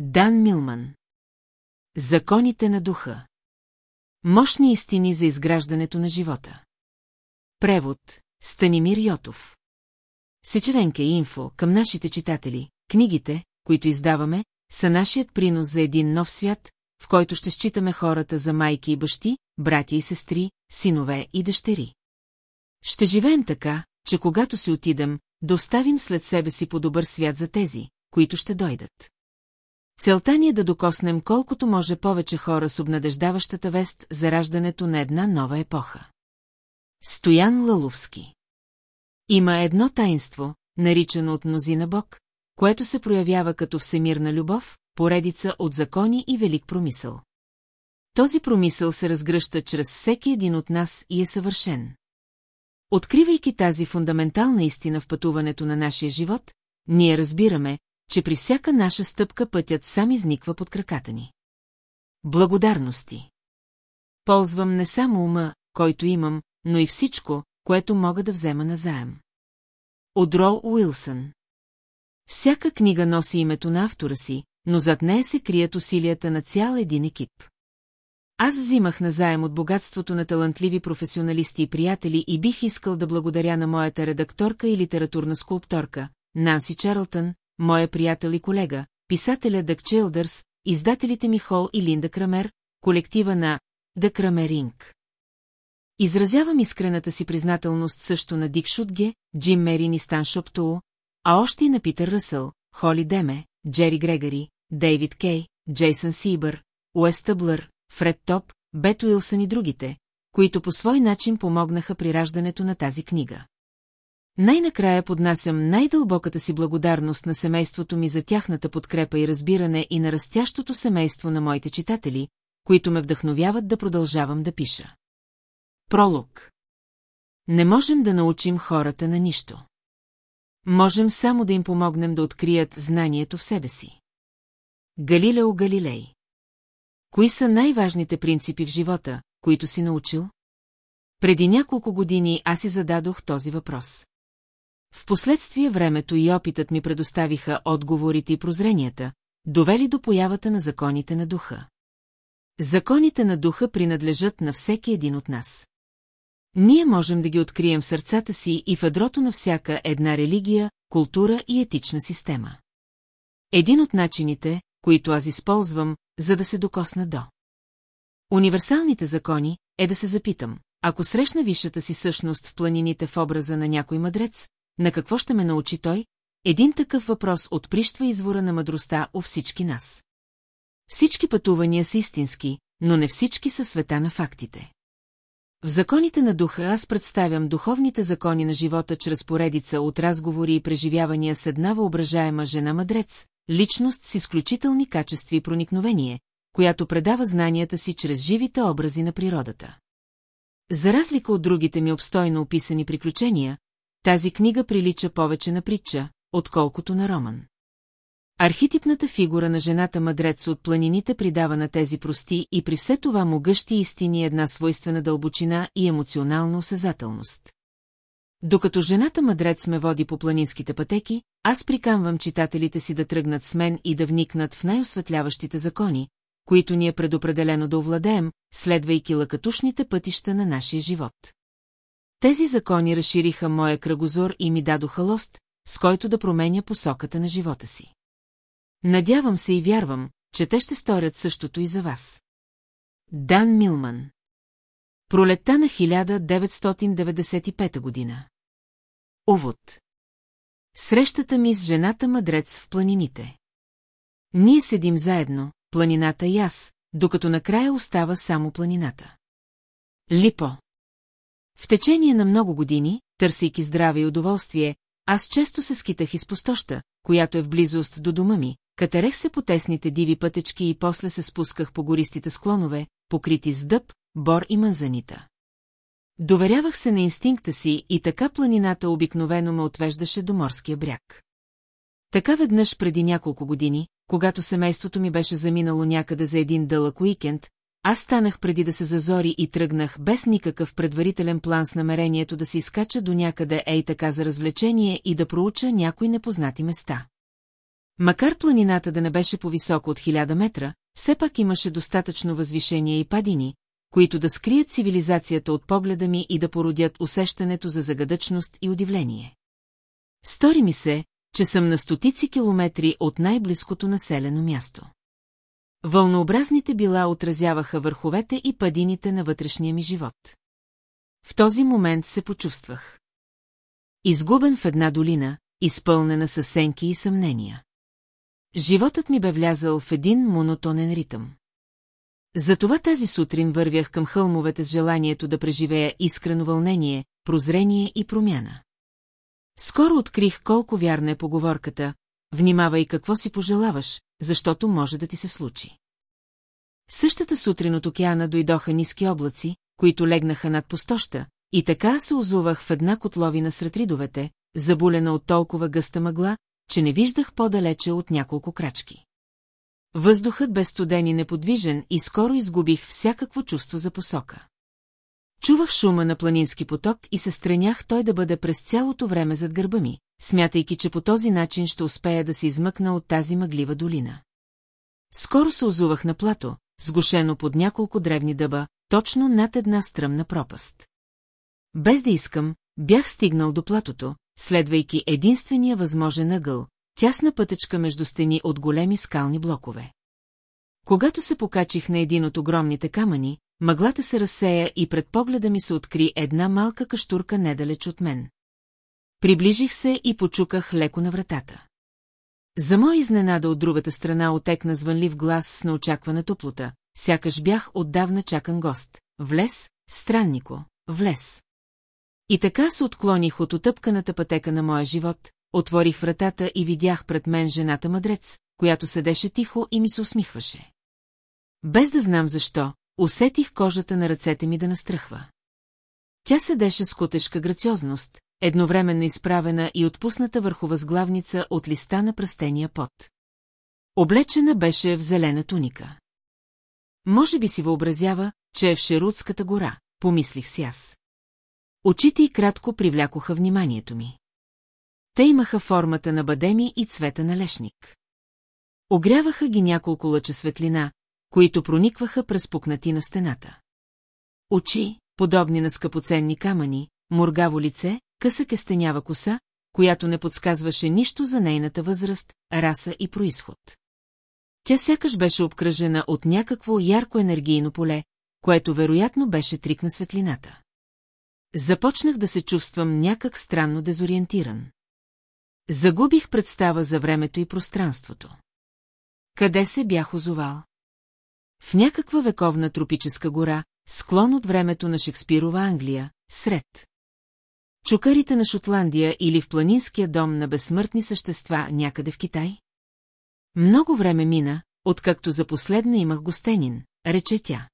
Дан Милман. Законите на духа. Мощни истини за изграждането на живота. Превод. Станимир Йотов. Сечеренка инфо към нашите читатели, книгите, които издаваме, са нашият принос за един нов свят, в който ще считаме хората за майки и бащи, братя и сестри, синове и дъщери. Ще живеем така, че когато си отидем, да оставим след себе си по-добър свят за тези, които ще дойдат. Целта ни е да докоснем колкото може повече хора с обнадеждаващата вест за раждането на една нова епоха. Стоян Лаловски Има едно таинство, наричано от мнозина Бог, което се проявява като всемирна любов, поредица от закони и велик промисъл. Този промисъл се разгръща чрез всеки един от нас и е съвършен. Откривайки тази фундаментална истина в пътуването на нашия живот, ние разбираме, че при всяка наша стъпка пътят сам изниква под краката ни. Благодарности. Ползвам не само ума, който имам, но и всичко, което мога да взема назаем. Одро Уилсън Всяка книга носи името на автора си, но зад нея се крият усилията на цял един екип. Аз взимах назаем от богатството на талантливи професионалисти и приятели и бих искал да благодаря на моята редакторка и литературна скулпторка, Нанси Чарлтън, моя приятел и колега, писателя Дък Чилдърс, издателите ми Хол и Линда Крамер, колектива на The Крамер Инк. Изразявам искрената си признателност също на Дик Шутге, Джим Мерин и Стан Шоптоу, а още и на Питър Ръсъл, Холи Деме, Джери Грегори, Дейвид Кей, Джейсън Сибър, Уест Тъблър, Фред Топ, Бет Уилсън и другите, които по свой начин помогнаха при раждането на тази книга. Най-накрая поднасям най-дълбоката си благодарност на семейството ми за тяхната подкрепа и разбиране и на растящото семейство на моите читатели, които ме вдъхновяват да продължавам да пиша. Пролог Не можем да научим хората на нищо. Можем само да им помогнем да открият знанието в себе си. Галилео Галилей Кои са най-важните принципи в живота, които си научил? Преди няколко години аз си зададох този въпрос. Впоследствие времето и опитът ми предоставиха отговорите и прозренията, довели до появата на законите на духа. Законите на духа принадлежат на всеки един от нас. Ние можем да ги открием в сърцата си и в ядрото на всяка една религия, култура и етична система. Един от начините, които аз използвам, за да се докосна до. Универсалните закони е да се запитам, ако срещна висшата си същност в планините в образа на някой мъдрец, на какво ще ме научи той? Един такъв въпрос отприщва извора на мъдростта у всички нас. Всички пътувания са истински, но не всички са света на фактите. В законите на духа аз представям духовните закони на живота чрез поредица от разговори и преживявания с една въображаема жена-мъдрец, личност с изключителни качества и проникновение, която предава знанията си чрез живите образи на природата. За разлика от другите ми обстойно описани приключения, тази книга прилича повече на притча, отколкото на роман. Архетипната фигура на жената мъдрец от планините придава на тези прости и при все това могъщи истини една свойствена дълбочина и емоционална осезателност. Докато жената мъдрец ме води по планинските пътеки, аз приканвам читателите си да тръгнат с мен и да вникнат в най-осветляващите закони, които ни е предопределено да овладеем, следвайки лъкатушните пътища на нашия живот. Тези закони разшириха моя кръгозор и ми дадоха лост, с който да променя посоката на живота си. Надявам се и вярвам, че те ще сторят същото и за вас. Дан Милман Пролетта на 1995 година Увод Срещата ми с жената мъдрец в планините. Ние седим заедно, планината и аз, докато накрая остава само планината. Липо В течение на много години, търсейки здраве и удоволствие, аз често се скитах из пустоща, която е в близост до дома ми, катерех се по тесните диви пътечки и после се спусках по гористите склонове, покрити с дъб, бор и манзанита. Доверявах се на инстинкта си и така планината обикновено ме отвеждаше до морския бряг. Така веднъж преди няколко години, когато семейството ми беше заминало някъде за един дълъг уикенд, аз станах преди да се зазори и тръгнах без никакъв предварителен план с намерението да се изкача до някъде ей така за развлечение и да проуча някои непознати места. Макар планината да не беше по-високо от хиляда метра, все пак имаше достатъчно възвишение и падини, които да скрият цивилизацията от погледа ми и да породят усещането за загадъчност и удивление. Стори ми се, че съм на стотици километри от най-близкото населено място. Вълнообразните била отразяваха върховете и падините на вътрешния ми живот. В този момент се почувствах. Изгубен в една долина, изпълнена със сенки и съмнения. Животът ми бе влязъл в един монотонен ритъм. Затова тази сутрин вървях към хълмовете с желанието да преживея искрено вълнение, прозрение и промяна. Скоро открих колко вярна е поговорката «Внимавай какво си пожелаваш, защото може да ти се случи». Същата сутрин от океана дойдоха ниски облаци, които легнаха над пустоща, и така се озувах в една котловина сред ридовете, забулена от толкова гъста мъгла, че не виждах по-далече от няколко крачки. Въздухът бе студен и неподвижен и скоро изгубих всякакво чувство за посока. Чувах шума на планински поток и се странях той да бъде през цялото време зад гърба ми, смятайки, че по този начин ще успея да се измъкна от тази мъглива долина. Скоро се озувах на плато, сгушено под няколко древни дъба, точно над една стръмна пропаст. Без да искам, бях стигнал до платото, следвайки единствения възможен ъгъл, тясна пътечка между стени от големи скални блокове. Когато се покачих на един от огромните камъни, мъглата се разсея и пред погледа ми се откри една малка каштурка недалеч от мен. Приближих се и почуках леко на вратата. За моя изненада от другата страна отекна звънлив глас с неочаквана топлота, сякаш бях отдавна чакан гост. Влез, страннико, влез. И така се отклоних от отъпканата пътека на моя живот, отворих вратата и видях пред мен жената мъдрец, която седеше тихо и ми се усмихваше. Без да знам защо, усетих кожата на ръцете ми да настръхва. Тя седеше с котешка грациозност, едновременно изправена и отпусната върху възглавница от листа на пръстения пот. Облечена беше в зелена туника. Може би си въобразява, че е в Шерутската гора, помислих си аз. Очите й кратко привлякоха вниманието ми. Те имаха формата на бадеми и цвета на лешник. Огряваха ги няколко лъча светлина, които проникваха през пукнати на стената. Очи, подобни на скъпоценни камъни, моргаво лице, къса кестенява коса, която не подсказваше нищо за нейната възраст, раса и происход. Тя сякаш беше обкръжена от някакво ярко енергийно поле, което вероятно беше трик на светлината. Започнах да се чувствам някак странно дезориентиран. Загубих представа за времето и пространството. Къде се бях озовал? В някаква вековна тропическа гора, склон от времето на Шекспирова Англия, сред. Чукарите на Шотландия или в планинския дом на безсмъртни същества някъде в Китай? Много време мина, откакто за последно имах гостенин, рече тя.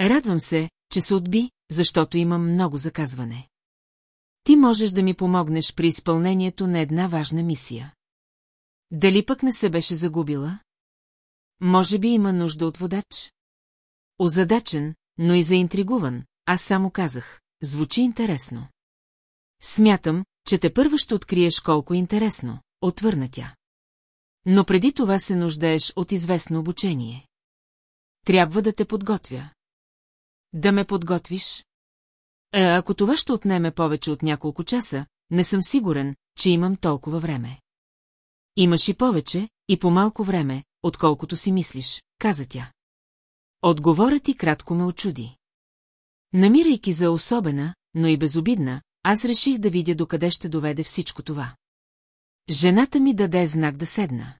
Радвам се, че се отби, защото имам много заказване. Ти можеш да ми помогнеш при изпълнението на една важна мисия. Дали пък не се беше загубила? Може би има нужда от водач? Озадачен, но и заинтригуван, аз само казах, звучи интересно. Смятам, че те първо ще откриеш колко интересно, отвърна тя. Но преди това се нуждаеш от известно обучение. Трябва да те подготвя. Да ме подготвиш? Е, ако това ще отнеме повече от няколко часа, не съм сигурен, че имам толкова време. Имаш и повече, и по-малко време, отколкото си мислиш, каза тя. Отговорът ти кратко ме очуди. Намирайки за особена, но и безобидна, аз реших да видя докъде ще доведе всичко това. Жената ми даде знак да седна.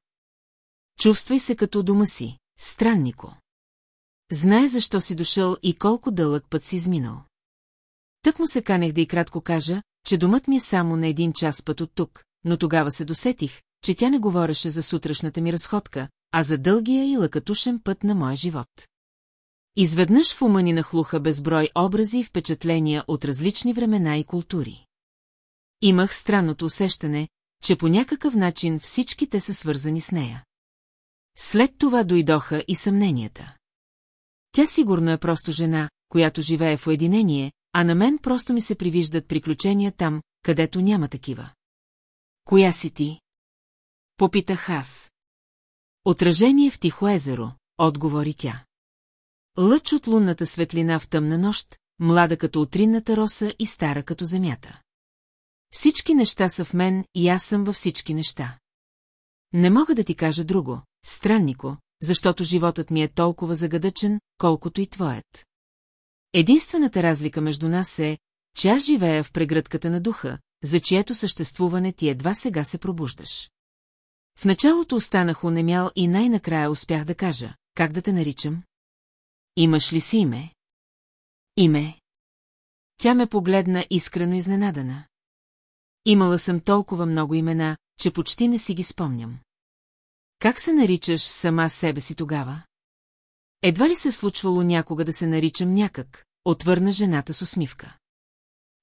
Чувствай се като дома си, страннико. Знае защо си дошъл и колко дълъг път си изминал. Тък му се канех да и кратко кажа, че домът ми е само на един час път от тук, но тогава се досетих, че тя не говореше за сутрешната ми разходка, а за дългия и лъкатушен път на моя живот. Изведнъж в ума ни нахлуха безброй образи и впечатления от различни времена и култури. Имах странното усещане, че по някакъв начин всички те са свързани с нея. След това дойдоха и съмненията. Тя сигурно е просто жена, която живее в уединение, а на мен просто ми се привиждат приключения там, където няма такива. Коя си ти? Попитах аз. Отражение в тихо езеро, отговори тя. Лъч от лунната светлина в тъмна нощ, млада като утринната роса и стара като земята. Всички неща са в мен и аз съм във всички неща. Не мога да ти кажа друго, страннико, защото животът ми е толкова загадъчен, колкото и твоят. Единствената разлика между нас е, че аз живея в прегръдката на духа, за чието съществуване ти едва сега се пробуждаш. В началото останах унемял и най-накрая успях да кажа, как да те наричам? Имаш ли си име? Име. Тя ме погледна искрено изненадана. Имала съм толкова много имена, че почти не си ги спомням. Как се наричаш сама себе си тогава? Едва ли се случвало някога да се наричам някак, отвърна жената с усмивка.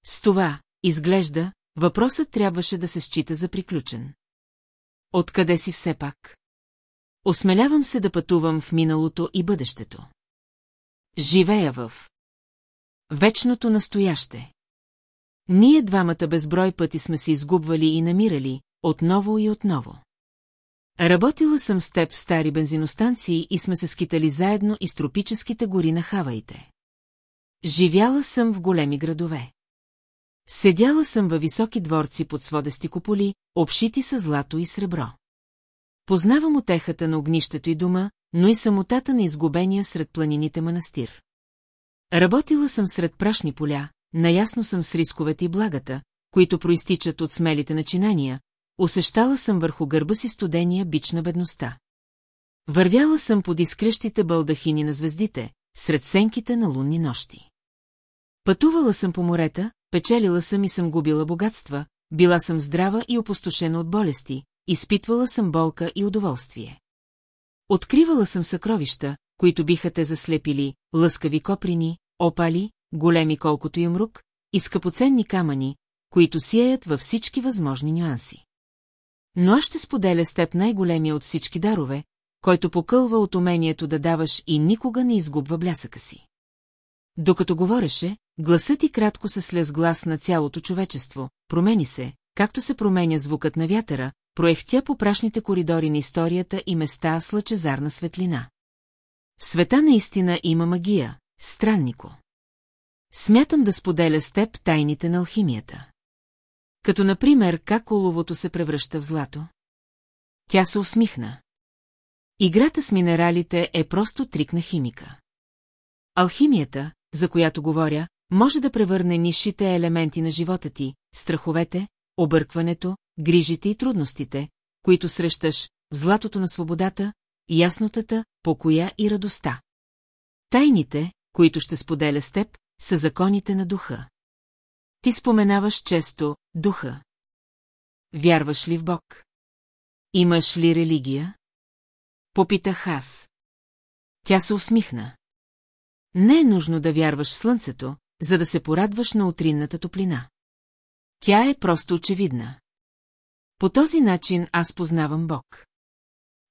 С това, изглежда, въпросът трябваше да се счита за приключен. Откъде си все пак? Осмелявам се да пътувам в миналото и бъдещето. Живея в вечното настояще. Ние двамата безброй пъти сме се изгубвали и намирали, отново и отново. Работила съм с теб в стари бензиностанции и сме се скитали заедно из тропическите гори на Хаваите. Живяла съм в големи градове. Седяла съм във високи дворци под сводести куполи, обшити с злато и сребро. Познавам отехата на огнището и дома, но и самотата на изгубения сред планините манастир. Работила съм сред прашни поля, наясно съм с рисковете и благата, които проистичат от смелите начинания, усещала съм върху гърба си студения бич на бедността. Вървяла съм под изкрещите бълдахини на звездите, сред сенките на лунни нощи. Пътувала съм по морета, печелила съм и съм губила богатства, била съм здрава и опустошена от болести, изпитвала съм болка и удоволствие. Откривала съм съкровища, които биха те заслепили, лъскави коприни, опали, големи колкото и мрук, и скъпоценни камъни, които сияят във всички възможни нюанси. Но аз ще споделя с теб най-големия от всички дарове, който покълва от умението да даваш и никога не изгубва блясъка си. Докато говореше, гласът и кратко се слез глас на цялото човечество, промени се, както се променя звукът на вятъра, проехтя по прашните коридори на историята и места с лъчезарна светлина. В света наистина има магия, страннико. Смятам да споделя с теб тайните на алхимията. Като, например, как оловото се превръща в злато. Тя се усмихна. Играта с минералите е просто трик на химика. Алхимията, за която говоря, може да превърне нишите елементи на живота ти, страховете, объркването, грижите и трудностите, които срещаш в златото на свободата, яснотата, покоя и радостта. Тайните, които ще споделя с теб, са законите на духа. Ти споменаваш често духа. Вярваш ли в Бог? Имаш ли религия? Попитах аз. Тя се усмихна. Не е нужно да вярваш в слънцето, за да се порадваш на утринната топлина. Тя е просто очевидна. По този начин аз познавам Бог.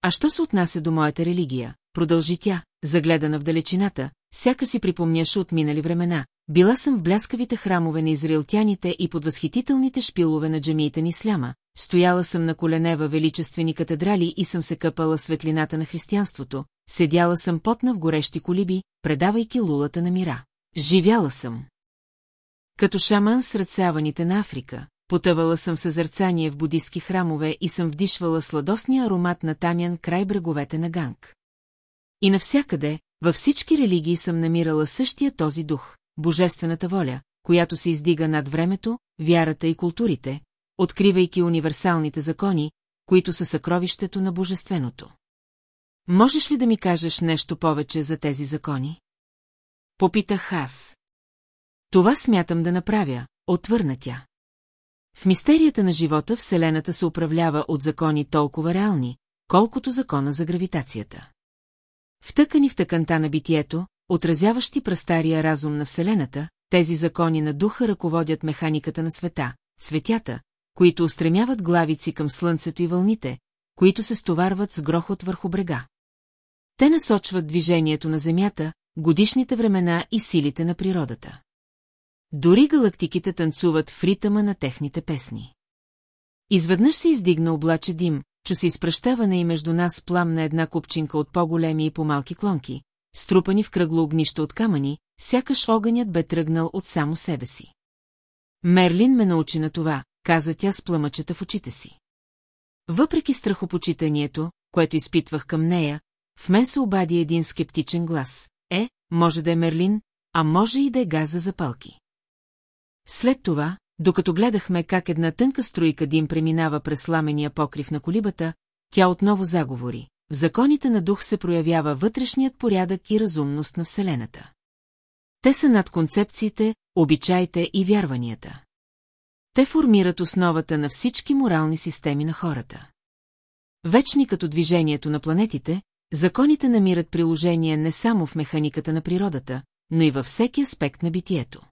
А що се отнася до моята религия? Продължи тя, загледана в далечината, сяка си припомняше от минали времена. Била съм в бляскавите храмове на израилтяните и под възхитителните шпилове на джамиите ни сляма, стояла съм на колене във величествени катедрали и съм се къпала светлината на християнството, седяла съм потна в горещи колиби, предавайки лулата на мира. Живяла съм. Като шаман сред сяваните на Африка, потъвала съм съзърцание в будистки храмове и съм вдишвала сладосния аромат на тамян край бреговете на Ганг. И навсякъде, във всички религии съм намирала същия този дух, божествената воля, която се издига над времето, вярата и културите, откривайки универсалните закони, които са съкровището на божественото. Можеш ли да ми кажеш нещо повече за тези закони? Попитах аз. Това смятам да направя, отвърна тя. В мистерията на живота Вселената се управлява от закони толкова реални, колкото закона за гравитацията. Втъкани в тъканта на битието, отразяващи прастария разум на Вселената, тези закони на духа ръководят механиката на света, цветята, които устремяват главици към слънцето и вълните, които се стоварват с грохот върху брега. Те насочват движението на Земята, годишните времена и силите на природата. Дори галактиките танцуват в ритъма на техните песни. Изведнъж се издигна облаче дим, че се изпращаване и между нас пламна една купчинка от по-големи и по-малки клонки, струпани в кръгло огнище от камъни, сякаш огънят бе тръгнал от само себе си. Мерлин ме научи на това, каза тя с пламъчета в очите си. Въпреки страхопочитанието, което изпитвах към нея, в мен се обади един скептичен глас. Е, може да е Мерлин, а може и да е газ за запалки. След това, докато гледахме как една тънка струйка дим преминава през сламения покрив на колибата, тя отново заговори. В законите на дух се проявява вътрешният порядък и разумност на Вселената. Те са над концепциите, обичаите и вярванията. Те формират основата на всички морални системи на хората. Вечни като движението на планетите, законите намират приложение не само в механиката на природата, но и във всеки аспект на битието.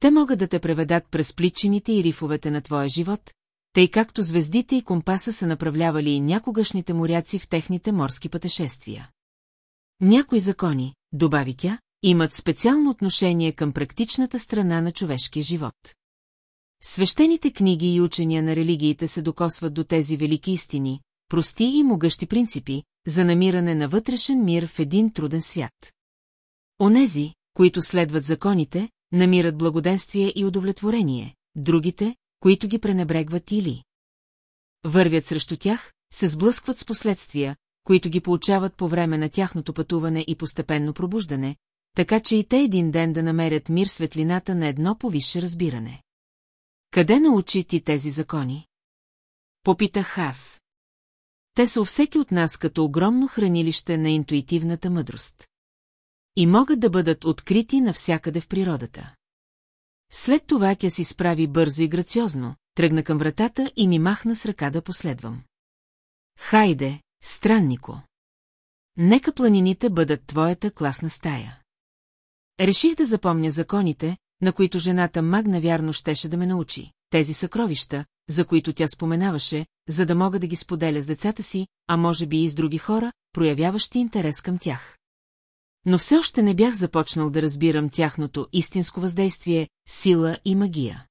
Те могат да те преведат през пличините и рифовете на твоя живот, тъй както звездите и компаса са направлявали и някогашните моряци в техните морски пътешествия. Някои закони, добави тя, имат специално отношение към практичната страна на човешкия живот. Свещените книги и учения на религиите се докосват до тези велики истини, прости и могъщи принципи, за намиране на вътрешен мир в един труден свят. Онези, които следват законите, намират благоденствие и удовлетворение, другите, които ги пренебрегват или вървят срещу тях, се сблъскват с последствия, които ги получават по време на тяхното пътуване и постепенно пробуждане, така че и те един ден да намерят мир светлината на едно повисше разбиране. Къде научи ти тези закони? Попитах аз. Те са у всеки от нас като огромно хранилище на интуитивната мъдрост. И могат да бъдат открити навсякъде в природата. След това тя си справи бързо и грациозно, тръгна към вратата и ми махна с ръка да последвам. Хайде, страннико! Нека планините бъдат твоята класна стая. Реших да запомня законите, на които жената маг навярно щеше да ме научи. Тези съкровища, за които тя споменаваше, за да мога да ги споделя с децата си, а може би и с други хора, проявяващи интерес към тях. Но все още не бях започнал да разбирам тяхното истинско въздействие, сила и магия.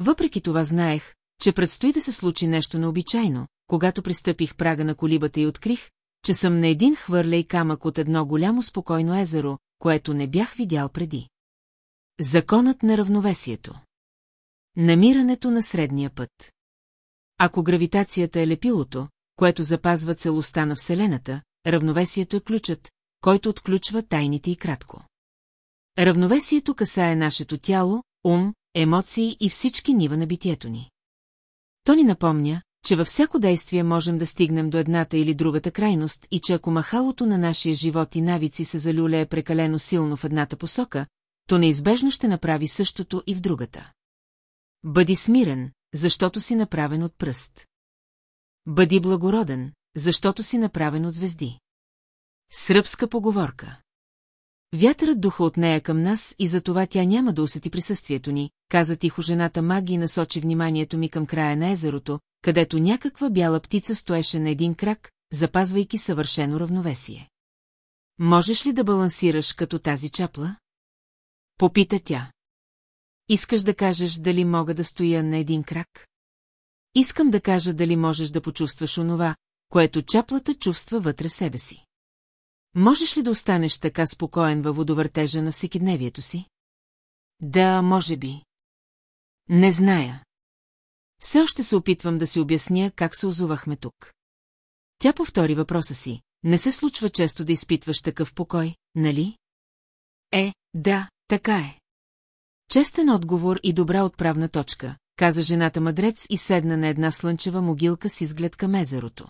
Въпреки това знаех, че предстои да се случи нещо необичайно, когато пристъпих прага на колибата и открих, че съм на един хвърлей камък от едно голямо спокойно езеро, което не бях видял преди. Законът на равновесието. Намирането на средния път. Ако гравитацията е лепилото, което запазва целостта на Вселената, равновесието е ключът, който отключва тайните и кратко. Равновесието касае нашето тяло, ум, емоции и всички нива на битието ни. То ни напомня, че във всяко действие можем да стигнем до едната или другата крайност и че ако махалото на нашия живот и навици се залюлее прекалено силно в едната посока, то неизбежно ще направи същото и в другата. Бъди смирен, защото си направен от пръст. Бъди благороден, защото си направен от звезди. Сръбска поговорка. Вятърът духа от нея към нас и затова тя няма да усети присъствието ни, каза тихо жената маги и насочи вниманието ми към края на езерото, където някаква бяла птица стоеше на един крак, запазвайки съвършено равновесие. Можеш ли да балансираш като тази чапла? Попита тя. Искаш да кажеш дали мога да стоя на един крак? Искам да кажа дали можеш да почувстваш онова, което чаплата чувства вътре в себе си. Можеш ли да останеш така спокоен във водовъртежа на всекидневието си? Да, може би. Не зная. Все още се опитвам да си обясня как се озовахме тук. Тя повтори въпроса си. Не се случва често да изпитваш такъв покой, нали? Е, да, така е. Честен отговор и добра отправна точка, каза жената мъдрец и седна на една слънчева могилка с изглед към езерото.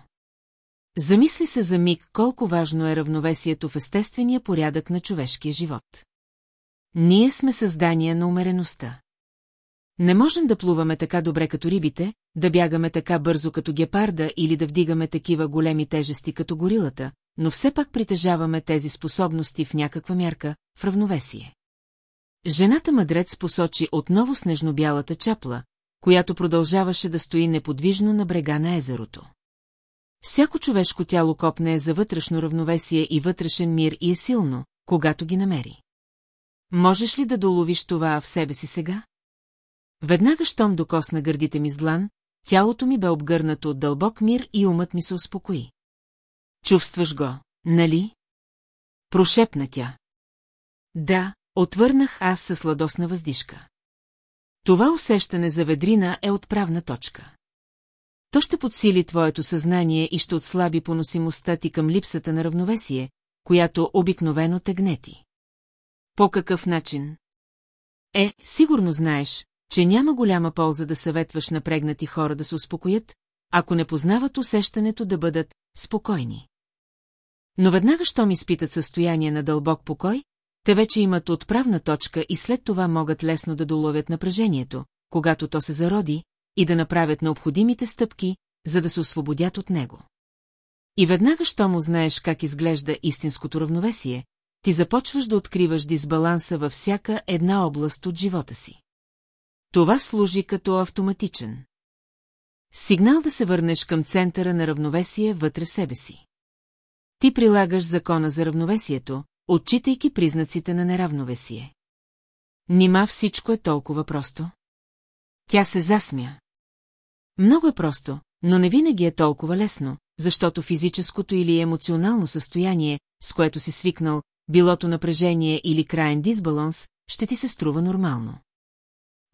Замисли се за миг колко важно е равновесието в естествения порядък на човешкия живот. Ние сме създания на умереността. Не можем да плуваме така добре като рибите, да бягаме така бързо като гепарда или да вдигаме такива големи тежести като горилата, но все пак притежаваме тези способности в някаква мярка, в равновесие. Жената мъдрец посочи отново снежно-бялата чапла, която продължаваше да стои неподвижно на брега на езерото. Всяко човешко тяло копне за вътрешно равновесие и вътрешен мир и е силно, когато ги намери. Можеш ли да доловиш това в себе си сега? Веднага щом докосна гърдите ми с длан, тялото ми бе обгърнато от дълбок мир и умът ми се успокои. Чувстваш го, нали? Прошепна тя. Да, отвърнах аз със сладосна въздишка. Това усещане за ведрина е отправна точка. То ще подсили твоето съзнание и ще отслаби поносимостта ти към липсата на равновесие, която обикновено те гнети. По какъв начин? Е, сигурно знаеш, че няма голяма полза да съветваш напрегнати хора да се успокоят, ако не познават усещането да бъдат спокойни. Но веднага, щом изпитат състояние на дълбок покой, те вече имат отправна точка и след това могат лесно да доловят напрежението, когато то се зароди, и да направят необходимите стъпки, за да се освободят от него. И веднага, щом узнаеш как изглежда истинското равновесие, ти започваш да откриваш дисбаланса във всяка една област от живота си. Това служи като автоматичен. Сигнал да се върнеш към центъра на равновесие вътре в себе си. Ти прилагаш закона за равновесието, отчитайки признаците на неравновесие. Нима всичко е толкова просто? Тя се засмя. Много е просто, но не винаги е толкова лесно, защото физическото или емоционално състояние, с което си свикнал, билото напрежение или краен дисбаланс, ще ти се струва нормално.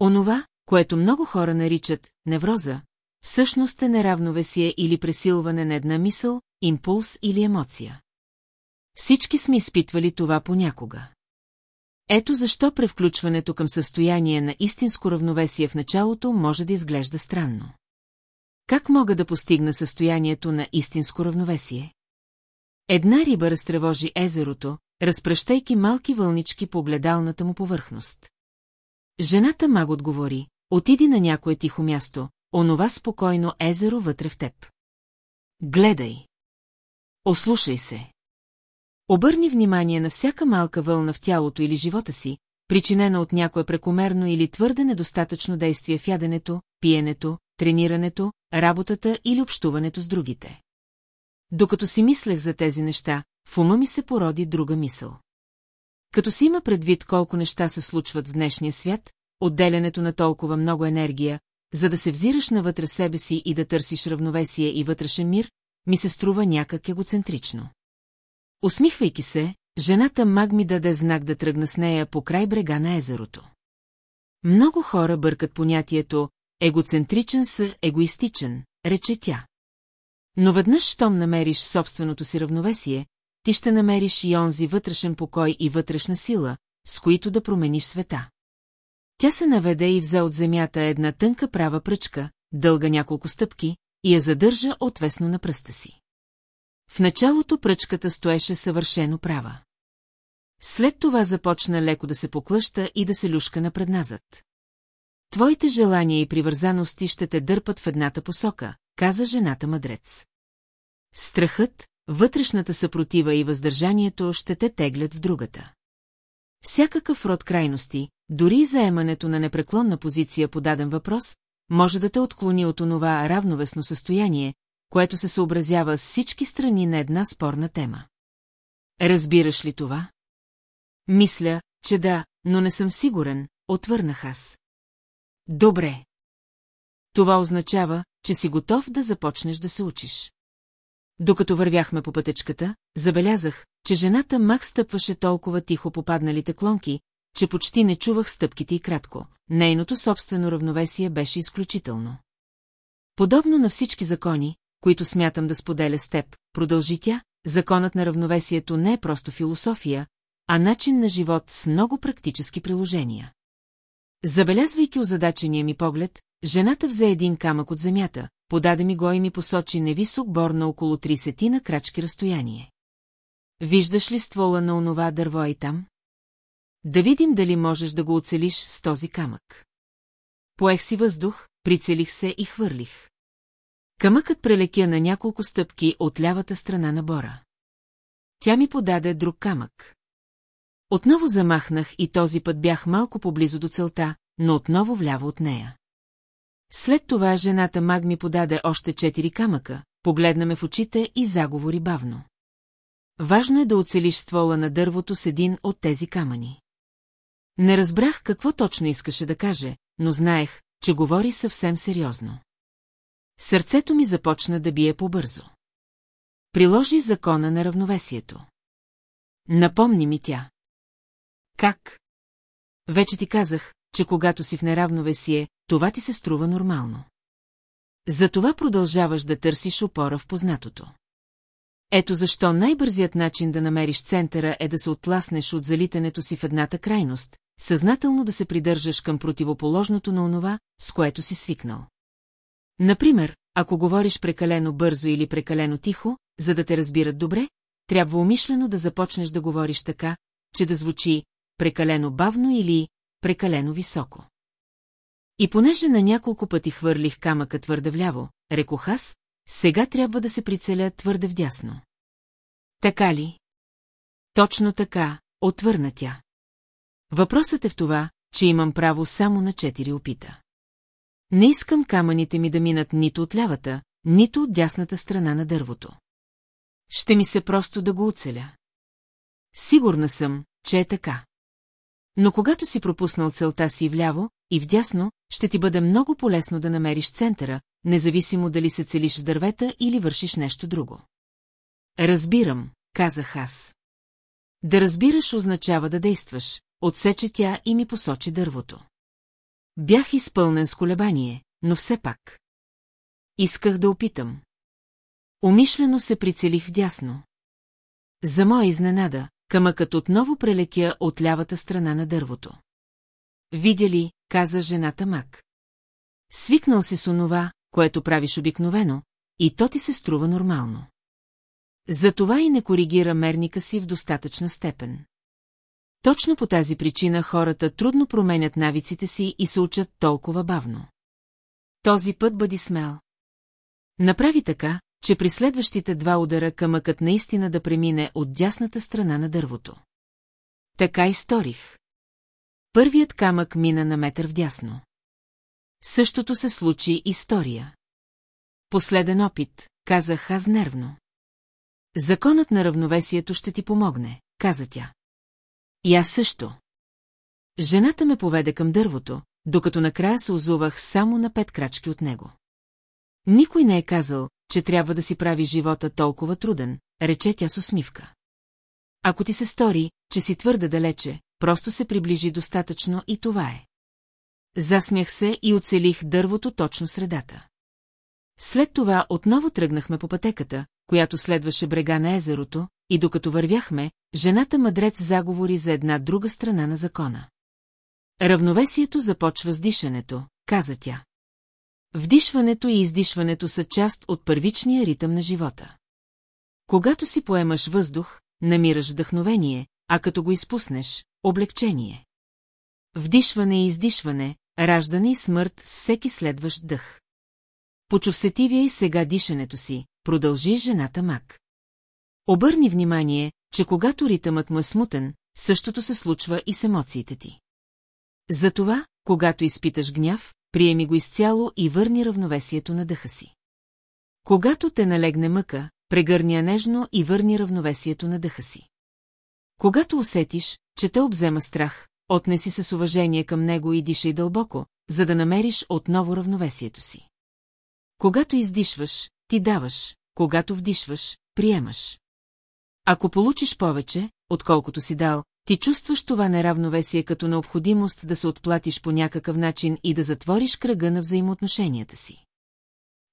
Онова, което много хора наричат невроза, всъщност е неравновесие или пресилване на една мисъл, импулс или емоция. Всички сме изпитвали това понякога. Ето защо превключването към състояние на истинско равновесие в началото може да изглежда странно. Как мога да постигна състоянието на истинско равновесие? Една риба разтревожи езерото, разпръщайки малки вълнички по гледалната му повърхност. Жената маг отговори, отиди на някое тихо място, онова спокойно езеро вътре в теб. Гледай. Ослушай се. Обърни внимание на всяка малка вълна в тялото или живота си, причинена от някое прекомерно или твърде недостатъчно действие в яденето, пиенето, тренирането, работата или общуването с другите. Докато си мислех за тези неща, в ума ми се породи друга мисъл. Като си има предвид колко неща се случват в днешния свят, отделянето на толкова много енергия, за да се взираш навътре себе си и да търсиш равновесие и вътрешен мир, ми се струва някак егоцентрично. Усмихвайки се, жената маг ми даде знак да тръгна с нея по край брега на езерото. Много хора бъркат понятието егоцентричен с егоистичен, рече тя. Но веднъж, щом намериш собственото си равновесие, ти ще намериш и онзи вътрешен покой и вътрешна сила, с които да промениш света. Тя се наведе и взе от земята една тънка права пръчка, дълга няколко стъпки, и я задържа отвесно на пръста си. В началото пръчката стоеше съвършено права. След това започна леко да се поклъща и да се люшка напредназад. Твоите желания и привързаности ще те дърпат в едната посока, каза жената мъдрец. Страхът, вътрешната съпротива и въздържанието ще те теглят в другата. Всякакъв род крайности, дори и заемането на непреклонна позиция по даден въпрос, може да те отклони от онова равновесно състояние, което се съобразява с всички страни на една спорна тема. Разбираш ли това? Мисля, че да, но не съм сигурен, отвърнах аз. Добре. Това означава, че си готов да започнеш да се учиш. Докато вървяхме по пътечката, забелязах, че жената мах стъпваше толкова тихо по падналите клонки, че почти не чувах стъпките и кратко. Нейното собствено равновесие беше изключително. Подобно на всички закони, които смятам да споделя с теб, продължи тя, законът на равновесието не е просто философия, а начин на живот с много практически приложения. Забелязвайки озадачения ми поглед, жената взе един камък от земята, подаде ми го и ми посочи невисок бор на около 30 на крачки разстояние. Виждаш ли ствола на онова дърво и там? Да видим дали можеш да го оцелиш с този камък. Поех си въздух, прицелих се и хвърлих. Камъкът прелетя на няколко стъпки от лявата страна на бора. Тя ми подаде друг камък. Отново замахнах и този път бях малко поблизо до целта, но отново вляво от нея. След това жената маг ми подаде още четири камъка, погледна ме в очите и заговори бавно. Важно е да оцелиш ствола на дървото с един от тези камъни. Не разбрах какво точно искаше да каже, но знаех, че говори съвсем сериозно. Сърцето ми започна да бие по-бързо. Приложи закона на равновесието. Напомни ми тя. Как? Вече ти казах, че когато си в неравновесие, това ти се струва нормално. Затова продължаваш да търсиш опора в познатото. Ето защо най-бързият начин да намериш центъра е да се отласнеш от залитането си в едната крайност, съзнателно да се придържаш към противоположното на онова, с което си свикнал. Например, ако говориш прекалено бързо или прекалено тихо, за да те разбират добре, трябва умишлено да започнеш да говориш така, че да звучи прекалено бавно или прекалено високо. И понеже на няколко пъти хвърлих камъка твърде вляво, рекох аз, сега трябва да се прицеля твърде вдясно. Така ли? Точно така, отвърна тя. Въпросът е в това, че имам право само на четири опита. Не искам камъните ми да минат нито от лявата, нито от дясната страна на дървото. Ще ми се просто да го оцеля. Сигурна съм, че е така. Но когато си пропуснал целта си вляво и вдясно, ще ти бъде много полезно да намериш центъра, независимо дали се целиш в дървета или вършиш нещо друго. Разбирам, казах аз. Да разбираш означава да действаш, отсече тя и ми посочи дървото. Бях изпълнен с колебание, но все пак. Исках да опитам. Умишлено се прицелих вдясно. За моя изненада, камъкът отново прелетя от лявата страна на дървото. Видя ли, каза жената Мак. Свикнал си с онова, което правиш обикновено, и то ти се струва нормално. Затова и не коригира мерника си в достатъчна степен. Точно по тази причина хората трудно променят навиците си и се учат толкова бавно. Този път бъди смел. Направи така, че при следващите два удара камъкът наистина да премине от дясната страна на дървото. Така и сторих. Първият камък мина на метър вдясно. Същото се случи история. Последен опит, казах аз нервно. Законът на равновесието ще ти помогне, каза тя. И аз също. Жената ме поведе към дървото, докато накрая се озувах само на пет крачки от него. Никой не е казал, че трябва да си прави живота толкова труден, рече тя с усмивка. Ако ти се стори, че си твърде далече, просто се приближи достатъчно и това е. Засмях се и оцелих дървото точно средата. След това отново тръгнахме по пътеката, която следваше брега на езерото, и докато вървяхме, жената мъдрец заговори за една друга страна на закона. Равновесието започва с дишането, каза тя. Вдишването и издишването са част от първичния ритъм на живота. Когато си поемаш въздух, намираш вдъхновение, а като го изпуснеш – облегчение. Вдишване и издишване, раждане и смърт с всеки следващ дъх. Почув сетивия и сега дишането си, продължи жената Мак. Обърни внимание, че когато ритъмът му е смутен, същото се случва и с емоциите ти. Затова, когато изпиташ гняв, приеми го изцяло и върни равновесието на дъха си. Когато те налегне мъка, прегърни я нежно и върни равновесието на дъха си. Когато усетиш, че те обзема страх, отнеси се с уважение към него и дишай дълбоко, за да намериш отново равновесието си. Когато издишваш, ти даваш, когато вдишваш, приемаш. Ако получиш повече, отколкото си дал, ти чувстваш това неравновесие като необходимост да се отплатиш по някакъв начин и да затвориш кръга на взаимоотношенията си.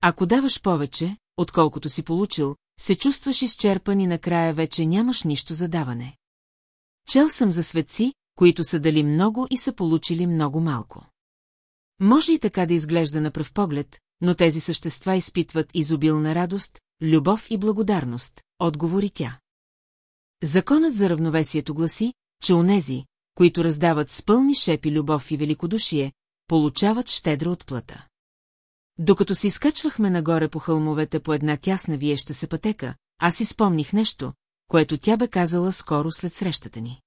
Ако даваш повече, отколкото си получил, се чувстваш изчерпан и накрая вече нямаш нищо за даване. Чел съм за светци, които са дали много и са получили много малко. Може и така да изглежда на пръв поглед, но тези същества изпитват изобилна радост, любов и благодарност, отговори тя. Законът за равновесието гласи, че онези, които раздават с пълни шепи любов и великодушие, получават щедра отплата. Докато се изкачвахме нагоре по хълмовете по една тясна виеща се пътека, аз си спомних нещо, което тя бе казала скоро след срещата ни.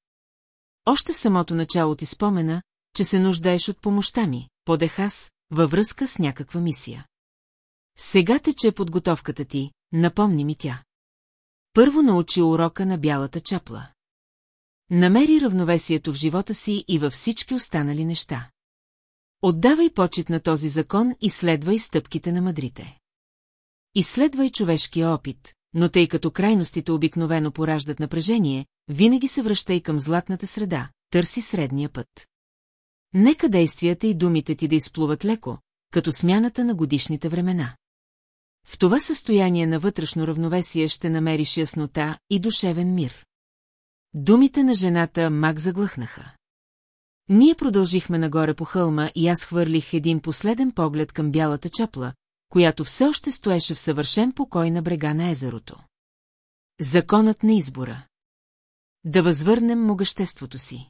Още в самото начало ти спомена, че се нуждаеш от помощта ми, подех аз, във връзка с някаква мисия. Сега тече подготовката ти, напомни ми тя. Първо научи урока на бялата чапла. Намери равновесието в живота си и във всички останали неща. Отдавай почет на този закон и следвай стъпките на мъдрите. Изследвай човешкия опит, но тъй като крайностите обикновено пораждат напрежение, винаги се връщай към златната среда, търси средния път. Нека действията и думите ти да изплуват леко, като смяната на годишните времена. В това състояние на вътрешно равновесие ще намериш яснота и душевен мир. Думите на жената мак заглъхнаха. Ние продължихме нагоре по хълма и аз хвърлих един последен поглед към бялата чапла, която все още стоеше в съвършен покой на брега на езерото. Законът на избора. Да възвърнем могъществото си.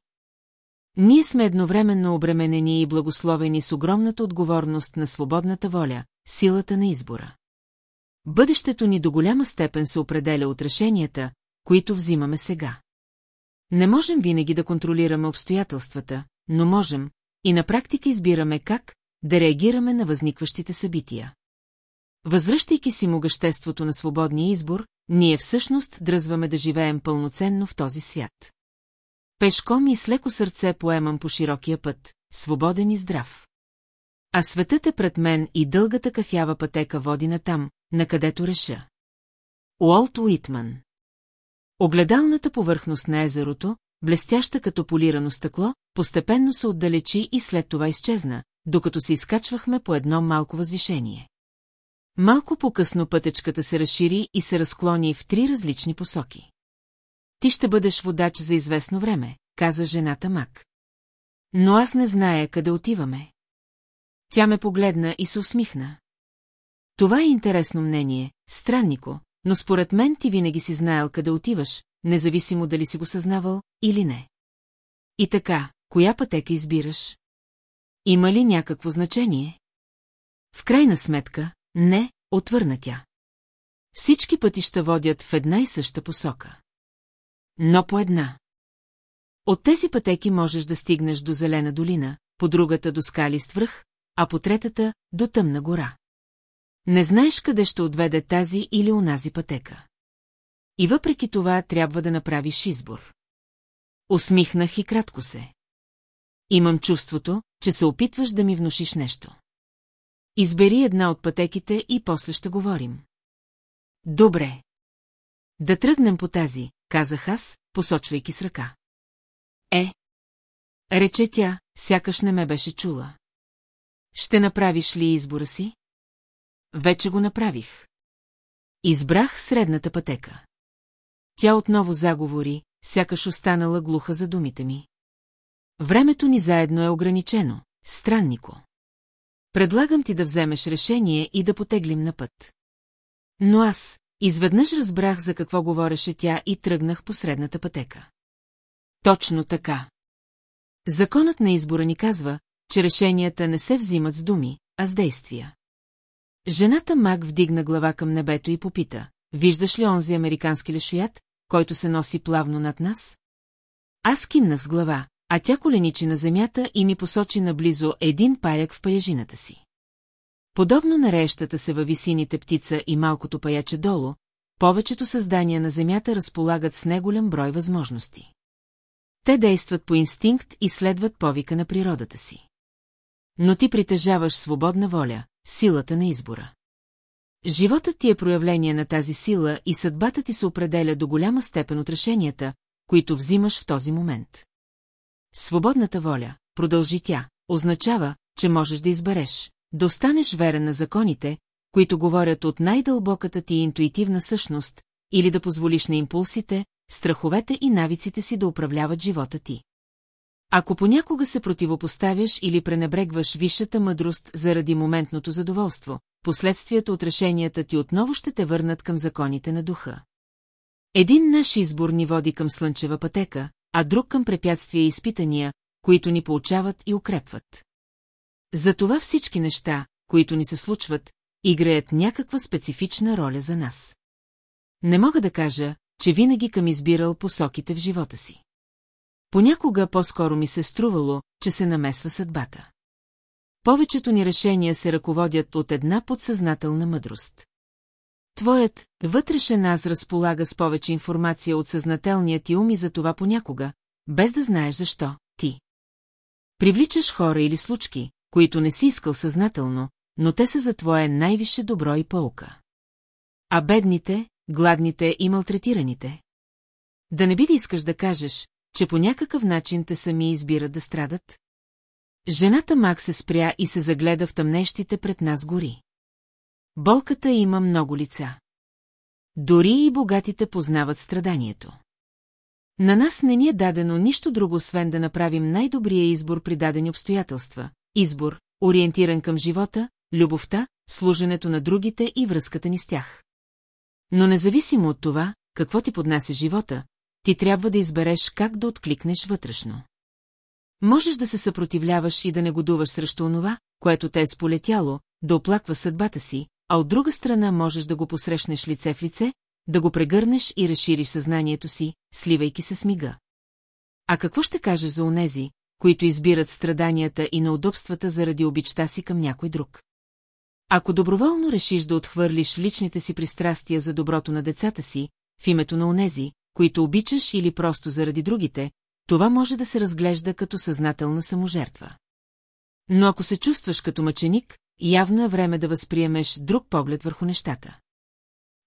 Ние сме едновременно обременени и благословени с огромната отговорност на свободната воля, силата на избора. Бъдещето ни до голяма степен се определя от решенията, които взимаме сега. Не можем винаги да контролираме обстоятелствата, но можем и на практика избираме как да реагираме на възникващите събития. Възвръщайки си могъществото на свободния избор, ние всъщност дръзваме да живеем пълноценно в този свят. Пешком и с леко сърце поемам по широкия път, свободен и здрав. А светът е пред мен и дългата кафява пътека води на там, на където реша. Уолт Уитман Огледалната повърхност на езерото, блестяща като полирано стъкло, постепенно се отдалечи и след това изчезна, докато се изкачвахме по едно малко възвишение. Малко по-късно пътечката се разшири и се разклони в три различни посоки. Ти ще бъдеш водач за известно време, каза жената Мак. Но аз не зная къде отиваме. Тя ме погледна и се усмихна. Това е интересно мнение, страннико, но според мен ти винаги си знаел къде отиваш, независимо дали си го съзнавал или не. И така, коя пътека избираш? Има ли някакво значение? В крайна сметка, не, отвърна тя. Всички пътища водят в една и съща посока. Но по една. От тези пътеки можеш да стигнеш до Зелена долина, по другата до скали свръх, а по третата до Тъмна гора. Не знаеш къде ще отведе тази или онази пътека. И въпреки това трябва да направиш избор. Усмихнах и кратко се. Имам чувството, че се опитваш да ми внушиш нещо. Избери една от пътеките и после ще говорим. Добре. Да тръгнем по тази, казах аз, посочвайки с ръка. Е. Рече тя, сякаш не ме беше чула. Ще направиш ли избора си? Вече го направих. Избрах средната пътека. Тя отново заговори, сякаш останала глуха за думите ми. Времето ни заедно е ограничено, страннико. Предлагам ти да вземеш решение и да потеглим на път. Но аз, изведнъж разбрах за какво говореше тя и тръгнах по средната пътека. Точно така. Законът на избора ни казва, че решенията не се взимат с думи, а с действия. Жената Мак вдигна глава към небето и попита, виждаш ли онзи американски лешоят, който се носи плавно над нас? Аз кимнах с глава, а тя коленичи на земята и ми посочи наблизо един паяк в паяжината си. Подобно на реещата се във висините птица и малкото паяче долу, повечето създания на Земята разполагат с неголям брой възможности. Те действат по инстинкт и следват повика на природата си. Но ти притежаваш свободна воля, силата на избора. Животът ти е проявление на тази сила и съдбата ти се определя до голяма степен от решенията, които взимаш в този момент. Свободната воля, продължи тя, означава, че можеш да избереш, да останеш верен на законите, които говорят от най-дълбоката ти интуитивна същност, или да позволиш на импулсите, страховете и навиците си да управляват живота ти. Ако понякога се противопоставяш или пренебрегваш висшата мъдрост заради моментното задоволство, последствията от решенията ти отново ще те върнат към законите на духа. Един наш избор ни води към слънчева пътека, а друг към препятствия и изпитания, които ни получават и укрепват. Затова всички неща, които ни се случват, играят някаква специфична роля за нас. Не мога да кажа, че винаги към избирал посоките в живота си. Понякога по-скоро ми се струвало, че се намесва съдбата. Повечето ни решения се ръководят от една подсъзнателна мъдрост. Твоят вътрешен аз разполага с повече информация от съзнателния ти ум и за това понякога, без да знаеш защо, ти. Привличаш хора или случки, които не си искал съзнателно, но те са за твое най-висше добро и паука. А бедните, гладните и малтретираните? Да не би да искаш да кажеш, че по някакъв начин те сами избират да страдат? Жената Мак се спря и се загледа в тъмнещите пред нас гори. Болката има много лица. Дори и богатите познават страданието. На нас не ни е дадено нищо друго, освен да направим най-добрия избор при дадени обстоятелства. Избор, ориентиран към живота, любовта, служенето на другите и връзката ни с тях. Но независимо от това, какво ти поднася живота, ти трябва да избереш как да откликнеш вътрешно. Можеш да се съпротивляваш и да негодуваш срещу онова, което те е сполетяло, да оплаква съдбата си, а от друга страна можеш да го посрещнеш лице в лице, да го прегърнеш и разшириш съзнанието си, сливайки се с мига. А какво ще кажеш за онези, които избират страданията и неудобствата заради обичта си към някой друг? Ако доброволно решиш да отхвърлиш личните си пристрастия за доброто на децата си, в името на онези, които обичаш или просто заради другите, това може да се разглежда като съзнателна саможертва. Но ако се чувстваш като мъченик, явно е време да възприемеш друг поглед върху нещата.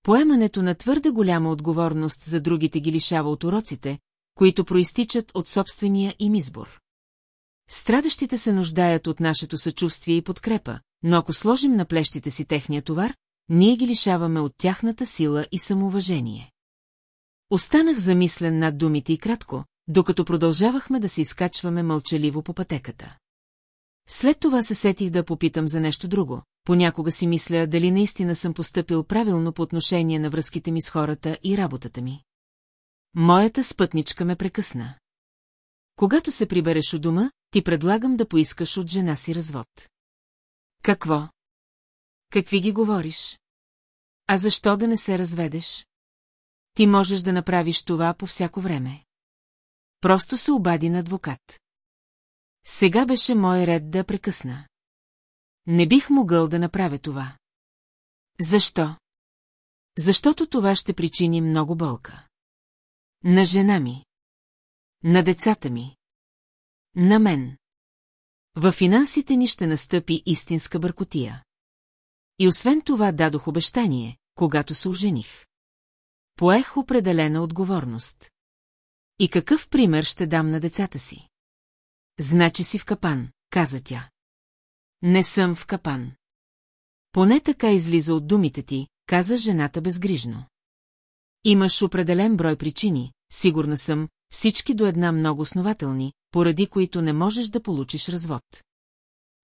Поемането на твърде голяма отговорност за другите ги лишава от уроците, които проистичат от собствения им избор. Страдащите се нуждаят от нашето съчувствие и подкрепа, но ако сложим на плещите си техния товар, ние ги лишаваме от тяхната сила и самоуважение. Останах замислен над думите и кратко, докато продължавахме да се изкачваме мълчаливо по пътеката. След това се сетих да попитам за нещо друго. Понякога си мисля дали наистина съм поступил правилно по отношение на връзките ми с хората и работата ми. Моята спътничка ме прекъсна. Когато се прибереш у дома, ти предлагам да поискаш от жена си развод. Какво? Какви ги говориш? А защо да не се разведеш? Ти можеш да направиш това по всяко време. Просто се обади на адвокат. Сега беше мой ред да прекъсна. Не бих могъл да направя това. Защо? Защото това ще причини много болка. На жена ми. На децата ми. На мен. Във финансите ни ще настъпи истинска бъркотия. И освен това дадох обещание, когато се ожених. Поех определена отговорност. И какъв пример ще дам на децата си? Значи си в капан, каза тя. Не съм в капан. Поне така излиза от думите ти, каза жената безгрижно. Имаш определен брой причини, сигурна съм, всички до една много основателни, поради които не можеш да получиш развод.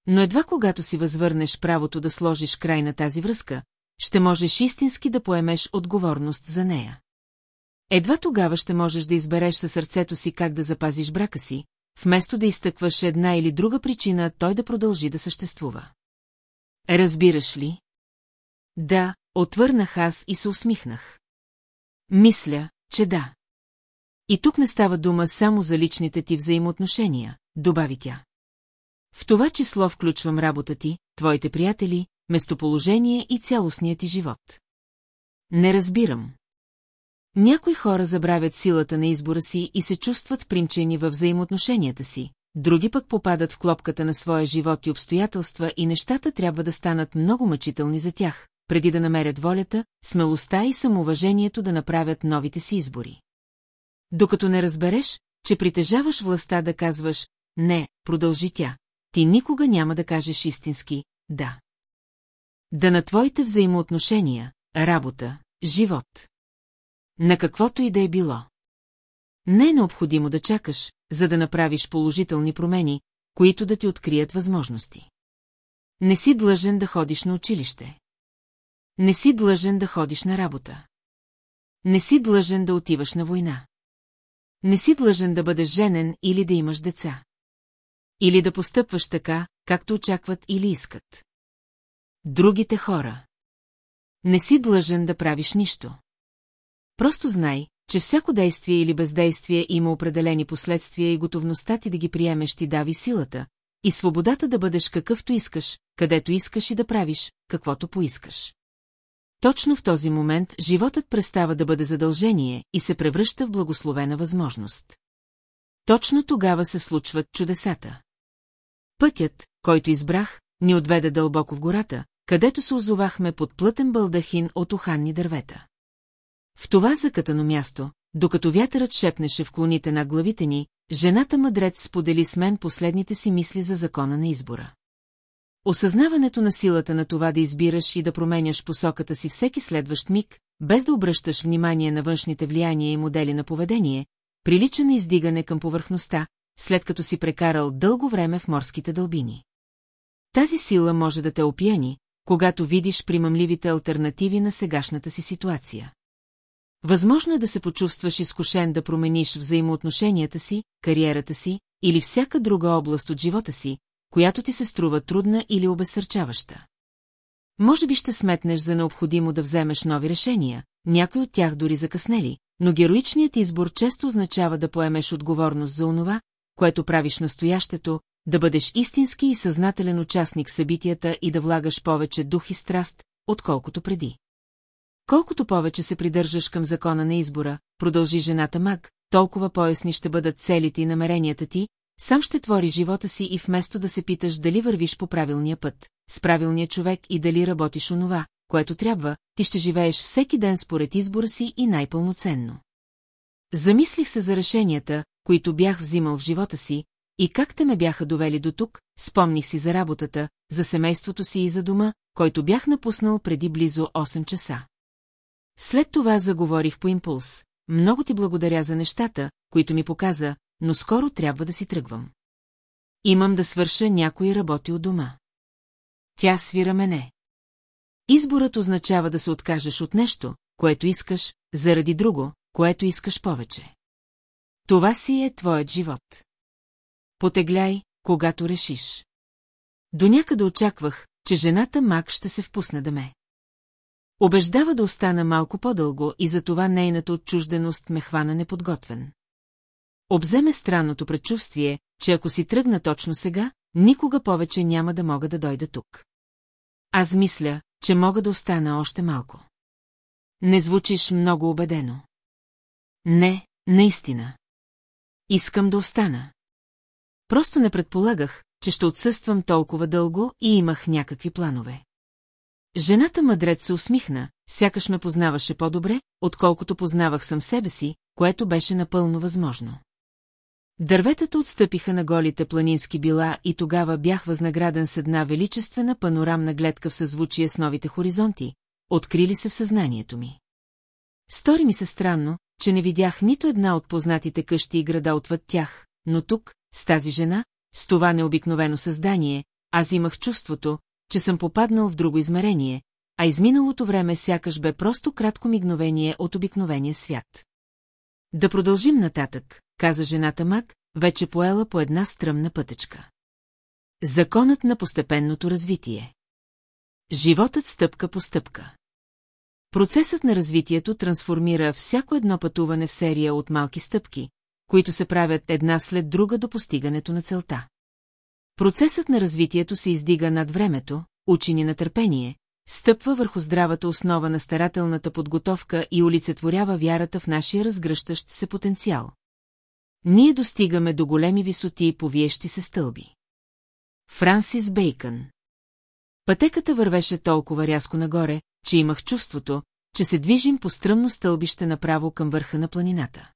Но едва когато си възвърнеш правото да сложиш край на тази връзка, ще можеш истински да поемеш отговорност за нея. Едва тогава ще можеш да избереш със сърцето си как да запазиш брака си, вместо да изтъкваш една или друга причина той да продължи да съществува. Разбираш ли? Да, отвърнах аз и се усмихнах. Мисля, че да. И тук не става дума само за личните ти взаимоотношения, добави тя. В това число включвам работа ти, твоите приятели, местоположение и цялостният ти живот. Не разбирам. Някои хора забравят силата на избора си и се чувстват примчени във взаимоотношенията си, други пък попадат в клопката на своя живот и обстоятелства и нещата трябва да станат много мъчителни за тях, преди да намерят волята, смелостта и самоуважението да направят новите си избори. Докато не разбереш, че притежаваш властта да казваш «не», продължи тя, ти никога няма да кажеш истински «да». Да на твоите взаимоотношения, работа, живот. На каквото и да е било. Не е необходимо да чакаш, за да направиш положителни промени, които да ти открият възможности. Не си длъжен да ходиш на училище. Не си длъжен да ходиш на работа. Не си длъжен да отиваш на война. Не си длъжен да бъдеш женен или да имаш деца. Или да постъпваш така, както очакват или искат. Другите хора. Не си длъжен да правиш нищо. Просто знай, че всяко действие или бездействие има определени последствия и готовността ти да ги приемеш ти дави силата, и свободата да бъдеш какъвто искаш, където искаш и да правиш, каквото поискаш. Точно в този момент животът престава да бъде задължение и се превръща в благословена възможност. Точно тогава се случват чудесата. Пътят, който избрах, ни отведе дълбоко в гората, където се озовахме под плътен балдахин от уханни дървета. В това закатано място, докато вятърът шепнеше в клоните на главите ни, жената мъдрец сподели с мен последните си мисли за закона на избора. Осъзнаването на силата на това да избираш и да променяш посоката си всеки следващ миг, без да обръщаш внимание на външните влияния и модели на поведение, прилича на издигане към повърхността, след като си прекарал дълго време в морските дълбини. Тази сила може да те опияни, когато видиш примамливите альтернативи на сегашната си ситуация. Възможно е да се почувстваш изкушен да промениш взаимоотношенията си, кариерата си или всяка друга област от живота си, която ти се струва трудна или обесърчаваща. Може би ще сметнеш за необходимо да вземеш нови решения, някои от тях дори закъснели, но героичният избор често означава да поемеш отговорност за онова, което правиш настоящето, да бъдеш истински и съзнателен участник в събитията и да влагаш повече дух и страст, отколкото преди. Колкото повече се придържаш към закона на избора, продължи жената маг, толкова поясни ще бъдат целите и намеренията ти, сам ще твори живота си и вместо да се питаш дали вървиш по правилния път, с правилния човек и дали работиш онова, което трябва, ти ще живееш всеки ден според избора си и най-пълноценно. Замислих се за решенията, които бях взимал в живота си, и как те ме бяха довели до тук, спомних си за работата, за семейството си и за дома, който бях напуснал преди близо 8 часа. След това заговорих по импулс. Много ти благодаря за нещата, които ми показа, но скоро трябва да си тръгвам. Имам да свърша някои работи от дома. Тя свира мене. Изборът означава да се откажеш от нещо, което искаш, заради друго, което искаш повече. Това си е твоят живот. Потегляй, когато решиш. До някъде очаквах, че жената мак ще се впусне да ме. Обеждава да остана малко по-дълго и затова нейната отчужденост ме хвана неподготвен. Обземе странното предчувствие, че ако си тръгна точно сега, никога повече няма да мога да дойда тук. Аз мисля, че мога да остана още малко. Не звучиш много убедено. Не, наистина. Искам да остана. Просто не предполагах, че ще отсъствам толкова дълго и имах някакви планове. Жената мъдрец се усмихна, сякаш ме познаваше по-добре, отколкото познавах съм себе си, което беше напълно възможно. Дърветата отстъпиха на голите планински била и тогава бях възнаграден с една величествена панорамна гледка в съзвучие с новите хоризонти, открили се в съзнанието ми. Стори ми се странно, че не видях нито една от познатите къщи и града отвъд тях, но тук, с тази жена, с това необикновено създание, аз имах чувството, че съм попаднал в друго измерение, а изминалото време сякаш бе просто кратко мигновение от обикновения свят. Да продължим нататък, каза жената Мак, вече поела по една стръмна пътечка. Законът на постепенното развитие. Животът стъпка по стъпка. Процесът на развитието трансформира всяко едно пътуване в серия от малки стъпки, които се правят една след друга до постигането на целта. Процесът на развитието се издига над времето, учени на търпение, стъпва върху здравата основа на старателната подготовка и олицетворява вярата в нашия разгръщащ се потенциал. Ние достигаме до големи висоти и повиещи се стълби. Франсис Бейкън Пътеката вървеше толкова рязко нагоре, че имах чувството, че се движим по стръмно стълбище направо към върха на планината.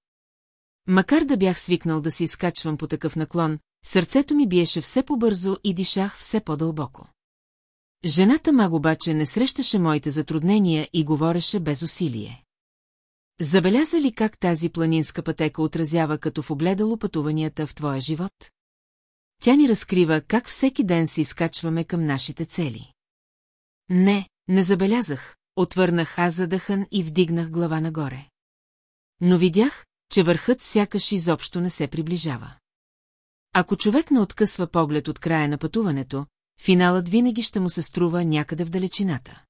Макар да бях свикнал да се изкачвам по такъв наклон, сърцето ми биеше все по-бързо и дишах все по-дълбоко. Жената маг обаче не срещаше моите затруднения и говореше без усилие. Забеляза ли как тази планинска пътека отразява като в огледало пътуванията в твоя живот? Тя ни разкрива как всеки ден се изкачваме към нашите цели. Не, не забелязах, отвърнах аз задъхан и вдигнах глава нагоре. Но видях, че върхът сякаш изобщо не се приближава. Ако човек не откъсва поглед от края на пътуването, финалът винаги ще му се струва някъде в далечината.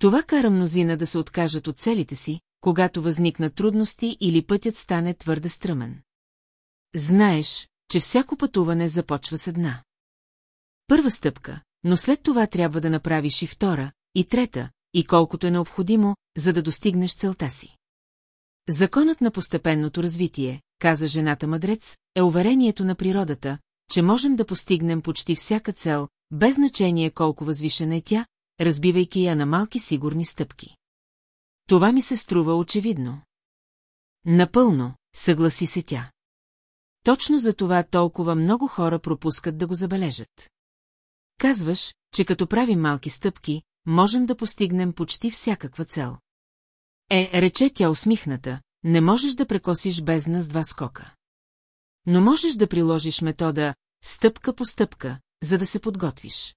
Това кара мнозина да се откажат от целите си, когато възникнат трудности или пътят стане твърде стръмен. Знаеш, че всяко пътуване започва с една. Първа стъпка, но след това трябва да направиш и втора, и трета, и колкото е необходимо, за да достигнеш целта си. Законът на постепенното развитие, каза жената мъдрец, е уверението на природата, че можем да постигнем почти всяка цел, без значение колко възвишена е тя, разбивайки я на малки сигурни стъпки. Това ми се струва очевидно. Напълно, съгласи се тя. Точно за това толкова много хора пропускат да го забележат. Казваш, че като правим малки стъпки, можем да постигнем почти всякаква цел. Е, рече тя усмихната, не можеш да прекосиш бездна с два скока. Но можеш да приложиш метода стъпка по стъпка, за да се подготвиш.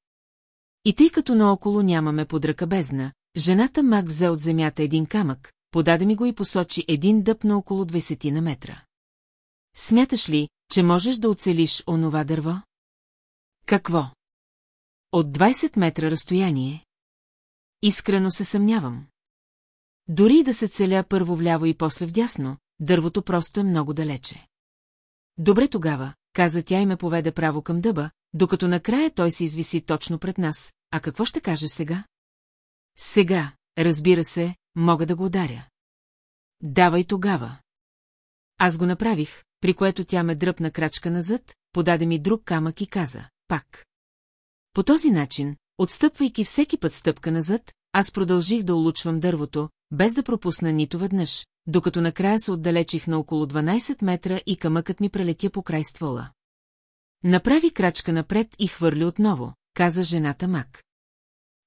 И тъй като наоколо нямаме под ръка бездна, жената мак взе от земята един камък, подаде ми го и посочи един дъб на около 20 на метра. Смяташ ли, че можеш да оцелиш онова дърво? Какво? От 20 метра разстояние? Искрено се съмнявам. Дори да се целя първо вляво и после вдясно, дървото просто е много далече. Добре тогава, каза тя и ме поведе право към дъба, докато накрая той се извиси точно пред нас. А какво ще кажеш сега? Сега, разбира се, мога да го ударя. Давай тогава. Аз го направих, при което тя ме дръпна крачка назад, подаде ми друг камък и каза, пак. По този начин, отстъпвайки всеки път стъпка назад, аз продължих да улучвам дървото, без да пропусна нито веднъж, докато накрая се отдалечих на около 12 метра и камъкът ми прелетя по край ствола. Направи крачка напред и хвърли отново, каза жената Мак.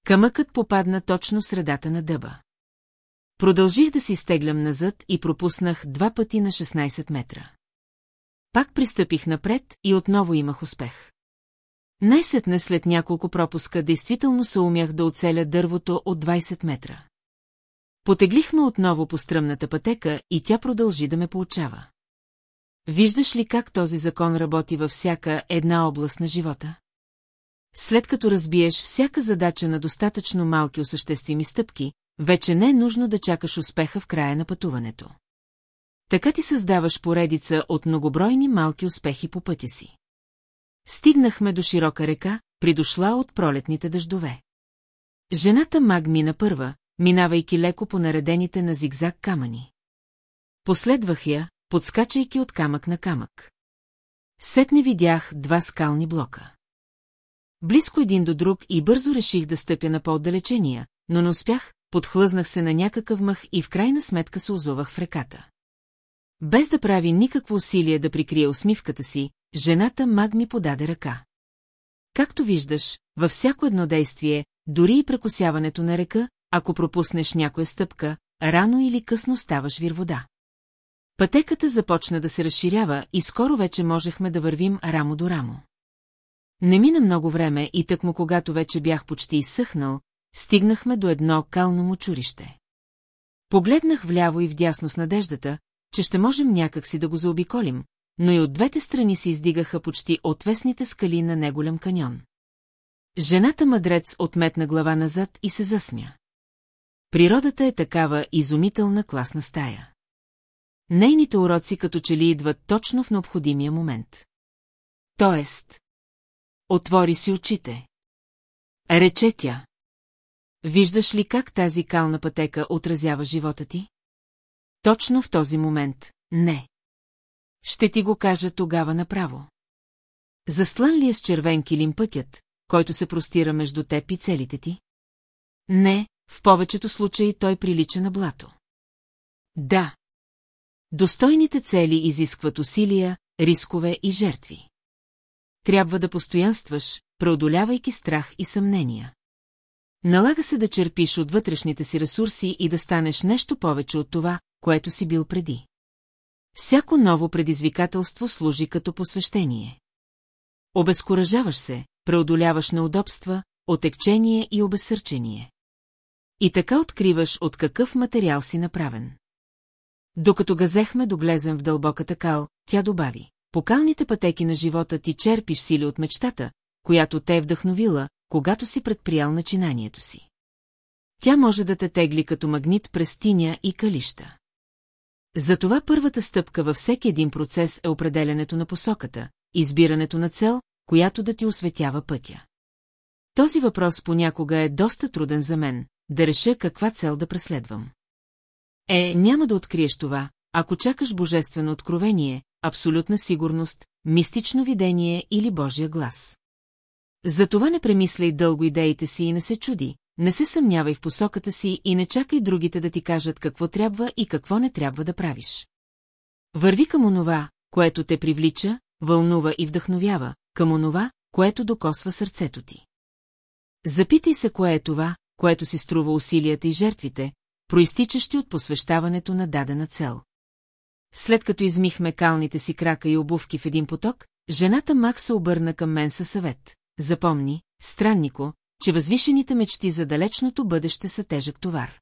Камъкът попадна точно средата на дъба. Продължих да си изтеглям назад и пропуснах два пъти на 16 метра. Пак пристъпих напред и отново имах успех. Най-сетне след няколко пропуска действително се умях да оцеля дървото от 20 метра. Потеглихме отново по стръмната пътека и тя продължи да ме получава. Виждаш ли как този закон работи във всяка една област на живота? След като разбиеш всяка задача на достатъчно малки осъществими стъпки, вече не е нужно да чакаш успеха в края на пътуването. Така ти създаваш поредица от многобройни малки успехи по пътя си. Стигнахме до широка река, придошла от пролетните дъждове. Жената маг мина първа, минавайки леко по наредените на зигзаг камъни. Последвах я, подскачайки от камък на камък. Сетне видях два скални блока. Близко един до друг и бързо реших да стъпя на по-отдалечения, но не успях, подхлъзнах се на някакъв мъх и в крайна сметка се озовах в реката. Без да прави никакво усилие да прикрие усмивката си, жената маг ми подаде ръка. Както виждаш, във всяко едно действие, дори и прекосяването на река, ако пропуснеш някоя стъпка, рано или късно ставаш вир вода. Пътеката започна да се разширява и скоро вече можехме да вървим рамо до рамо. Не мина много време и тъкмо когато вече бях почти изсъхнал, стигнахме до едно кално мочурище. Погледнах вляво и вдясно с надеждата, че ще можем някакси да го заобиколим, но и от двете страни се издигаха почти отвесните скали на неголям каньон. Жената мъдрец отметна глава назад и се засмя. Природата е такава изумителна класна стая. Нейните уроци като че ли идват точно в необходимия момент. Тоест, отвори си очите. Рече тя. Виждаш ли как тази кална пътека отразява живота ти? Точно в този момент, не. Ще ти го кажа тогава направо. Заслан ли е с червен килим пътят, който се простира между теб и целите ти? Не, в повечето случаи той прилича на блато. Да. Достойните цели изискват усилия, рискове и жертви. Трябва да постоянстваш, преодолявайки страх и съмнения. Налага се да черпиш от вътрешните си ресурси и да станеш нещо повече от това, което си бил преди. Всяко ново предизвикателство служи като посвещение. Обезкуражаваш се, преодоляваш неудобства, отекчение и обесърчение. И така откриваш от какъв материал си направен. Докато газехме до глезен в дълбоката кал, тя добави. По калните пътеки на живота ти черпиш сили от мечтата, която те е вдъхновила, когато си предприял начинанието си. Тя може да те тегли като магнит през тиня и калища. Затова първата стъпка във всеки един процес е определенето на посоката, избирането на цел, която да ти осветява пътя. Този въпрос понякога е доста труден за мен, да реша каква цел да преследвам. Е, няма да откриеш това, ако чакаш божествено откровение, абсолютна сигурност, мистично видение или Божия глас. Затова не премисляй дълго идеите си и не се чуди, не се съмнявай в посоката си и не чакай другите да ти кажат какво трябва и какво не трябва да правиш. Върви към онова, което те привлича, вълнува и вдъхновява, към онова, което докосва сърцето ти. Запитай се кое е това, което си струва усилията и жертвите, проистичащи от посвещаването на дадена цел. След като измихме калните си крака и обувки в един поток, жената Мак се обърна към мен със съвет. Запомни, страннико, че възвишените мечти за далечното бъдеще са тежък товар.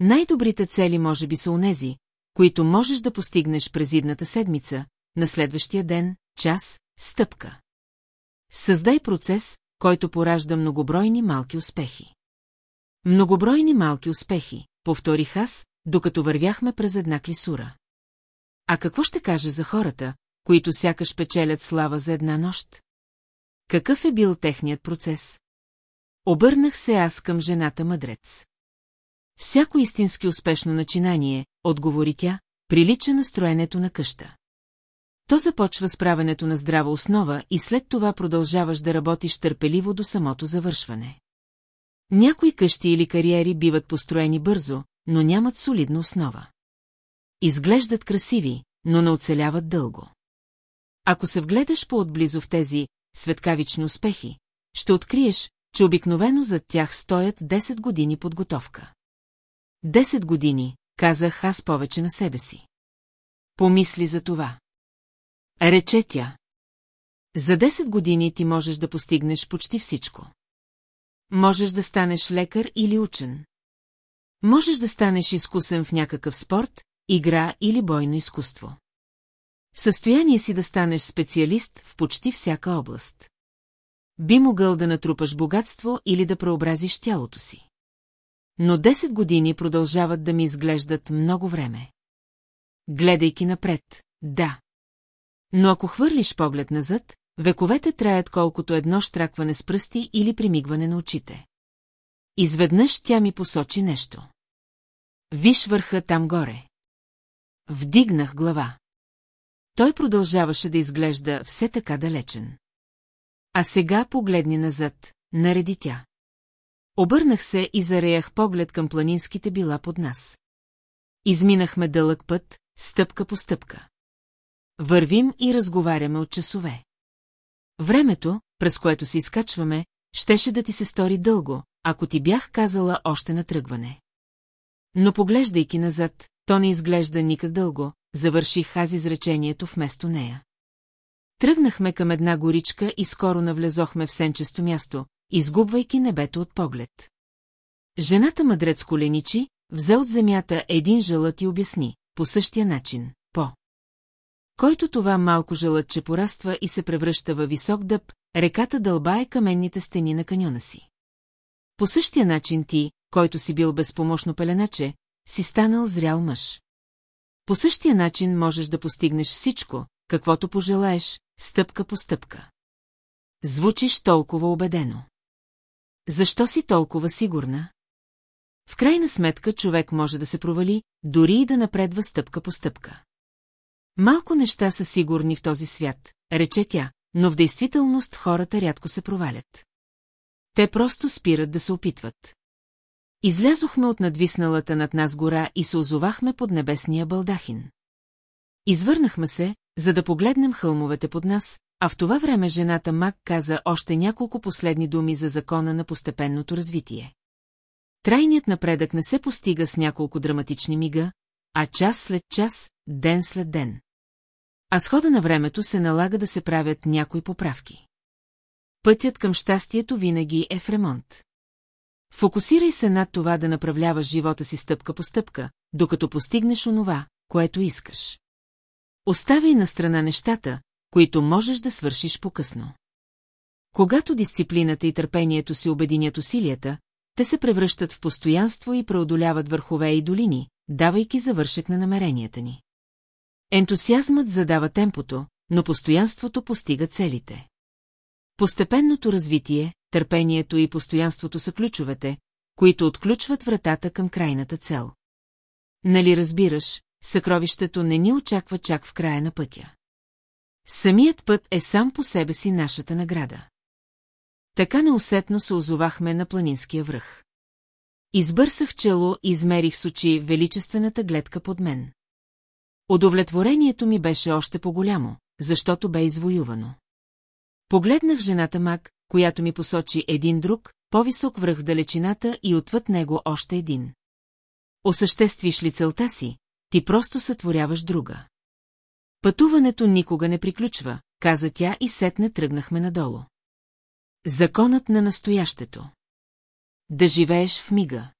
Най-добрите цели може би са унези, които можеш да постигнеш през идната седмица, на следващия ден, час, стъпка. Създай процес, който поражда многобройни малки успехи. Многобройни малки успехи, повторих аз, докато вървяхме през една клисура. А какво ще кажеш за хората, които сякаш печелят слава за една нощ? Какъв е бил техният процес? Обърнах се аз към жената мъдрец. Всяко истински успешно начинание, отговори тя, прилича на строенето на къща. То започва с на здрава основа и след това продължаваш да работиш търпеливо до самото завършване. Някои къщи или кариери биват построени бързо, но нямат солидна основа. Изглеждат красиви, но не оцеляват дълго. Ако се вгледаш по-отблизо в тези светкавични успехи, ще откриеш, че обикновено зад тях стоят 10 години подготовка. 10 години, казах аз повече на себе си. Помисли за това. Рече тя. За 10 години ти можеш да постигнеш почти всичко. Можеш да станеш лекар или учен. Можеш да станеш изкусен в някакъв спорт, игра или бойно изкуство. В състояние си да станеш специалист в почти всяка област. Би могъл да натрупаш богатство или да преобразиш тялото си. Но 10 години продължават да ми изглеждат много време. Гледайки напред, да. Но ако хвърлиш поглед назад, вековете траят колкото едно штракване с пръсти или примигване на очите. Изведнъж тя ми посочи нещо. Виж върха там горе. Вдигнах глава. Той продължаваше да изглежда все така далечен. А сега погледни назад, нареди тя. Обърнах се и зареях поглед към планинските била под нас. Изминахме дълъг път, стъпка по стъпка. Вървим и разговаряме от часове. Времето, през което се изкачваме, щеше да ти се стори дълго, ако ти бях казала още на тръгване. Но поглеждайки назад, то не изглежда никак дълго, завърших аз изречението вместо нея. Тръгнахме към една горичка и скоро навлезохме в сенчесто място, изгубвайки небето от поглед. Жената мъдрец коленичи, взе от земята един жълът и обясни, по същия начин, по. Който това малко жълътче пораства и се превръща във висок дъб, реката дълбае каменните стени на каньона си. По същия начин ти, който си бил безпомощно пеленаче, си станал зрял мъж. По същия начин можеш да постигнеш всичко, каквото пожелаеш, стъпка по стъпка. Звучиш толкова убедено. Защо си толкова сигурна? В крайна сметка човек може да се провали, дори и да напредва стъпка по стъпка. Малко неща са сигурни в този свят, рече тя, но в действителност хората рядко се провалят. Те просто спират да се опитват. Излязохме от надвисналата над нас гора и се озовахме под небесния балдахин. Извърнахме се, за да погледнем хълмовете под нас, а в това време жената Мак каза още няколко последни думи за закона на постепенното развитие. Трайният напредък не се постига с няколко драматични мига, а час след час, ден след ден. А с хода на времето се налага да се правят някои поправки. Пътят към щастието винаги е в ремонт. Фокусирай се над това да направляваш живота си стъпка по стъпка, докато постигнеш онова, което искаш. Оставяй на страна нещата, които можеш да свършиш по-късно. Когато дисциплината и търпението си обединят усилията, те се превръщат в постоянство и преодоляват върхове и долини, давайки завършек на намеренията ни. Ентусиазмът задава темпото, но постоянството постига целите. Постепенното развитие, търпението и постоянството са ключовете, които отключват вратата към крайната цел. Нали разбираш, съкровището не ни очаква чак в края на пътя. Самият път е сам по себе си нашата награда. Така неусетно се озовахме на планинския връх. Избърсах чело и измерих с очи величествената гледка под мен. Удовлетворението ми беше още по-голямо, защото бе извоювано. Погледнах жената мак, която ми посочи един друг, по-висок връх в далечината и отвъд него още един. Осъществиш ли целта си, ти просто сътворяваш друга. Пътуването никога не приключва, каза тя и сетне тръгнахме надолу. Законът на настоящето. Да живееш в мига.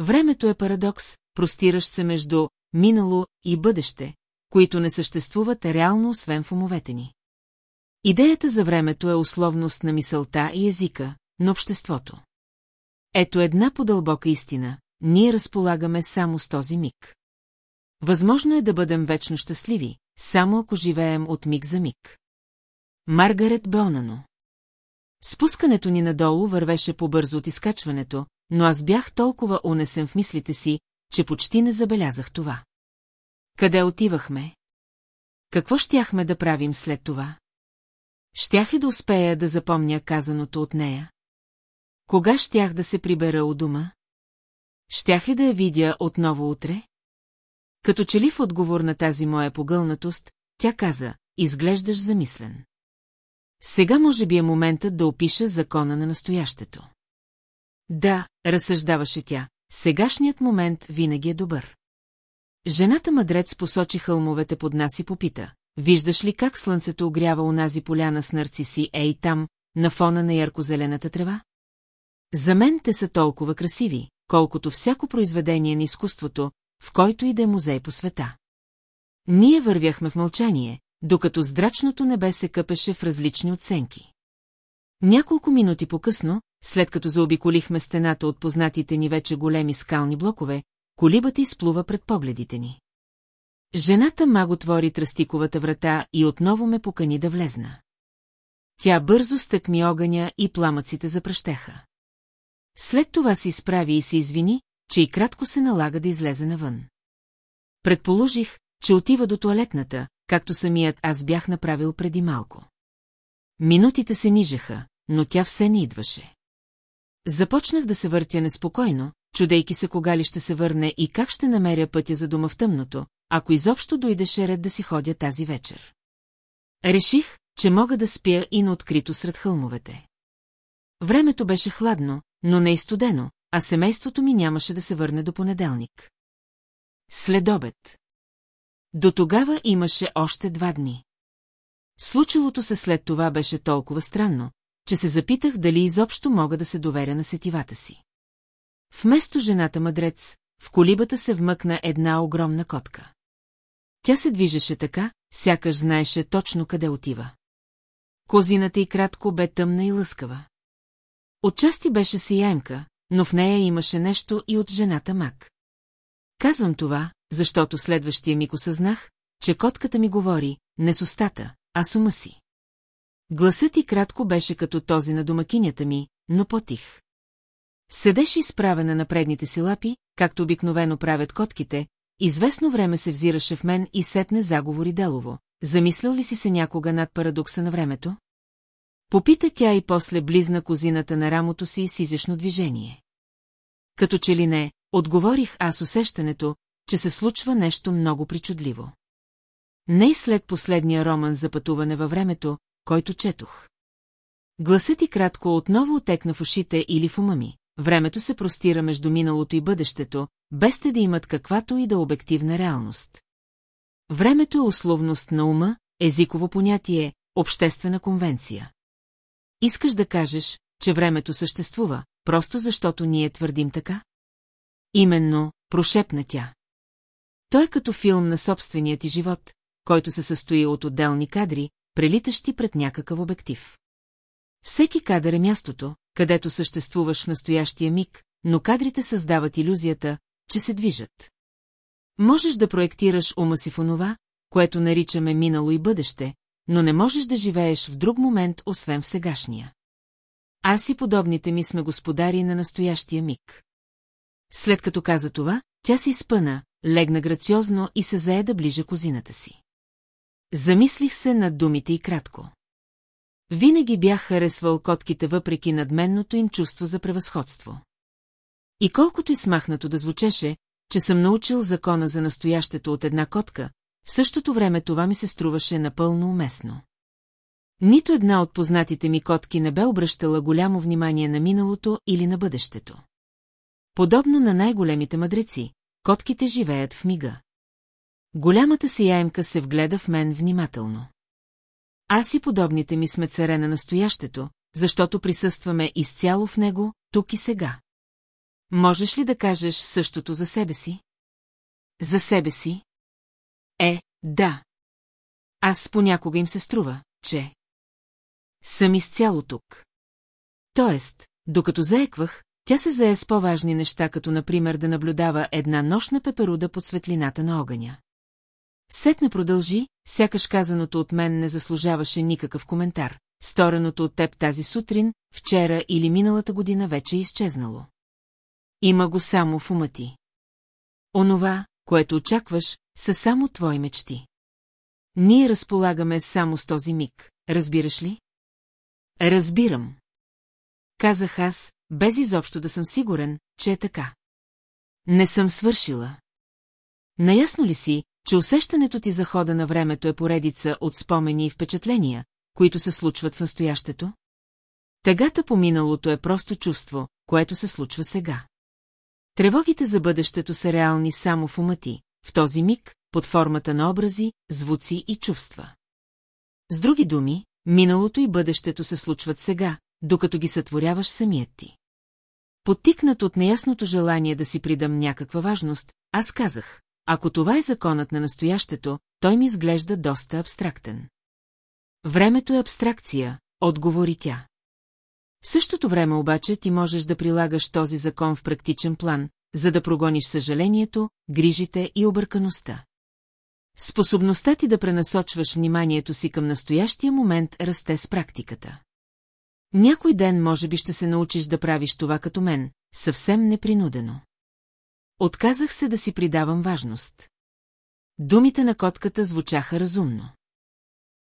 Времето е парадокс, простиращ се между минало и бъдеще, които не съществуват реално освен в умовете ни. Идеята за времето е условност на мисълта и езика, на обществото. Ето една подълбока истина, ние разполагаме само с този миг. Възможно е да бъдем вечно щастливи, само ако живеем от миг за миг. Маргарет Бонано Спускането ни надолу вървеше по-бързо от изкачването, но аз бях толкова унесен в мислите си, че почти не забелязах това. Къде отивахме? Какво щяхме да правим след това? Щях ли да успея да запомня казаното от нея? Кога щях да се прибера у дома? Щях ли да я видя отново утре? Като че ли в отговор на тази моя погълнатост, тя каза, изглеждаш замислен. Сега може би е моментът да опиша закона на настоящето. Да, разсъждаваше тя, сегашният момент винаги е добър. Жената мъдрец посочи хълмовете под нас и попита. Виждаш ли как слънцето огрява унази поляна с нарциси ей там, на фона на яркозелената трева? За мен те са толкова красиви, колкото всяко произведение на изкуството, в който и да е музей по света. Ние вървяхме в мълчание, докато здрачното небе се къпеше в различни оценки. Няколко минути по-късно, след като заобиколихме стената от познатите ни вече големи скални блокове, колибата изплува пред погледите ни. Жената маг отвори тръстиковата врата и отново ме покани да влезна. Тя бързо стъкми огъня и пламъците запръщеха. След това се изправи и се извини, че и кратко се налага да излезе навън. Предположих, че отива до туалетната, както самият аз бях направил преди малко. Минутите се нижеха, но тя все не идваше. Започнах да се въртя неспокойно, чудейки се кога ли ще се върне и как ще намеря пътя за дома в тъмното, ако изобщо дойдеше ред да си ходя тази вечер. Реших, че мога да спя и на открито сред хълмовете. Времето беше хладно, но не и студено, а семейството ми нямаше да се върне до понеделник. След обед. До тогава имаше още два дни. Случилото се след това беше толкова странно, че се запитах дали изобщо мога да се доверя на сетивата си. Вместо жената мъдрец, в колибата се вмъкна една огромна котка. Тя се движеше така, сякаш знаеше точно къде отива. Козината и кратко бе тъмна и лъскава. Отчасти беше сияемка, но в нея имаше нещо и от жената мак. Казвам това, защото следващия миг осъзнах, че котката ми говори не с устата, а с ума си. Гласът и кратко беше като този на домакинята ми, но по-тих. Седеше изправена на предните си лапи, както обикновено правят котките, известно време се взираше в мен и сетне заговори делово. Замислял ли си се някога над парадокса на времето? Попита тя и после близна козината на рамото си с изящно движение. Като че ли не, отговорих аз усещането, че се случва нещо много причудливо. Не и след последния роман за пътуване във времето, който четох. Гласът и кратко отново отекна в ушите или в ума ми. Времето се простира между миналото и бъдещето, без те да имат каквато и да обективна реалност. Времето е условност на ума, езиково понятие, обществена конвенция. Искаш да кажеш, че времето съществува, просто защото ние твърдим така? Именно, прошепна тя. Той е като филм на собственият ти живот, който се състои от отделни кадри, прелитащи пред някакъв обектив. Всеки кадър е мястото, където съществуваш в настоящия миг, но кадрите създават иллюзията, че се движат. Можеш да проектираш ума си в онова, което наричаме минало и бъдеще, но не можеш да живееш в друг момент, освен в сегашния. Аз и подобните ми сме господари на настоящия миг. След като каза това, тя се изпъна, легна грациозно и се зае да ближе козината си. Замислих се над думите и кратко. Винаги бях харесвал котките въпреки надменното им чувство за превъзходство. И колкото и смахнато да звучеше, че съм научил закона за настоящето от една котка, в същото време това ми се струваше напълно уместно. Нито една от познатите ми котки не бе обръщала голямо внимание на миналото или на бъдещето. Подобно на най-големите мъдреци, котките живеят в мига. Голямата сияемка се вгледа в мен внимателно. Аз и подобните ми сме царе на настоящето, защото присъстваме изцяло в него, тук и сега. Можеш ли да кажеш същото за себе си? За себе си? Е, да. Аз понякога им се струва, че... Съм изцяло тук. Тоест, докато заеквах, тя се зае с по-важни неща, като например да наблюдава една нощна пеперуда под светлината на огъня. Сетне продължи, сякаш казаното от мен не заслужаваше никакъв коментар. Стореното от теб тази сутрин, вчера или миналата година вече е изчезнало. Има го само в ума ти. Онова, което очакваш, са само твои мечти. Ние разполагаме само с този миг, разбираш ли? Разбирам. Казах аз, без изобщо да съм сигурен, че е така. Не съм свършила. Наясно ли си, че усещането ти за хода на времето е поредица от спомени и впечатления, които се случват в настоящето? Тегата по миналото е просто чувство, което се случва сега. Тревогите за бъдещето са реални само в ума ти, в този миг, под формата на образи, звуци и чувства. С други думи, миналото и бъдещето се случват сега, докато ги сътворяваш самият ти. Подтикнат от неясното желание да си придам някаква важност, аз казах, ако това е законът на настоящето, той ми изглежда доста абстрактен. Времето е абстракция, отговори тя. В същото време обаче ти можеш да прилагаш този закон в практичен план, за да прогониш съжалението, грижите и объркаността. Способността ти да пренасочваш вниманието си към настоящия момент расте с практиката. Някой ден може би ще се научиш да правиш това като мен, съвсем непринудено. Отказах се да си придавам важност. Думите на котката звучаха разумно.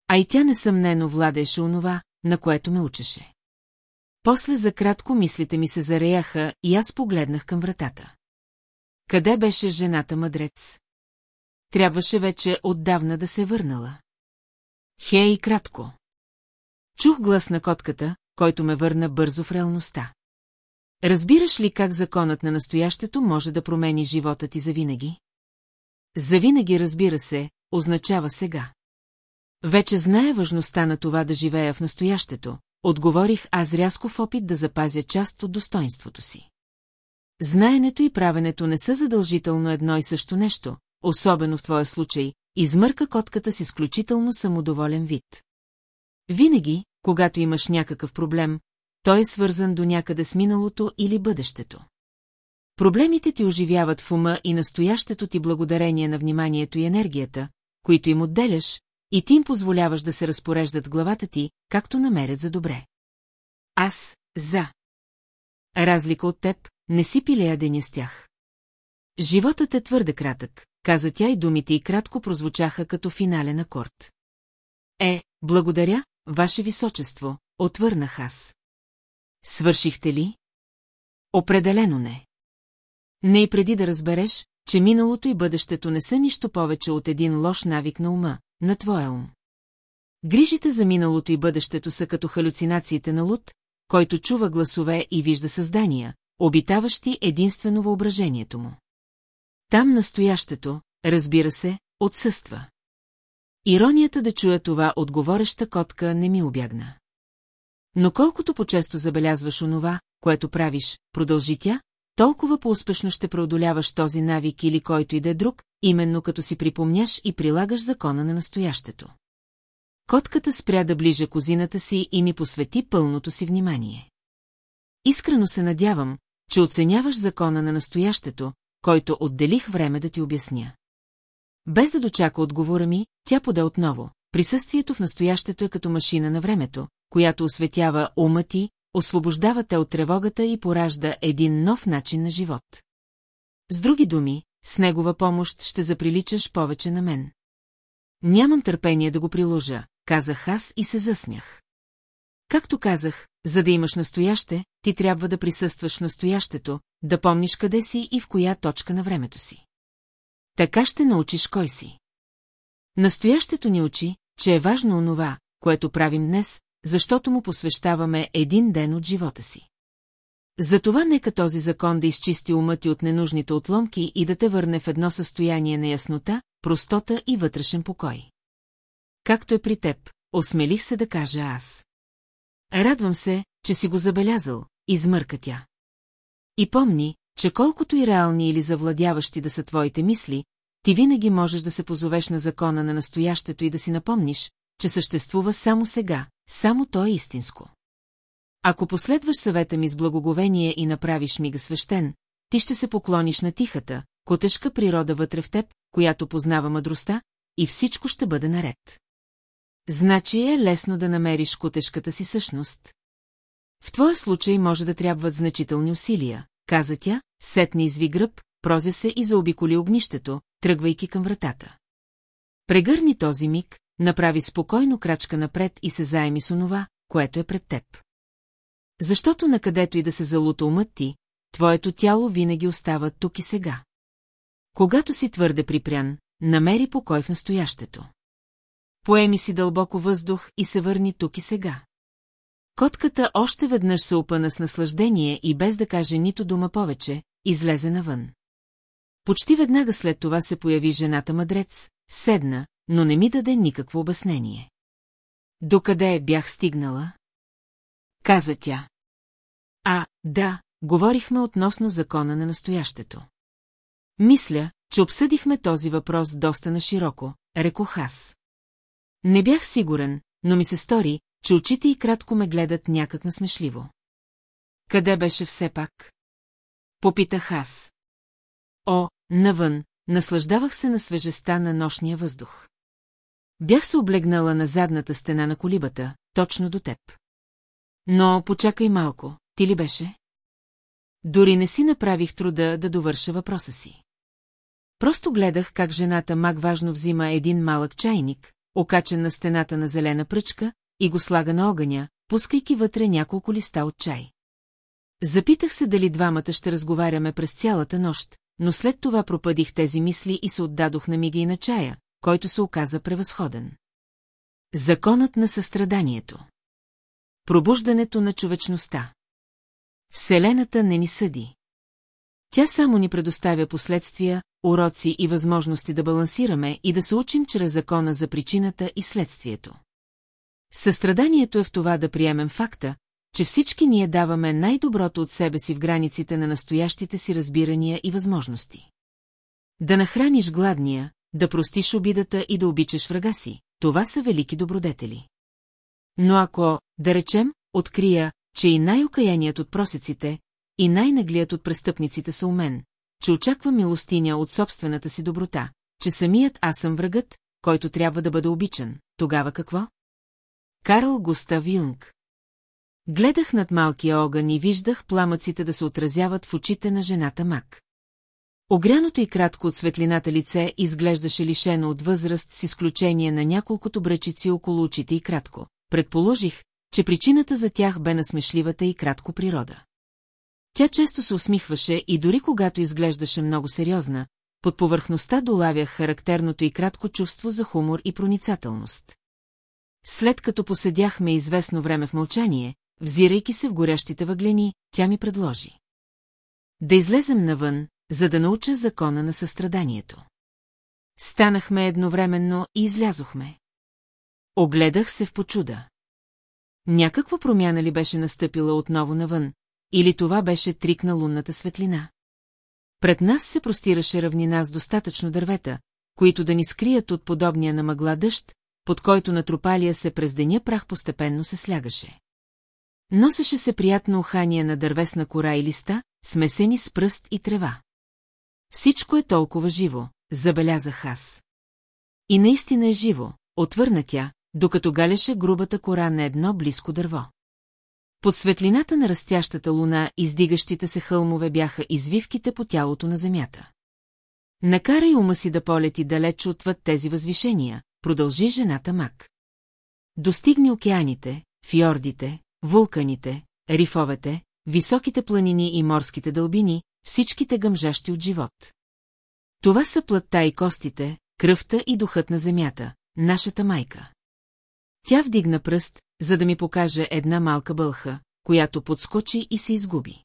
А и тя несъмнено владееше онова, на което ме учеше. После за кратко мислите ми се зареяха и аз погледнах към вратата. Къде беше жената мъдрец? Трябваше вече отдавна да се върнала. Хей, кратко. Чух глас на котката, който ме върна бързо в реалността. Разбираш ли как законът на настоящето може да промени живота ти завинаги? Завинаги, разбира се, означава сега. Вече знае важността на това да живея в настоящето, отговорих аз рязко в опит да запазя част от достоинството си. Знаенето и правенето не са задължително едно и също нещо, особено в твоя случай, измърка котката с изключително самодоволен вид. Винаги, когато имаш някакъв проблем, той е свързан до някъде с миналото или бъдещето. Проблемите ти оживяват в ума и настоящето ти благодарение на вниманието и енергията, които им отделяш, и ти им позволяваш да се разпореждат главата ти, както намерят за добре. Аз, за. Разлика от теб, не си пилея деня с тях. Животът е твърде кратък, каза тя и думите и кратко прозвучаха като финален акорд. Е, благодаря, ваше височество, отвърнах аз. Свършихте ли? Определено не. Не и преди да разбереш, че миналото и бъдещето не са нищо повече от един лош навик на ума, на твоя ум. Грижите за миналото и бъдещето са като халюцинациите на луд, който чува гласове и вижда създания, обитаващи единствено въображението му. Там настоящето, разбира се, отсъства. Иронията да чуя това от говореща котка не ми обягна. Но колкото по-често забелязваш онова, което правиш, продължи тя, толкова по-успешно ще преодоляваш този навик или който и да е друг, именно като си припомняш и прилагаш закона на настоящето. Котката спря да ближа козината си и ми посвети пълното си внимание. Искрено се надявам, че оценяваш закона на настоящето, който отделих време да ти обясня. Без да дочака отговора ми, тя поде отново. Присъствието в настоящето е като машина на времето, която осветява ума ти, освобождава те от тревогата и поражда един нов начин на живот. С други думи, с негова помощ ще заприличаш повече на мен. Нямам търпение да го приложа, казах аз и се засмях. Както казах, за да имаш настояще, ти трябва да присъстваш в настоящето, да помниш къде си и в коя точка на времето си. Така ще научиш кой си. Настоящето ни учи, че е важно онова, което правим днес, защото му посвещаваме един ден от живота си. Затова нека този закон да изчисти умът ти от ненужните отломки и да те върне в едно състояние на яснота, простота и вътрешен покой. Както е при теб, осмелих се да кажа аз. Радвам се, че си го забелязал, измърка тя. И помни, че колкото и реални или завладяващи да са твоите мисли, ти винаги можеш да се позовеш на закона на настоящето и да си напомниш, че съществува само сега, само то е истинско. Ако последваш съвета ми с благоговение и направиш мига свещен, ти ще се поклониш на тихата, котешка природа вътре в теб, която познава мъдростта, и всичко ще бъде наред. Значи е лесно да намериш котешката си същност. В твоя случай може да трябват значителни усилия, каза тя, сетне изви гръб, прозе се и заобиколи огнището, тръгвайки към вратата. Прегърни този миг, направи спокойно крачка напред и се заеми с онова, което е пред теб. Защото накъдето и да се залута умът ти, твоето тяло винаги остава тук и сега. Когато си твърде припрян, намери покой в настоящето. Поеми си дълбоко въздух и се върни тук и сега. Котката още веднъж се опъна с наслаждение и без да каже нито дума повече, излезе навън. Почти веднага след това се появи жената мъдрец, седна, но не ми даде никакво обяснение. Докъде бях стигнала? Каза тя. А, да, говорихме относно закона на настоящето. Мисля, че обсъдихме този въпрос доста нашироко, рекох аз. Не бях сигурен, но ми се стори, че очите и кратко ме гледат някак насмешливо. Къде беше все пак? Попитах аз. О, навън, наслаждавах се на свежестта на нощния въздух. Бях се облегнала на задната стена на колибата, точно до теб. Но почакай малко, ти ли беше? Дори не си направих труда да довърша въпроса си. Просто гледах как жената мак важно взима един малък чайник, окачен на стената на зелена пръчка, и го слага на огъня, пускайки вътре няколко листа от чай. Запитах се дали двамата ще разговаряме през цялата нощ, но след това пропъдих тези мисли и се отдадох на миги и на чая, който се оказа превъзходен. Законът на състраданието Пробуждането на човечността Вселената не ни съди. Тя само ни предоставя последствия, уроци и възможности да балансираме и да се учим чрез закона за причината и следствието. Състраданието е в това да приемем факта, че всички ние даваме най-доброто от себе си в границите на настоящите си разбирания и възможности. Да нахраниш гладния, да простиш обидата и да обичаш врага си, това са велики добродетели. Но ако, да речем, открия, че и най-окаяният от просеците, и най-наглият от престъпниците са умен, че очаква милостиня от собствената си доброта, че самият аз съм врагът, който трябва да бъде обичан, тогава какво? Карл Густав Юнг Гледах над малкия огън и виждах пламъците да се отразяват в очите на жената Мак. Огряното и кратко от светлината лице изглеждаше лишено от възраст с изключение на няколкото бръчици около очите и кратко. Предположих, че причината за тях бе насмешливата и кратко природа. Тя често се усмихваше и дори когато изглеждаше много сериозна, под повърхността долавях характерното и кратко чувство за хумор и проницателност. След като поседяхме известно време в мълчание, взирайки се в горящите въглени, тя ми предложи. Да излезем навън, за да науча закона на състраданието. Станахме едновременно и излязохме. Огледах се в почуда. Някаква промяна ли беше настъпила отново навън, или това беше трик на лунната светлина? Пред нас се простираше равнина с достатъчно дървета, които да ни скрият от подобния на мъгла дъжд, под който натрупалия се през деня прах постепенно се слягаше. Носеше се приятно ухание на дървесна кора и листа, смесени с пръст и трева. Всичко е толкова живо, забелязах аз. И наистина е живо, отвърна тя, докато галеше грубата кора на едно близко дърво. Под светлината на растящата луна издигащите се хълмове бяха извивките по тялото на земята. Накарай ума си да полети далеч отвъд тези възвишения, продължи жената Мак. Достигни океаните, фьордите, вулканите, рифовете, високите планини и морските дълбини, всичките гъмжащи от живот. Това са плътта и костите, кръвта и духът на земята, нашата майка. Тя вдигна пръст, за да ми покаже една малка бълха, която подскочи и се изгуби.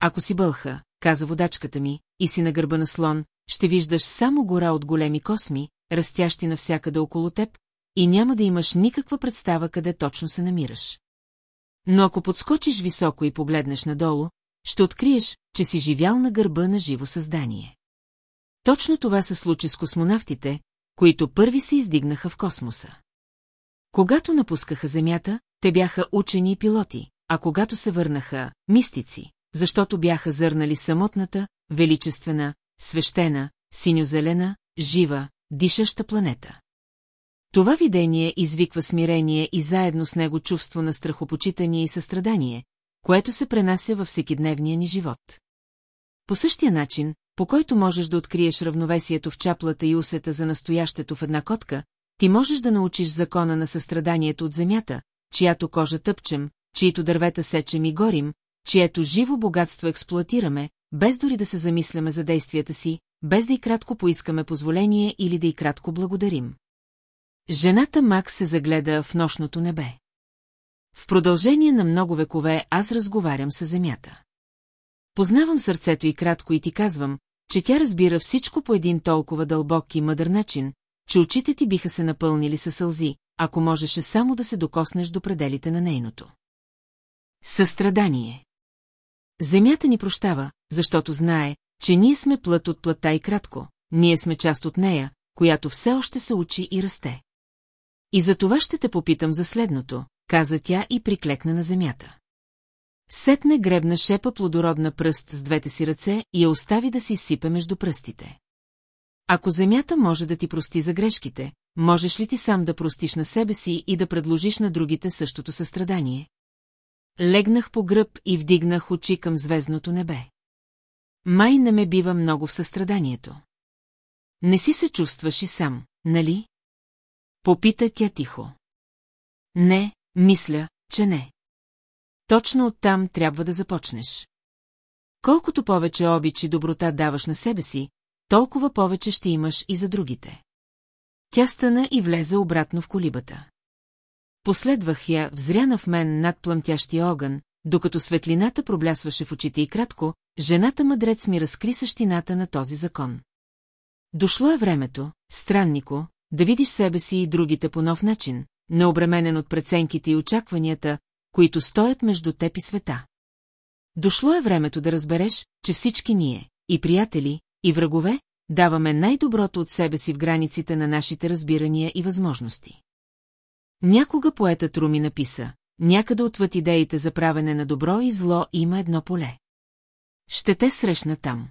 Ако си бълха, каза водачката ми, и си на гърба на слон, ще виждаш само гора от големи косми, растящи навсякъде около теб, и няма да имаш никаква представа къде точно се намираш. Но ако подскочиш високо и погледнеш надолу, ще откриеш, че си живял на гърба на живо създание. Точно това се случи с космонавтите, които първи се издигнаха в космоса. Когато напускаха Земята, те бяха учени и пилоти, а когато се върнаха – мистици, защото бяха зърнали самотната, величествена, свещена, синьозелена, жива, дишаща планета. Това видение извиква смирение и заедно с него чувство на страхопочитание и състрадание, което се пренася във всекидневния ни живот. По същия начин, по който можеш да откриеш равновесието в чаплата и усета за настоящето в една котка, ти можеш да научиш закона на състраданието от земята, чиято кожа тъпчем, чието дървета сечем и горим, чието живо богатство експлуатираме, без дори да се замисляме за действията си, без да и кратко поискаме позволение или да и кратко благодарим. Жената Мак се загледа в нощното небе. В продължение на много векове аз разговарям с земята. Познавам сърцето и кратко и ти казвам, че тя разбира всичко по един толкова дълбок и мъдър начин, че очите ти биха се напълнили със сълзи, ако можеше само да се докоснеш до пределите на нейното. Състрадание Земята ни прощава, защото знае, че ние сме плът от плътта и кратко, ние сме част от нея, която все още се учи и расте. И за това ще те попитам за следното, каза тя и приклекна на земята. Сетне гребна шепа плодородна пръст с двете си ръце и я остави да си сипе между пръстите. Ако земята може да ти прости за грешките, можеш ли ти сам да простиш на себе си и да предложиш на другите същото състрадание? Легнах по гръб и вдигнах очи към звездното небе. Май не ме бива много в състраданието. Не си се чувстваш и сам, нали? Попита тя тихо. Не, мисля, че не. Точно оттам трябва да започнеш. Колкото повече обич и доброта даваш на себе си, толкова повече ще имаш и за другите. Тя стана и влезе обратно в колибата. Последвах я, взряна в мен над плъмтящия огън, докато светлината проблясваше в очите и кратко, жената мъдрец ми разкри същината на този закон. Дошло е времето, страннико, да видиш себе си и другите по нов начин, необременен от преценките и очакванията, които стоят между теб и света. Дошло е времето да разбереш, че всички ние, и приятели, и врагове, даваме най-доброто от себе си в границите на нашите разбирания и възможности. Някога поетът Руми написа, някъде отвъд идеите за правене на добро и зло има едно поле. Ще те срещна там.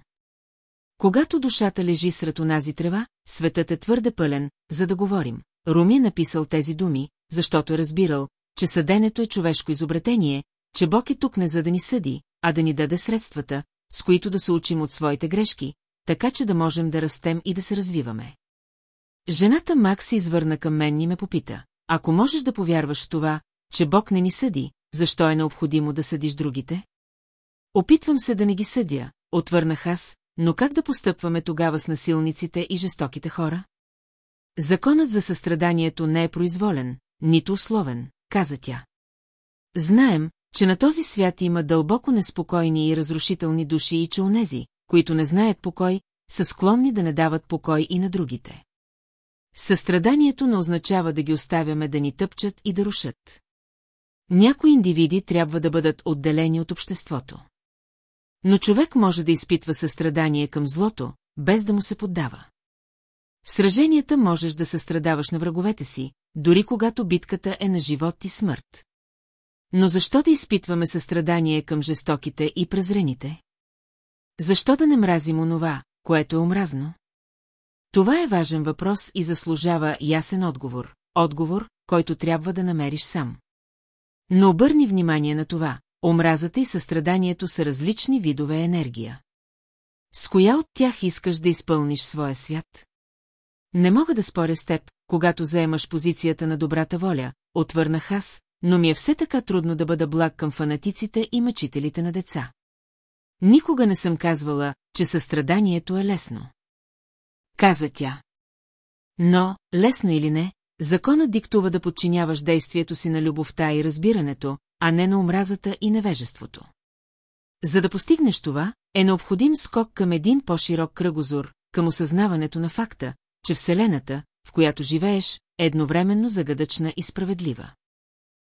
Когато душата лежи сред онази трева, светът е твърде пълен, за да говорим. Руми е написал тези думи, защото е разбирал, че съденето е човешко изобретение, че Бог е тук не за да ни съди, а да ни даде средствата, с които да се учим от своите грешки, така че да можем да растем и да се развиваме. Жената Мак се извърна към мен и ме попита, ако можеш да повярваш в това, че Бог не ни съди, защо е необходимо да съдиш другите? Опитвам се да не ги съдя, отвърнах аз, но как да постъпваме тогава с насилниците и жестоките хора? Законът за състраданието не е произволен, нито условен, каза тя. Знаем, че на този свят има дълбоко неспокойни и разрушителни души и че онези, които не знаят покой, са склонни да не дават покой и на другите. Състраданието не означава да ги оставяме да ни тъпчат и да рушат. Някои индивиди трябва да бъдат отделени от обществото. Но човек може да изпитва състрадание към злото, без да му се поддава. В сраженията можеш да състрадаваш на враговете си, дори когато битката е на живот и смърт. Но защо да изпитваме състрадание към жестоките и презрените? Защо да не мразим онова, което е омразно? Това е важен въпрос и заслужава ясен отговор. Отговор, който трябва да намериш сам. Но обърни внимание на това. Омразата и състраданието са различни видове енергия. С коя от тях искаш да изпълниш своя свят? Не мога да споря с теб, когато заемаш позицията на добрата воля, отвърнах аз, но ми е все така трудно да бъда благ към фанатиците и мъчителите на деца. Никога не съм казвала, че състраданието е лесно. Каза тя. Но, лесно или не, законът диктува да подчиняваш действието си на любовта и разбирането, а не на омразата и невежеството. За да постигнеш това, е необходим скок към един по-широк кръгозор, към осъзнаването на факта, че Вселената, в която живееш, е едновременно загадъчна и справедлива.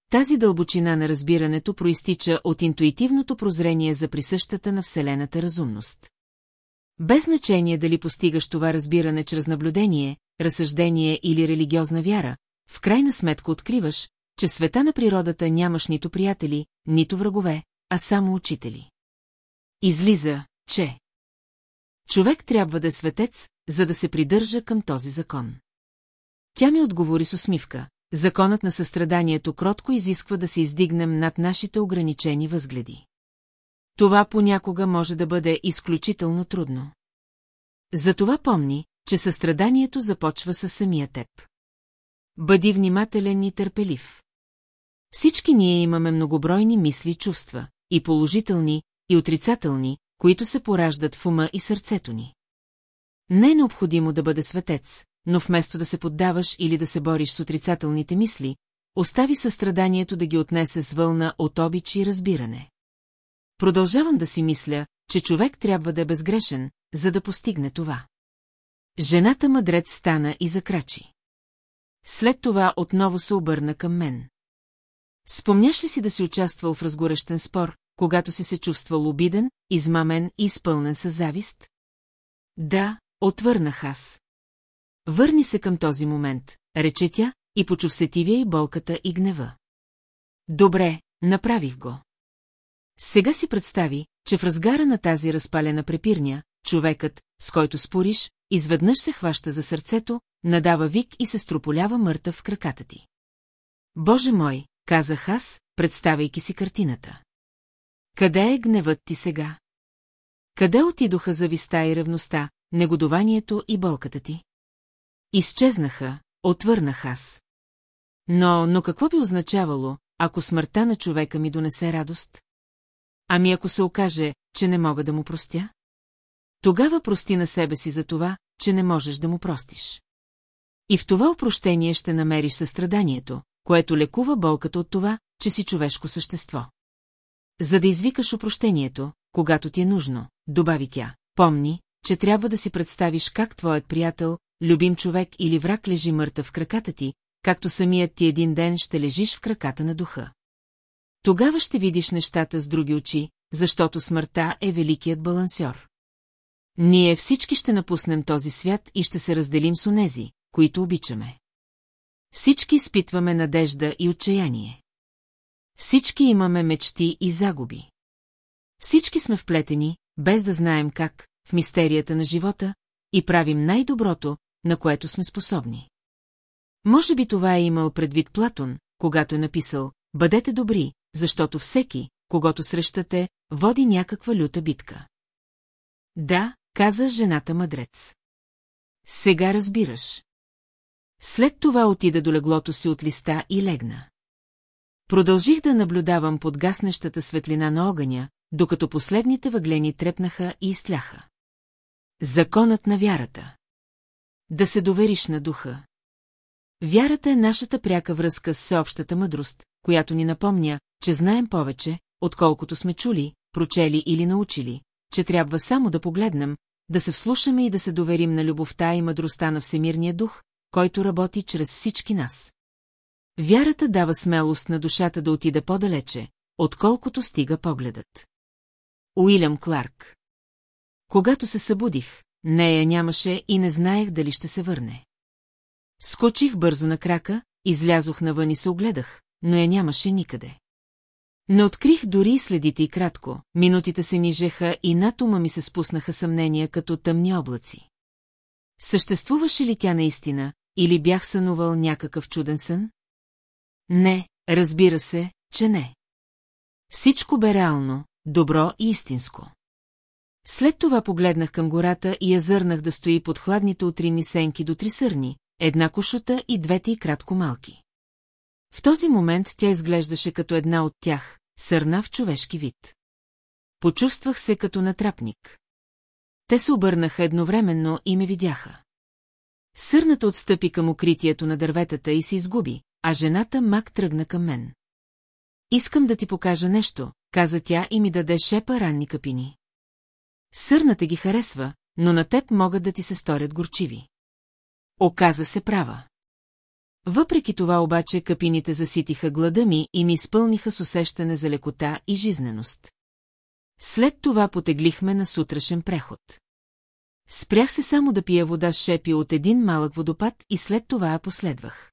Тази дълбочина на разбирането проистича от интуитивното прозрение за присъщата на Вселената разумност. Без значение дали постигаш това разбиране чрез наблюдение, разсъждение или религиозна вяра, в крайна сметка откриваш, че света на природата нямаш нито приятели, нито врагове, а само учители. Излиза, че човек трябва да е светец, за да се придържа към този закон. Тя ми отговори с усмивка. Законът на състраданието кротко изисква да се издигнем над нашите ограничени възгледи. Това понякога може да бъде изключително трудно. Затова помни, че състраданието започва със самия теб. Бъди внимателен и търпелив. Всички ние имаме многобройни мисли и чувства, и положителни, и отрицателни, които се пораждат в ума и сърцето ни. Не е необходимо да бъде светец, но вместо да се поддаваш или да се бориш с отрицателните мисли, остави състраданието да ги отнесе с вълна от обич и разбиране. Продължавам да си мисля, че човек трябва да е безгрешен, за да постигне това. Жената мъдрец стана и закрачи. След това отново се обърна към мен. Спомняш ли си да си участвал в разгорещен спор, когато си се чувствал обиден, измамен и изпълнен с завист? Да, отвърнах аз. Върни се към този момент, рече тя, и почу сетивия и болката и гнева. Добре, направих го. Сега си представи, че в разгара на тази разпалена препирня, човекът, с който спориш, изведнъж се хваща за сърцето, надава вик и се строполява мъртъв в краката ти. Боже мой, казах аз, представяйки си картината. Къде е гневът ти сега? Къде отидоха зависта и ревността, негодованието и болката ти? Изчезнаха, отвърнах аз. Но, но какво би означавало, ако смъртта на човека ми донесе радост? Ами ако се окаже, че не мога да му простя? Тогава прости на себе си за това, че не можеш да му простиш. И в това опрощение ще намериш състраданието, което лекува болката от това, че си човешко същество. За да извикаш опрощението, когато ти е нужно, добави тя, помни, че трябва да си представиш как твоят приятел, любим човек или враг лежи мъртъв в краката ти, както самият ти един ден ще лежиш в краката на духа. Тогава ще видиш нещата с други очи, защото смъртта е великият балансьор. Ние всички ще напуснем този свят и ще се разделим с онези, които обичаме. Всички изпитваме надежда и отчаяние. Всички имаме мечти и загуби. Всички сме вплетени, без да знаем как, в мистерията на живота, и правим най-доброто, на което сме способни. Може би това е имал предвид Платон, когато е написал «Бъдете добри, защото всеки, когато срещате, води някаква люта битка». Да, каза жената мъдрец. Сега разбираш. След това отида до леглото си от листа и легна. Продължих да наблюдавам под гаснещата светлина на огъня, докато последните въглени трепнаха и изтляха. Законът на вярата. Да се довериш на духа. Вярата е нашата пряка връзка с всеобщата мъдрост, която ни напомня, че знаем повече, отколкото сме чули, прочели или научили, че трябва само да погледнем, да се вслушаме и да се доверим на любовта и мъдростта на Всемирния дух, който работи чрез всички нас. Вярата дава смелост на душата да отиде по-далече, отколкото стига погледът. Уилям Кларк Когато се събудих, нея нямаше и не знаех дали ще се върне. Скочих бързо на крака, излязох навън и се огледах, но я нямаше никъде. Не открих дори следите и кратко, минутите се нижеха и над ума ми се спуснаха съмнения като тъмни облаци. Съществуваше ли тя наистина, или бях сънувал някакъв чуден сън? Не, разбира се, че не. Всичко бе реално, добро и истинско. След това погледнах към гората и я зърнах да стои под хладните утринни сенки до три сърни, една кошута и двете и кратко малки. В този момент тя изглеждаше като една от тях, сърна в човешки вид. Почувствах се като натрапник. Те се обърнаха едновременно и ме видяха. Сърната отстъпи към укритието на дърветата и се изгуби, а жената мак тръгна към мен. Искам да ти покажа нещо, каза тя и ми даде шепа ранни капини. Сърната ги харесва, но на теб могат да ти се сторят горчиви. Оказа се права. Въпреки това обаче капините заситиха глада ми и ми изпълниха с усещане за лекота и жизненост. След това потеглихме на сутрешен преход. Спрях се само да пия вода с шепи от един малък водопад и след това я последвах.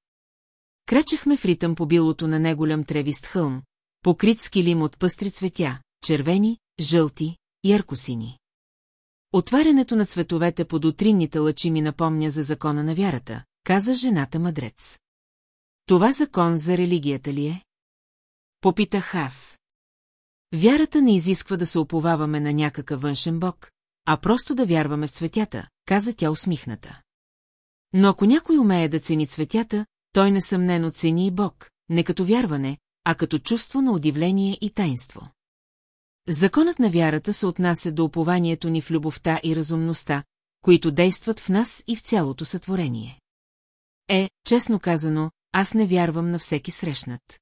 Крачехме в ритъм по билото на неголям тревист хълм, покрит с килим от пъстри цветя, червени, жълти, яркосини. Отварянето на цветовете под утринните лъчи ми напомня за закона на вярата, каза жената мъдрец. Това закон за религията ли е? Попитах аз. Вярата не изисква да се оповаваме на някакъв външен бог, а просто да вярваме в цветята, каза тя усмихната. Но ако някой умее да цени цветята, той несъмнено цени и Бог, не като вярване, а като чувство на удивление и тайнство. Законът на вярата се отнася до упованието ни в любовта и разумността, които действат в нас и в цялото сътворение. Е, честно казано, аз не вярвам на всеки срещнат.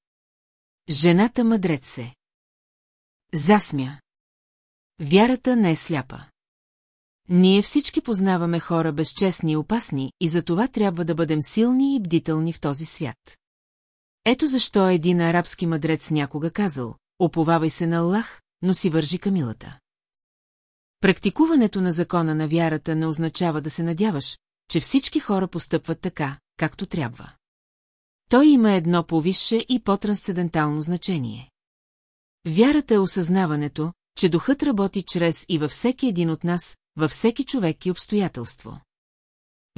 Жената мъдрец се. Засмя. Вярата не е сляпа. Ние всички познаваме хора безчестни и опасни и за това трябва да бъдем силни и бдителни в този свят. Ето защо един арабски мъдрец някога казал, оповавай се на Аллах, но си вържи камилата. Практикуването на закона на вярата не означава да се надяваш, че всички хора постъпват така, както трябва. Той има едно повисше и по-трансцендентално значение. Вярата е осъзнаването, че духът работи чрез и във всеки един от нас, във всеки човек и обстоятелство.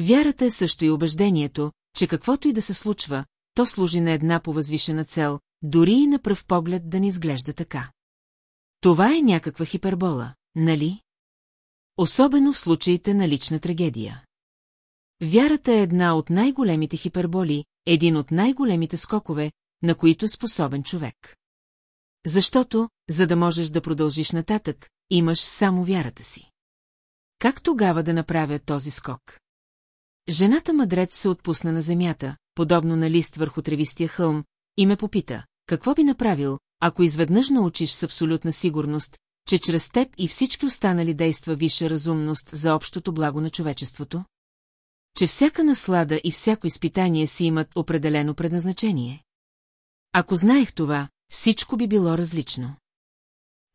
Вярата е също и убеждението, че каквото и да се случва, то служи на една повъзвишена цел, дори и на пръв поглед да ни изглежда така. Това е някаква хипербола, нали? Особено в случаите на лична трагедия. Вярата е една от най-големите хиперболи, един от най-големите скокове, на които е способен човек. Защото, за да можеш да продължиш нататък, имаш само вярата си. Как тогава да направя този скок? Жената мъдрец се отпусна на земята, подобно на лист върху тревистия хълм, и ме попита, какво би направил, ако изведнъж научиш с абсолютна сигурност, че чрез теб и всички останали действа висша разумност за общото благо на човечеството? Че всяка наслада и всяко изпитание си имат определено предназначение? Ако знаех това, всичко би било различно.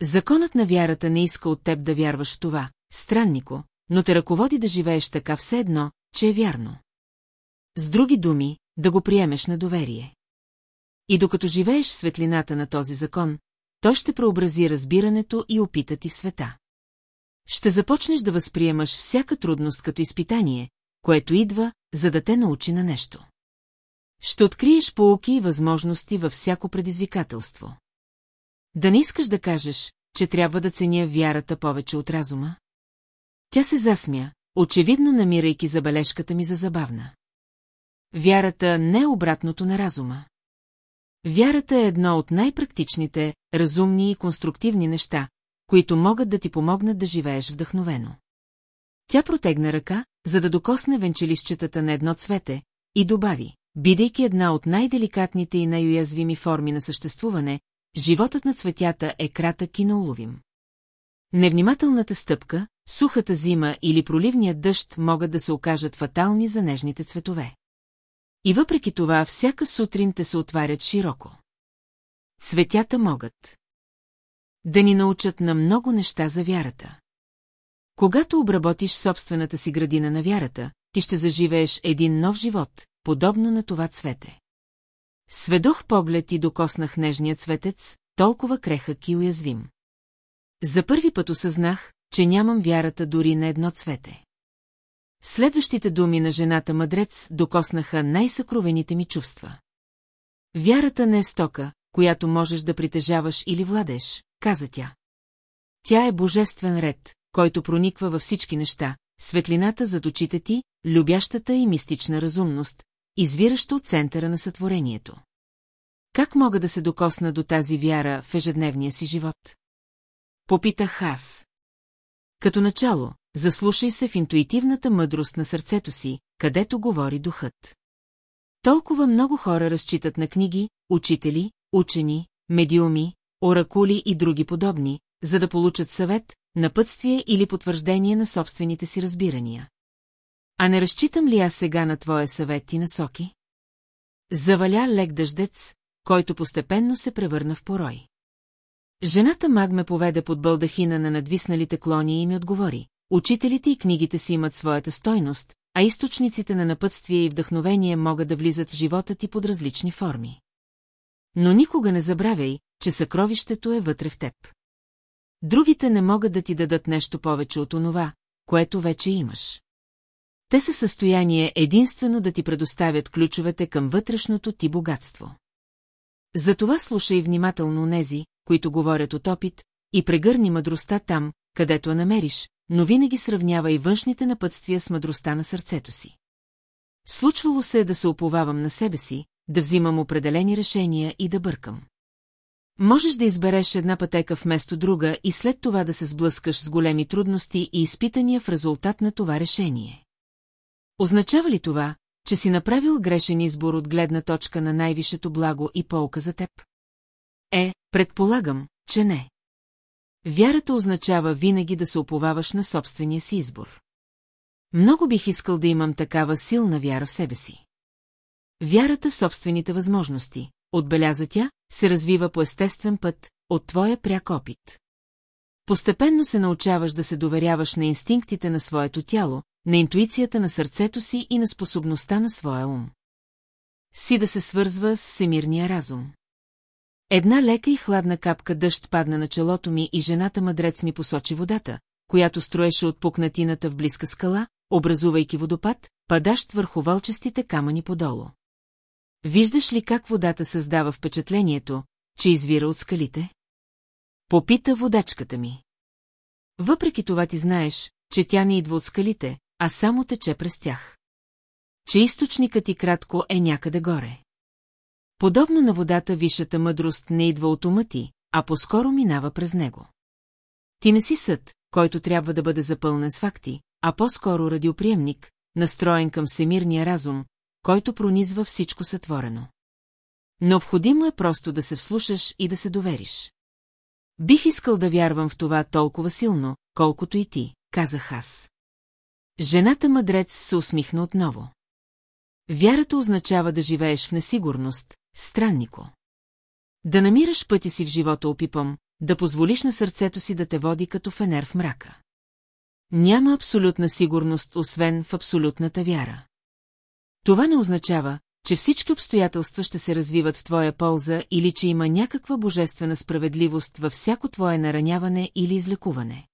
Законът на вярата не иска от теб да вярваш в това, страннико, но те ръководи да живееш така все едно, че е вярно. С други думи, да го приемеш на доверие. И докато живееш в светлината на този закон, той ще преобрази разбирането и опита ти в света. Ще започнеш да възприемаш всяка трудност като изпитание, което идва, за да те научи на нещо. Ще откриеш полуки и възможности във всяко предизвикателство. Да не искаш да кажеш, че трябва да ценя вярата повече от разума? Тя се засмя, очевидно намирайки забележката ми за забавна. Вярата не е обратното на разума. Вярата е едно от най-практичните, разумни и конструктивни неща, които могат да ти помогнат да живееш вдъхновено. Тя протегна ръка, за да докосне венчелищчетата на едно цвете, и добави, бидейки една от най-деликатните и най-уязвими форми на съществуване, животът на цветята е кратък и неуловим. Невнимателната стъпка, сухата зима или проливният дъжд могат да се окажат фатални за нежните цветове. И въпреки това всяка сутрин те се отварят широко. Цветята могат да ни научат на много неща за вярата. Когато обработиш собствената си градина на вярата, ти ще заживееш един нов живот, подобно на това цвете. Сведох поглед и докоснах нежния цветец, толкова крехък и уязвим. За първи път осъзнах, че нямам вярата дори на едно цвете. Следващите думи на жената мъдрец докоснаха най-съкровените ми чувства. Вярата не е стока, която можеш да притежаваш или владеш, каза тя. Тя е божествен ред, който прониква във всички неща, светлината зад очите ти, любящата и мистична разумност, извираща от центъра на сътворението. Как мога да се докосна до тази вяра в ежедневния си живот? Попитах аз. Като начало, заслушай се в интуитивната мъдрост на сърцето си, където говори духът. Толкова много хора разчитат на книги, учители, учени, медиуми, оракули и други подобни, за да получат съвет, напътствие или потвърждение на собствените си разбирания. А не разчитам ли аз сега на твоя съвет и насоки? Заваля лек дъждец, който постепенно се превърна в порой. Жената маг ме поведе под бълдахина на надвисналите клони и ми отговори. Учителите и книгите си имат своята стойност, а източниците на напътствие и вдъхновение могат да влизат в живота ти под различни форми. Но никога не забравяй, че съкровището е вътре в теб. Другите не могат да ти дадат нещо повече от онова, което вече имаш. Те са състояние единствено да ти предоставят ключовете към вътрешното ти богатство. Затова слушай внимателно нези, които говорят от опит, и прегърни мъдростта там, където я намериш, но винаги сравнява и външните напътствия с мъдростта на сърцето си. Случвало се е да се оповавам на себе си, да взимам определени решения и да бъркам. Можеш да избереш една пътека вместо друга и след това да се сблъскаш с големи трудности и изпитания в резултат на това решение. Означава ли това, че си направил грешен избор от гледна точка на най-висшето благо и полка за теб? Е, предполагам, че не. Вярата означава винаги да се оповаваш на собствения си избор. Много бих искал да имам такава силна вяра в себе си. Вярата в собствените възможности, отбеляза тя, се развива по естествен път, от твоя пряк опит. Постепенно се научаваш да се доверяваш на инстинктите на своето тяло, на интуицията на сърцето си и на способността на своя ум. Си да се свързва с всемирния разум. Една лека и хладна капка дъжд падна на челото ми и жената мъдрец ми посочи водата, която строеше от пукнатината в близка скала, образувайки водопад, падащ върху вълчестите камъни подолу. Виждаш ли как водата създава впечатлението, че извира от скалите? Попита водачката ми. Въпреки това ти знаеш, че тя не идва от скалите, а само тече през тях. Че източникът ти кратко е някъде горе. Подобно на водата висшата мъдрост не идва от ума ти, а по-скоро минава през него. Ти не си съд, който трябва да бъде запълнен с факти, а по-скоро радиоприемник, настроен към всемирния разум, който пронизва всичко сътворено. Необходимо е просто да се вслушаш и да се довериш. Бих искал да вярвам в това толкова силно, колкото и ти, казах аз. Жената мъдрец се усмихна отново. Вярата означава да живееш в несигурност, страннико. Да намираш пъти си в живота опипам, да позволиш на сърцето си да те води като фенер в мрака. Няма абсолютна сигурност, освен в абсолютната вяра. Това не означава, че всички обстоятелства ще се развиват в твоя полза или че има някаква божествена справедливост във всяко твое нараняване или излекуване.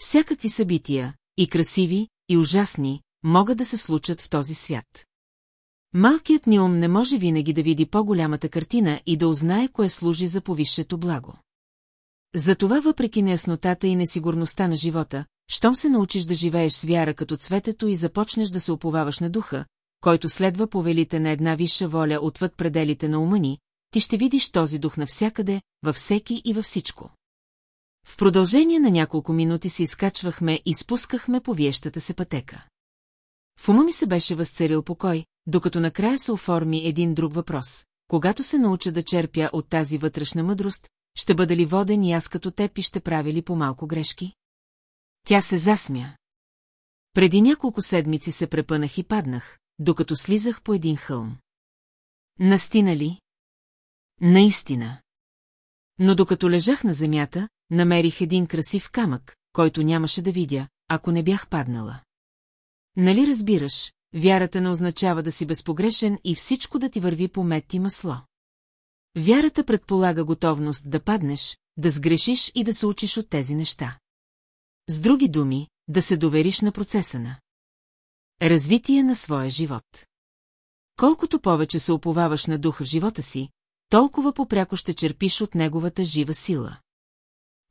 Всякакви събития, и красиви, и ужасни, могат да се случат в този свят. Малкият ни ум не може винаги да види по-голямата картина и да узнае кое служи за повисшето благо. Затова въпреки неяснотата и несигурността на живота, щом се научиш да живееш с вяра като цветето и започнеш да се оповаваш на духа, който следва повелите на една висша воля отвъд пределите на ума ни, ти ще видиш този дух навсякъде, във всеки и във всичко. В продължение на няколко минути се изкачвахме и спускахме по виещата се пътека. В ума ми се беше възцарил покой, докато накрая се оформи един друг въпрос. Когато се науча да черпя от тази вътрешна мъдрост, ще бъда ли воден и аз като теб и ще правя ли по-малко грешки? Тя се засмя. Преди няколко седмици се препънах и паднах, докато слизах по един хълм. Настина ли? Наистина. Но докато лежах на земята, намерих един красив камък, който нямаше да видя, ако не бях паднала. Нали разбираш, вярата не означава да си безпогрешен и всичко да ти върви по мед и масло. Вярата предполага готовност да паднеш, да сгрешиш и да се учиш от тези неща. С други думи, да се довериш на процеса на развитие на своя живот. Колкото повече се оповаваш на духа в живота си, толкова попряко ще черпиш от неговата жива сила.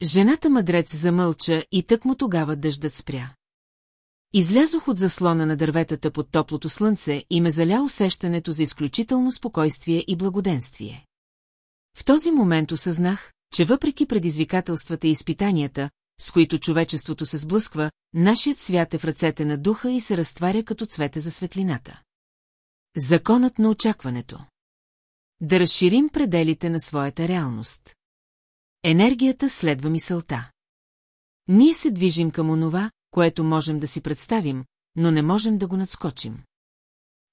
Жената мъдрец замълча и тък му тогава дъждът спря. Излязох от заслона на дърветата под топлото слънце и ме заля усещането за изключително спокойствие и благоденствие. В този момент осъзнах, че въпреки предизвикателствата и изпитанията, с които човечеството се сблъсква, нашият свят е в ръцете на духа и се разтваря като цвете за светлината. Законът на очакването. Да разширим пределите на своята реалност. Енергията следва мисълта. Ние се движим към онова, което можем да си представим, но не можем да го надскочим.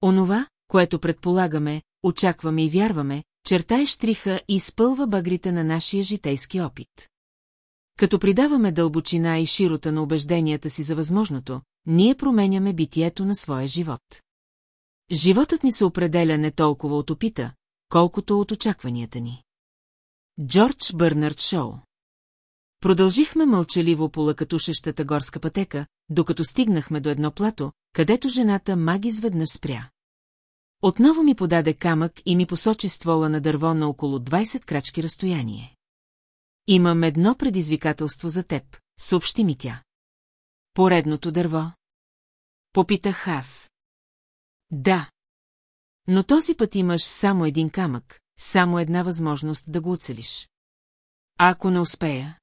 Онова, което предполагаме, очакваме и вярваме, чертае штриха и изпълва багрите на нашия житейски опит. Като придаваме дълбочина и широта на убежденията си за възможното, ние променяме битието на своя живот. Животът ни се определя не толкова от опита, колкото от очакванията ни. Джордж Бърнард Шоу Продължихме мълчаливо по лъкатушещата горска пътека, докато стигнахме до едно плато, където жената маг изведнъж спря. Отново ми подаде камък и ми посочи ствола на дърво на около 20 крачки разстояние. Имам едно предизвикателство за теб, съобщи ми тя. Поредното дърво? Попитах аз. Да. Но този път имаш само един камък, само една възможност да го оцелиш. А ако не успея?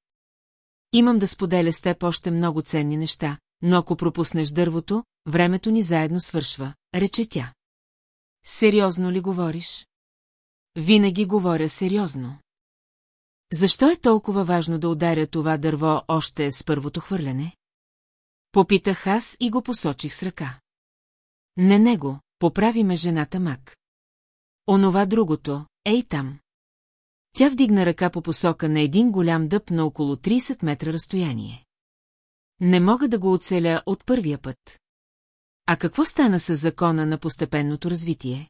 Имам да споделя с теб още много ценни неща, но ако пропуснеш дървото, времето ни заедно свършва, рече тя. Сериозно ли говориш? Винаги говоря сериозно. Защо е толкова важно да ударя това дърво още с първото хвърляне? Попитах аз и го посочих с ръка. Не него, поправи ме жената мак. Онова другото, ей там. Тя вдигна ръка по посока на един голям дъб на около 30 метра разстояние. Не мога да го оцеля от първия път. А какво стана с закона на постепенното развитие?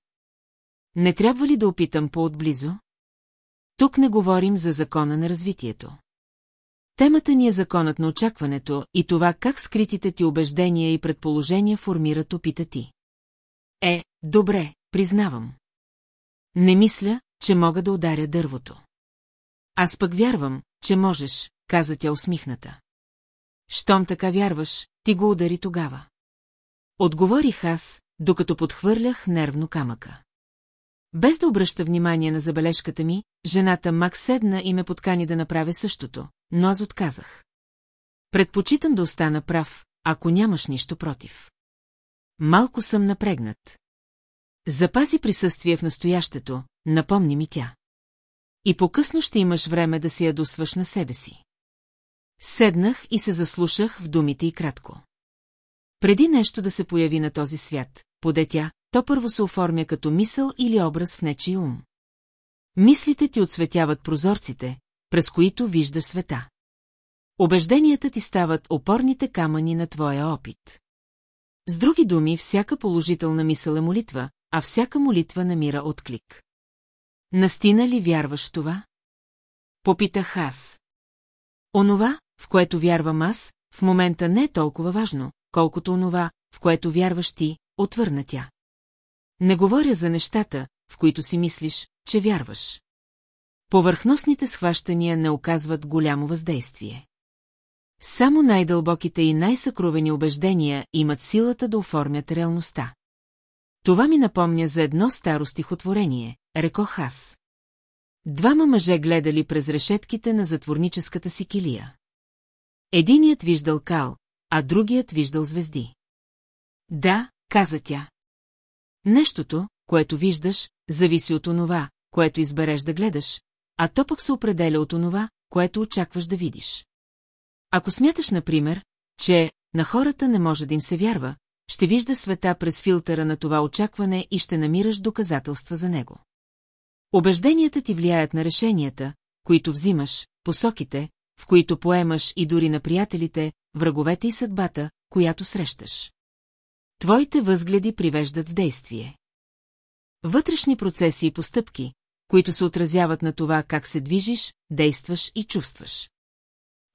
Не трябва ли да опитам по-отблизо? Тук не говорим за закона на развитието. Темата ни е законът на очакването и това как скритите ти убеждения и предположения формират опита ти. Е, добре, признавам. Не мисля, че мога да ударя дървото. Аз пък вярвам, че можеш, каза тя усмихната. Щом така вярваш, ти го удари тогава. Отговорих аз, докато подхвърлях нервно камъка. Без да обръща внимание на забележката ми, жената Мак седна и ме подкани да направя същото, но аз отказах. Предпочитам да остана прав, ако нямаш нищо против. Малко съм напрегнат. Запази присъствие в настоящето, напомни ми тя. И по-късно ще имаш време да си ядосваш на себе си. Седнах и се заслушах в думите и кратко. Преди нещо да се появи на този свят, поде тя, то първо се оформя като мисъл или образ в нечи ум. Мислите ти отсветяват прозорците, през които виждаш света. Обежденията ти стават опорните камъни на твоя опит. С други думи, всяка положителна мисъл е молитва, а всяка молитва намира отклик. Настина ли вярваш това? Попитах аз. Онова, в което вярвам аз, в момента не е толкова важно, колкото онова, в което вярваш ти, отвърна тя. Не говоря за нещата, в които си мислиш, че вярваш. Повърхностните схващания не оказват голямо въздействие. Само най-дълбоките и най-съкровени убеждения имат силата да оформят реалността. Това ми напомня за едно старо стихотворение, рекох аз. Двама мъже гледали през решетките на затворническата си килия. Единият виждал кал, а другият виждал звезди. Да, каза тя. Нещото, което виждаш, зависи от онова, което избереш да гледаш, а то пък се определя от онова, което очакваш да видиш. Ако смяташ, например, че на хората не може да им се вярва, ще вижда света през филтъра на това очакване и ще намираш доказателства за него. Обежденията ти влияят на решенията, които взимаш, посоките, в които поемаш и дори на приятелите, враговете и съдбата, която срещаш. Твоите възгледи привеждат в действие. Вътрешни процеси и постъпки, които се отразяват на това как се движиш, действаш и чувстваш.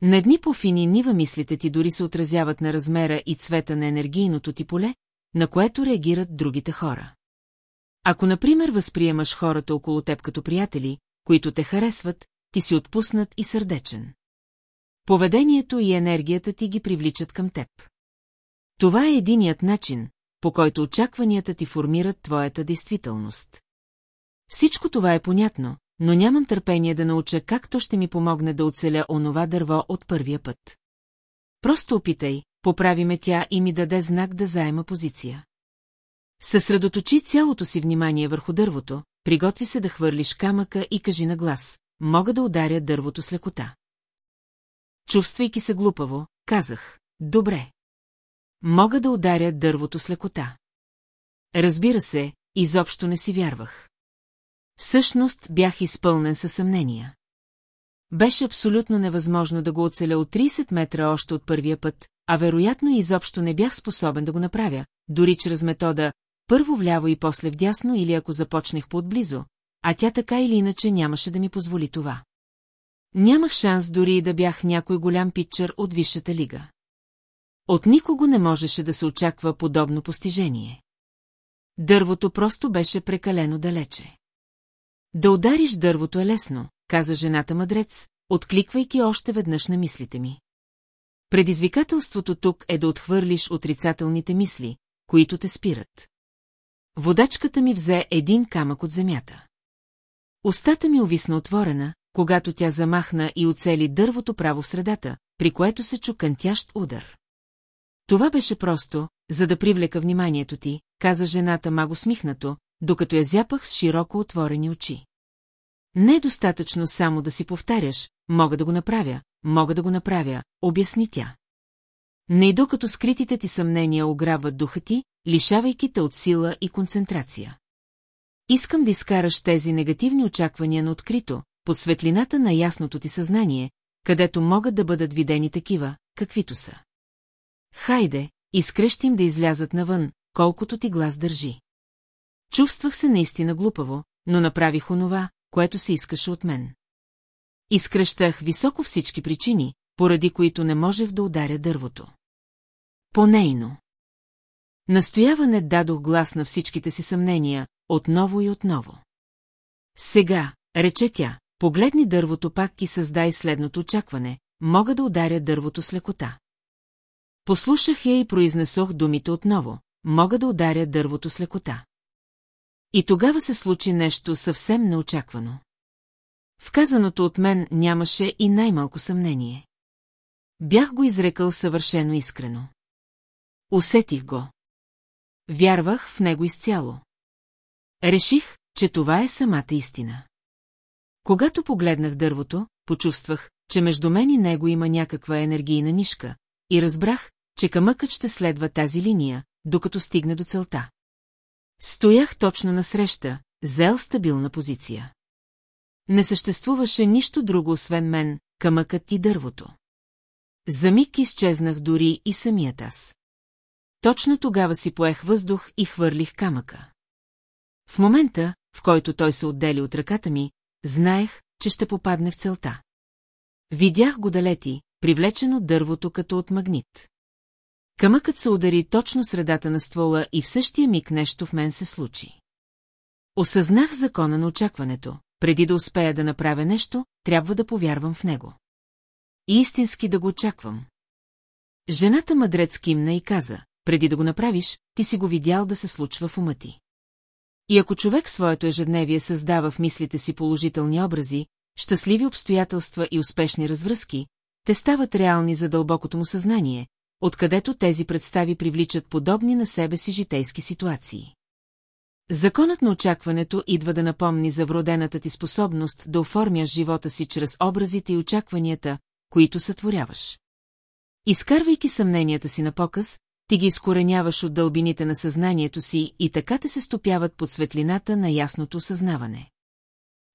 На дни по-фини нива мислите ти дори се отразяват на размера и цвета на енергийното ти поле, на което реагират другите хора. Ако, например, възприемаш хората около теб като приятели, които те харесват, ти си отпуснат и сърдечен. Поведението и енергията ти ги привличат към теб. Това е единият начин, по който очакванията ти формират твоята действителност. Всичко това е понятно, но нямам търпение да науча как то ще ми помогне да оцеля онова дърво от първия път. Просто опитай, поправи ме тя и ми даде знак да заема позиция. Съсредоточи цялото си внимание върху дървото, приготви се да хвърлиш камъка и кажи на глас, мога да ударя дървото с лекота. Чувствайки се глупаво, казах, добре. Мога да ударя дървото с лекота. Разбира се, изобщо не си вярвах. Всъщност бях изпълнен със съмнения. Беше абсолютно невъзможно да го оцеля от 30 метра още от първия път, а вероятно изобщо не бях способен да го направя, дори чрез метода първо вляво и после вдясно или ако започнах по-отблизо, а тя така или иначе нямаше да ми позволи това. Нямах шанс дори и да бях някой голям питчър от висшата лига. От никого не можеше да се очаква подобно постижение. Дървото просто беше прекалено далече. Да удариш дървото е лесно, каза жената мъдрец, откликвайки още веднъж на мислите ми. Предизвикателството тук е да отхвърлиш отрицателните мисли, които те спират. Водачката ми взе един камък от земята. Остата ми увисна отворена, когато тя замахна и оцели дървото право в средата, при което се чу кънтящ удар. Това беше просто, за да привлека вниманието ти, каза жената маго смихнато, докато я зяпах с широко отворени очи. Не е достатъчно само да си повтаряш, мога да го направя, мога да го направя, обясни тя. Не и докато скритите ти съмнения ограбват духа ти, лишавайки те от сила и концентрация. Искам да изкараш тези негативни очаквания на открито, под светлината на ясното ти съзнание, където могат да бъдат видени такива, каквито са. Хайде, изкрещим да излязат навън, колкото ти глас държи. Чувствах се наистина глупаво, но направих онова, което се искаше от мен. Изкръщах високо всички причини, поради които не можех да ударя дървото. Понейно. Настояване дадох глас на всичките си съмнения, отново и отново. Сега, рече тя, погледни дървото пак и създай следното очакване, мога да ударя дървото с лекота. Послушах я и произнесох думите отново, мога да ударя дървото с лекота. И тогава се случи нещо съвсем неочаквано. Вказаното от мен нямаше и най-малко съмнение. Бях го изрекал съвършено искрено. Усетих го. Вярвах в него изцяло. Реших, че това е самата истина. Когато погледнах дървото, почувствах, че между мен и него има някаква енергийна нишка, и разбрах, че камъкът ще следва тази линия, докато стигне до целта. Стоях точно насреща, зел стабилна позиция. Не съществуваше нищо друго освен мен, камъкът и дървото. За миг изчезнах дори и самият аз. Точно тогава си поех въздух и хвърлих камъка. В момента, в който той се отдели от ръката ми, знаех, че ще попадне в целта. Видях го далети, привлечено дървото като от магнит. Камъкът се удари точно средата на ствола и в същия миг нещо в мен се случи. Осъзнах закона на очакването. Преди да успея да направя нещо, трябва да повярвам в него. И истински да го очаквам. Жената мъдрец кимна и каза, преди да го направиш, ти си го видял да се случва в ума ти. И ако човек своето ежедневие създава в мислите си положителни образи, щастливи обстоятелства и успешни развръзки, те стават реални за дълбокото му съзнание, откъдето тези представи привличат подобни на себе си житейски ситуации. Законът на очакването идва да напомни за вродената ти способност да оформяш живота си чрез образите и очакванията, които сътворяваш. Изкарвайки съмненията си на показ, ти ги изкореняваш от дълбините на съзнанието си и така те се стопяват под светлината на ясното съзнаване.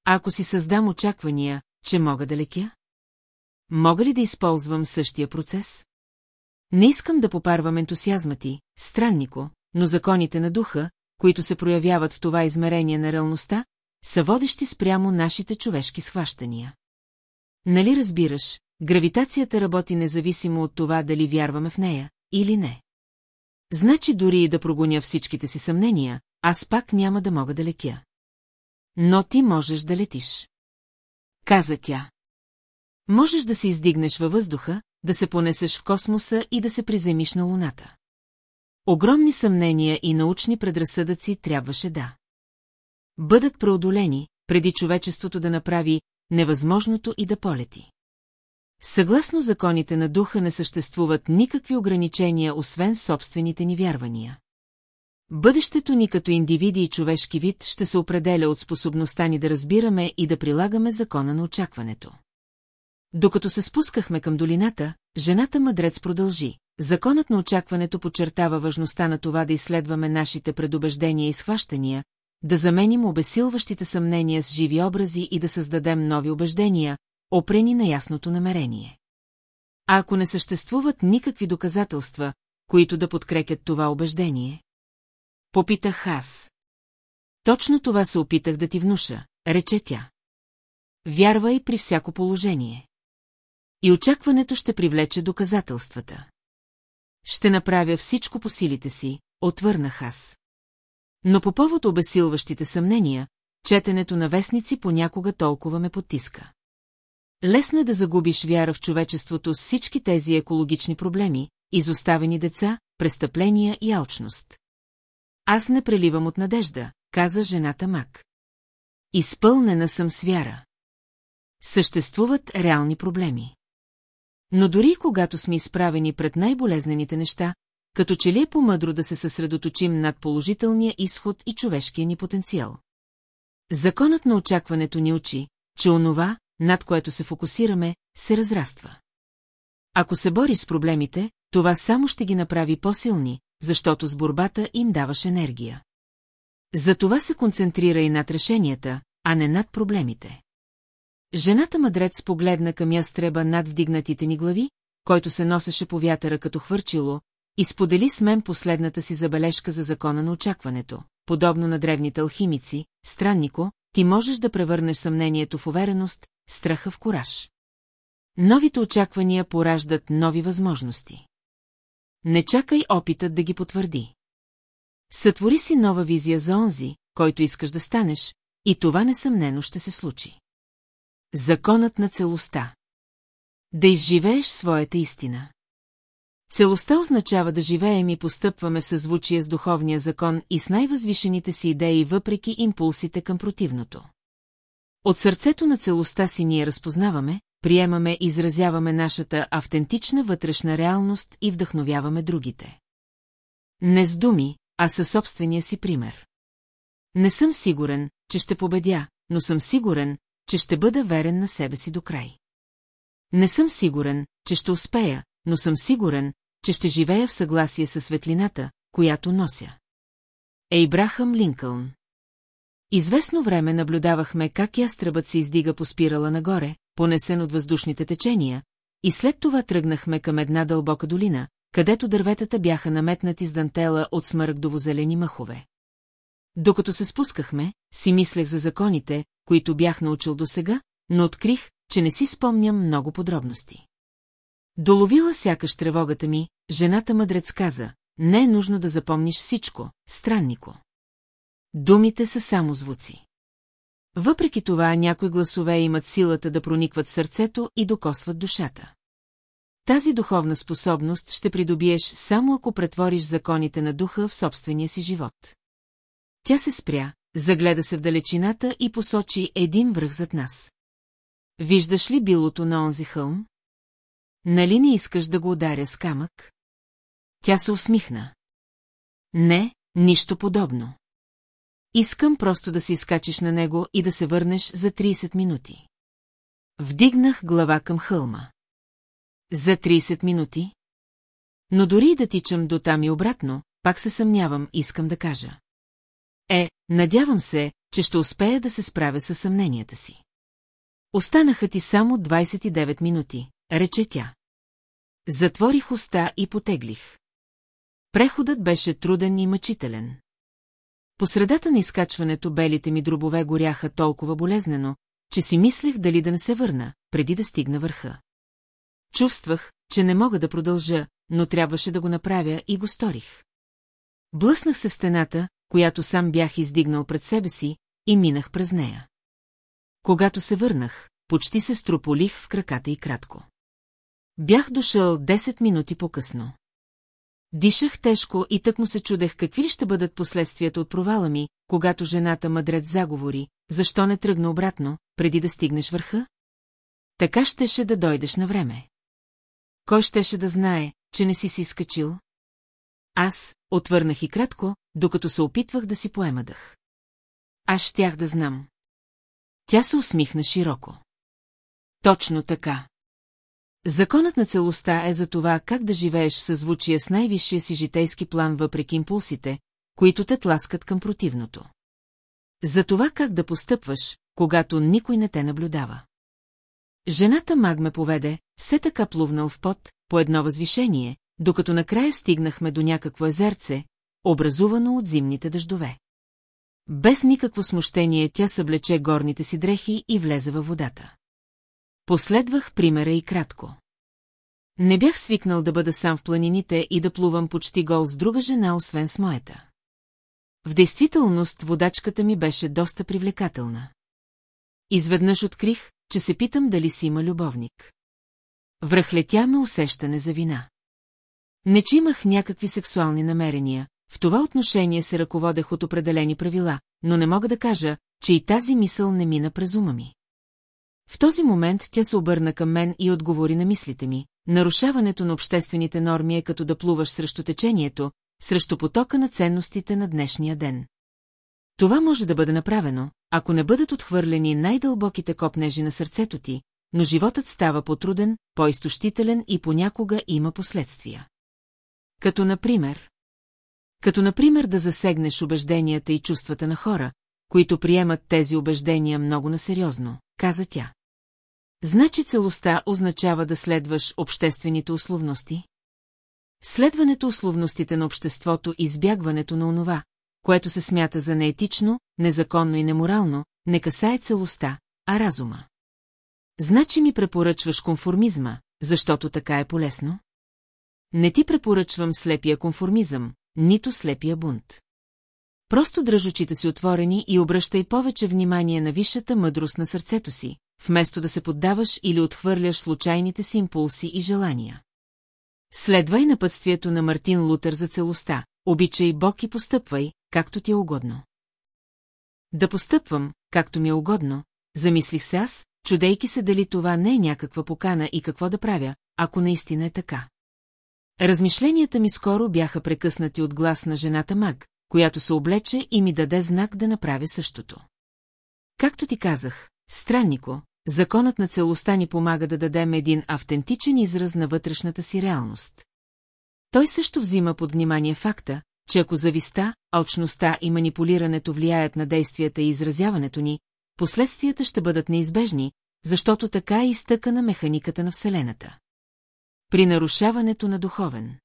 Ако си създам очаквания, че мога да лекя? Мога ли да използвам същия процес? Не искам да попарвам ентусиазма ти, страннико, но законите на духа, които се проявяват в това измерение на реалността, са водещи спрямо нашите човешки схващания. Нали разбираш, гравитацията работи независимо от това дали вярваме в нея или не. Значи дори и да прогоня всичките си съмнения, аз пак няма да мога да летя. Но ти можеш да летиш. Каза тя. Можеш да се издигнеш във въздуха, да се понесеш в космоса и да се приземиш на Луната. Огромни съмнения и научни предразсъдъци трябваше да бъдат преодолени, преди човечеството да направи невъзможното и да полети. Съгласно законите на духа не съществуват никакви ограничения, освен собствените ни вярвания. Бъдещето ни като индивиди и човешки вид ще се определя от способността ни да разбираме и да прилагаме закона на очакването. Докато се спускахме към долината, жената мъдрец продължи. Законът на очакването подчертава важността на това да изследваме нашите предубеждения и схващания, да заменим обесилващите съмнения с живи образи и да създадем нови убеждения, опрени на ясното намерение. А ако не съществуват никакви доказателства, които да подкрепят това убеждение? Попитах аз. Точно това се опитах да ти внуша, рече тя. Вярвай при всяко положение. И очакването ще привлече доказателствата. Ще направя всичко по силите си, отвърнах аз. Но по повод обесилващите съмнения, четенето на вестници понякога толкова ме потиска. Лесно е да загубиш вяра в човечеството с всички тези екологични проблеми, изоставени деца, престъпления и алчност. Аз не преливам от надежда, каза жената Мак. Изпълнена съм с вяра. Съществуват реални проблеми. Но дори когато сме изправени пред най-болезнените неща, като че ли е по-мъдро да се съсредоточим над положителния изход и човешкия ни потенциал. Законът на очакването ни учи, че онова, над което се фокусираме, се разраства. Ако се бориш с проблемите, това само ще ги направи по-силни, защото с борбата им даваш енергия. Затова се концентрира и над решенията, а не над проблемите. Жената мъдрец погледна към ястреба над вдигнатите ни глави, който се носеше по вятъра като хвърчило, и сподели с мен последната си забележка за закона на очакването. Подобно на древните алхимици, страннико, ти можеш да превърнеш съмнението в увереност, страха в кораж. Новите очаквания пораждат нови възможности. Не чакай опитът да ги потвърди. Сътвори си нова визия за онзи, който искаш да станеш, и това несъмнено ще се случи. Законът на целостта. Да изживееш своята истина. Целостта означава да живеем и постъпваме в съзвучие с духовния закон и с най-възвишените си идеи въпреки импулсите към противното. От сърцето на целостта си ние разпознаваме, приемаме и изразяваме нашата автентична вътрешна реалност и вдъхновяваме другите. Не с думи, а със собствения си пример. Не съм сигурен, че ще победя, но съм сигурен, че ще бъда верен на себе си до край. Не съм сигурен, че ще успея, но съм сигурен, че ще живея в съгласие със светлината, която нося. Ейбрахам Линкълн Известно време наблюдавахме как ястребът се издига по спирала нагоре, понесен от въздушните течения, и след това тръгнахме към една дълбока долина, където дърветата бяха наметнати с дантела от смъргдово-зелени мъхове. Докато се спускахме, си мислех за законите, които бях научил досега, но открих, че не си спомням много подробности. Доловила сякаш тревогата ми, жената мъдрец каза, не е нужно да запомниш всичко, страннико. Думите са само звуци. Въпреки това някои гласове имат силата да проникват сърцето и докосват душата. Тази духовна способност ще придобиеш само ако претвориш законите на духа в собствения си живот. Тя се спря, загледа се в далечината и посочи един връх зад нас. Виждаш ли билото на онзи хълм? Нали не искаш да го ударя с камък? Тя се усмихна. Не, нищо подобно. Искам просто да се изкачиш на него и да се върнеш за 30 минути. Вдигнах глава към хълма. За 30 минути? Но дори да тичам до там и обратно, пак се съмнявам, искам да кажа. Е, надявам се, че ще успея да се справя със съмненията си. Останаха ти само 29 минути, рече тя. Затворих уста и потеглих. Преходът беше труден и мъчителен. По средата на изкачването белите ми дробове горяха толкова болезнено, че си мислех дали да не се върна, преди да стигна върха. Чувствах, че не мога да продължа, но трябваше да го направя и го сторих. Блъснах се в стената, която сам бях издигнал пред себе си, и минах през нея. Когато се върнах, почти се строполих в краката и кратко. Бях дошъл 10 минути по-късно. Дишах тежко и тък му се чудех какви ще бъдат последствията от провала ми, когато жената мъдрец заговори, защо не тръгна обратно, преди да стигнеш върха? Така щеше да дойдеш на време. Кой щеше да знае, че не си си скачил? Аз отвърнах и кратко, докато се опитвах да си поема дъх. Аз щях да знам. Тя се усмихна широко. Точно така. Законът на целостта е за това как да живееш в съзвучие с най-висшия си житейски план въпреки импулсите, които те тласкат към противното. За това как да постъпваш, когато никой не те наблюдава. Жената маг ме поведе, все така плувнал в пот, по едно възвишение, докато накрая стигнахме до някакво езерце, образувано от зимните дъждове. Без никакво смущение тя съблече горните си дрехи и влезе във водата. Последвах примера и кратко. Не бях свикнал да бъда сам в планините и да плувам почти гол с друга жена, освен с моята. В действителност водачката ми беше доста привлекателна. Изведнъж открих, че се питам дали си има любовник. Връхлетя ме усещане за вина. Не че имах някакви сексуални намерения, в това отношение се ръководех от определени правила, но не мога да кажа, че и тази мисъл не мина през ума ми. В този момент тя се обърна към мен и отговори на мислите ми. Нарушаването на обществените норми е като да плуваш срещу течението, срещу потока на ценностите на днешния ден. Това може да бъде направено, ако не бъдат отхвърлени най-дълбоките копнежи на сърцето ти, но животът става по-труден, по-изтощителен и понякога има последствия. Като например... Като например да засегнеш убежденията и чувствата на хора, които приемат тези убеждения много насериозно, каза тя. Значи целостта означава да следваш обществените условности? Следването условностите на обществото и избягването на онова, което се смята за неетично, незаконно и неморално, не касае целостта, а разума. Значи ми препоръчваш конформизма, защото така е полезно? Не ти препоръчвам слепия конформизъм, нито слепия бунт. Просто дръж очите си отворени и обръщай повече внимание на висшата мъдрост на сърцето си, вместо да се поддаваш или отхвърляш случайните си импулси и желания. Следвай напътствието на Мартин Лутер за целостта, обичай Бог и постъпвай, както ти е угодно. Да постъпвам, както ми е угодно, замислих се аз, чудейки се дали това не е някаква покана и какво да правя, ако наистина е така. Размишленията ми скоро бяха прекъснати от глас на жената маг, която се облече и ми даде знак да направя същото. Както ти казах, страннико, законът на целостта ни помага да дадем един автентичен израз на вътрешната си реалност. Той също взима под внимание факта, че ако зависта, алчността и манипулирането влияят на действията и изразяването ни, последствията ще бъдат неизбежни, защото така е изтъкана механиката на Вселената. При нарушаването на духовен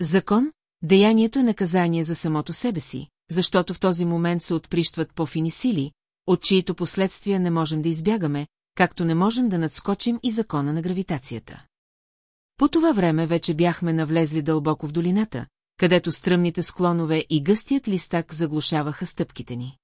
закон, деянието е наказание за самото себе си, защото в този момент се отприщват по-фини сили, от чието последствия не можем да избягаме, както не можем да надскочим и закона на гравитацията. По това време вече бяхме навлезли дълбоко в долината, където стръмните склонове и гъстият листак заглушаваха стъпките ни.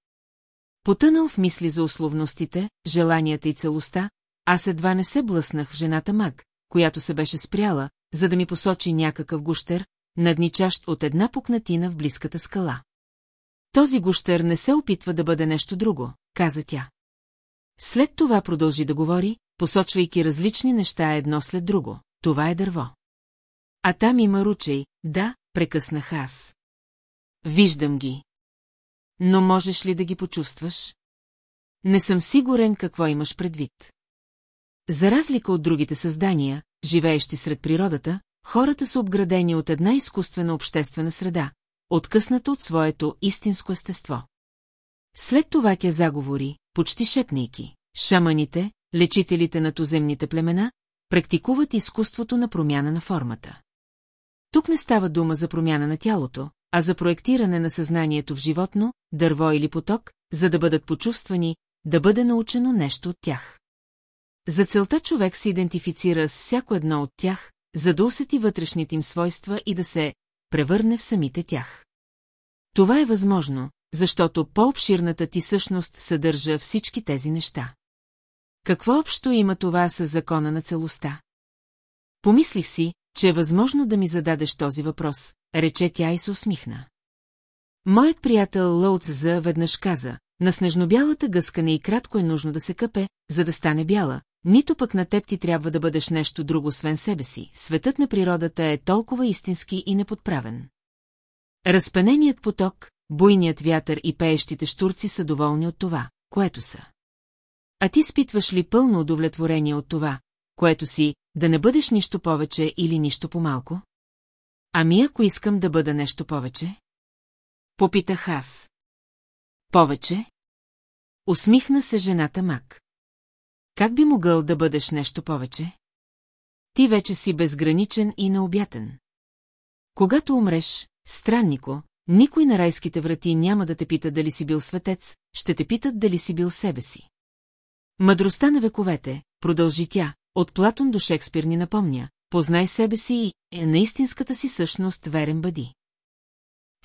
Потънал в мисли за условностите, желанията и целостта, аз едва не се блъснах в жената маг, която се беше спряла, за да ми посочи някакъв гущер, надничащ от една пукнатина в близката скала. Този гущер не се опитва да бъде нещо друго, каза тя. След това продължи да говори, посочвайки различни неща едно след друго. Това е дърво. А там има ручей, да, прекъснах аз. Виждам ги. Но можеш ли да ги почувстваш? Не съм сигурен какво имаш предвид. За разлика от другите създания, живеещи сред природата, хората са обградени от една изкуствена обществена среда, откъсната от своето истинско естество. След това тя заговори, почти шепнейки. Шаманите, лечителите на туземните племена, практикуват изкуството на промяна на формата. Тук не става дума за промяна на тялото, а за проектиране на съзнанието в животно, дърво или поток, за да бъдат почувствани, да бъде научено нещо от тях. За целта човек се идентифицира с всяко едно от тях, за да усети вътрешните им свойства и да се превърне в самите тях. Това е възможно, защото по-обширната ти същност съдържа всички тези неща. Какво общо има това с закона на целостта? Помислих си, че е възможно да ми зададеш този въпрос, рече тя и се усмихна. Моят приятел Лоуц за веднъж каза, на снежнобялата гъскане и кратко е нужно да се къпе, за да стане бяла, нито пък на теб ти трябва да бъдеш нещо друго освен себе си. Светът на природата е толкова истински и неподправен. Разпененият поток, буйният вятър и пеещите штурци са доволни от това, което са. А ти спитваш ли пълно удовлетворение от това, което си, да не бъдеш нищо повече или нищо по-малко? Ами ако искам да бъда нещо повече? Попитах аз. Повече? Усмихна се жената Мак. Как би могъл да бъдеш нещо повече? Ти вече си безграничен и необятен. Когато умреш, страннико, никой на райските врати няма да те пита дали си бил светец, ще те питат дали си бил себе си. Мъдростта на вековете, продължи тя, от Платон до Шекспир ни напомня, познай себе си и е на истинската си същност верен бъди.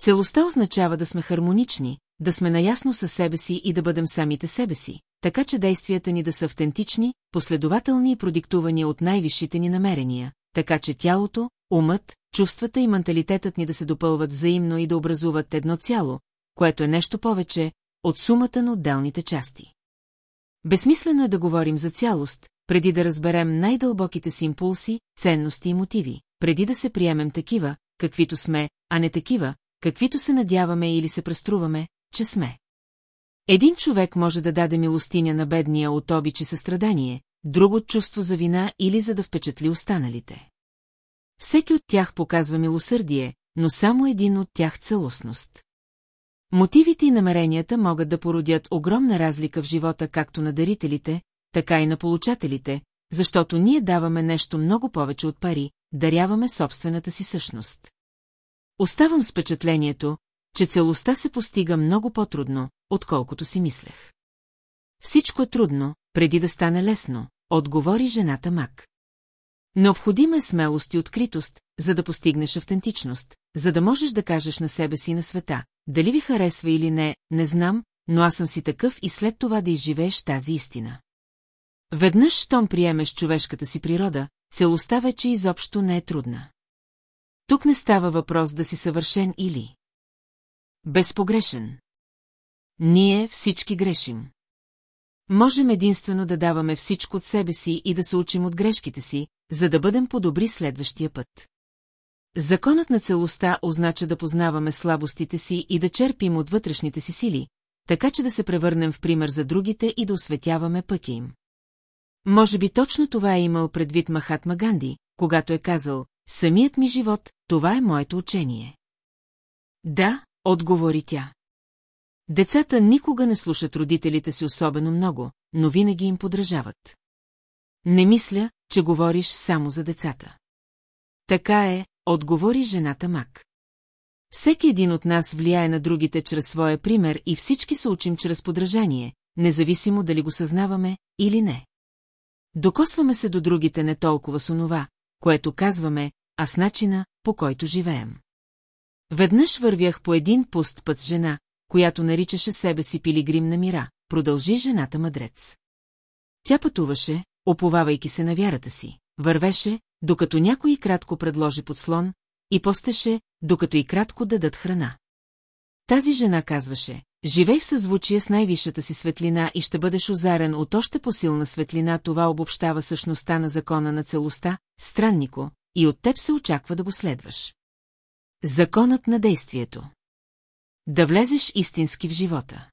Целостта означава да сме хармонични, да сме наясно със себе си и да бъдем самите себе си, така че действията ни да са автентични, последователни и продиктувани от най-висшите ни намерения, така че тялото, умът, чувствата и менталитетът ни да се допълват взаимно и да образуват едно цяло, което е нещо повече от сумата на отделните части. Безсмислено е да говорим за цялост, преди да разберем най-дълбоките си импулси, ценности и мотиви, преди да се приемем такива, каквито сме, а не такива, каквито се надяваме или се преструваме, че сме. Един човек може да даде милостиня на бедния от обич и състрадание, друг от чувство за вина или за да впечатли останалите. Всеки от тях показва милосърдие, но само един от тях целостност. Мотивите и намеренията могат да породят огромна разлика в живота както на дарителите, така и на получателите, защото ние даваме нещо много повече от пари, даряваме собствената си същност. Оставам с впечатлението, че целостта се постига много по-трудно, отколкото си мислех. Всичко е трудно, преди да стане лесно, отговори жената Мак. Необходима е смелост и откритост, за да постигнеш автентичност, за да можеш да кажеш на себе си на света, дали ви харесва или не, не знам, но аз съм си такъв и след това да изживееш тази истина. Веднъж, щом приемеш човешката си природа, целостта вече изобщо не е трудна. Тук не става въпрос да си съвършен или... Безпогрешен. Ние всички грешим. Можем единствено да даваме всичко от себе си и да се учим от грешките си, за да бъдем по-добри следващия път. Законът на целостта означа да познаваме слабостите си и да черпим от вътрешните си сили, така че да се превърнем в пример за другите и да осветяваме пътя им. Може би точно това е имал предвид Махатма Ганди, когато е казал, самият ми живот, това е моето учение. Да, отговори тя. Децата никога не слушат родителите си особено много, но винаги им подражават. Не мисля, че говориш само за децата. Така е, отговори жената Мак. Всеки един от нас влияе на другите чрез своя пример и всички се учим чрез подражание, независимо дали го съзнаваме или не. Докосваме се до другите не толкова с онова, което казваме, а с начина, по който живеем. Веднъж вървях по един пуст път с жена, която наричаше себе си пилигрим на мира, продължи жената мъдрец. Тя пътуваше, оповавайки се на вярата си, вървеше, докато някой кратко предложи подслон, и постеше, докато и кратко дадат храна. Тази жена казваше, живей в съзвучие с най-висшата си светлина и ще бъдеш озарен от още по-силна светлина, това обобщава същността на закона на целостта, страннико, и от теб се очаква да го следваш. Законът на действието. Да влезеш истински в живота.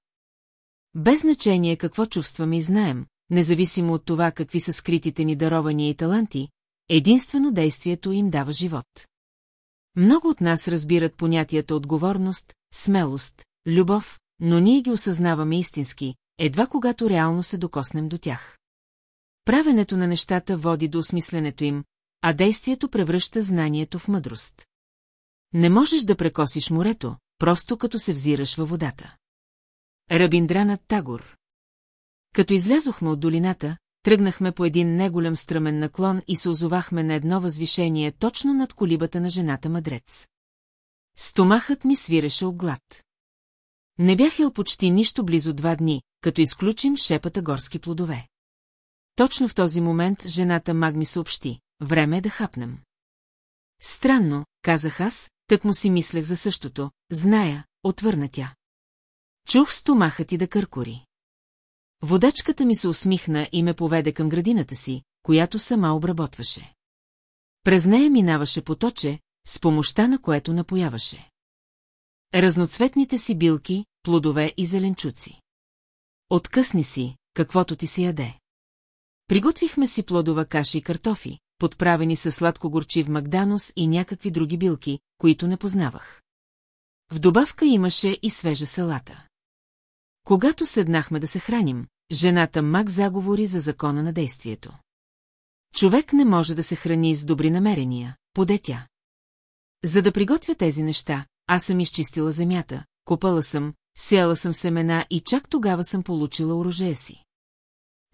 Без значение какво чувстваме и знаем, независимо от това какви са скритите ни дарования и таланти, единствено действието им дава живот. Много от нас разбират понятията отговорност, смелост, любов, но ние ги осъзнаваме истински, едва когато реално се докоснем до тях. Правенето на нещата води до осмисленето им, а действието превръща знанието в мъдрост. Не можеш да прекосиш морето, просто като се взираш във водата. Рабиндранът Тагор Като излязохме от долината, тръгнахме по един неголям стръмен наклон и се озовахме на едно възвишение точно над колибата на жената мъдрец. Стомахът ми свиреше от глад. Не бях ел почти нищо близо два дни, като изключим шепата горски плодове. Точно в този момент жената маг ми съобщи, време е да хапнем. Странно, казах аз, тък му си мислех за същото. Зная, отвърна тя. Чух стомахът ти да къркори. Водачката ми се усмихна и ме поведе към градината си, която сама обработваше. През нея минаваше поточе, с помощта на което напояваше. Разноцветните си билки, плодове и зеленчуци. Откъсни си, каквото ти се яде. Приготвихме си плодова каша и картофи, подправени със сладко-горчив магданос и някакви други билки, които не познавах. В добавка имаше и свежа салата. Когато седнахме да се храним, жената Мак заговори за закона на действието. Човек не може да се храни с добри намерения, поде тя. За да приготвя тези неща, аз съм изчистила земята, копала съм, сяла съм семена и чак тогава съм получила оръжея си.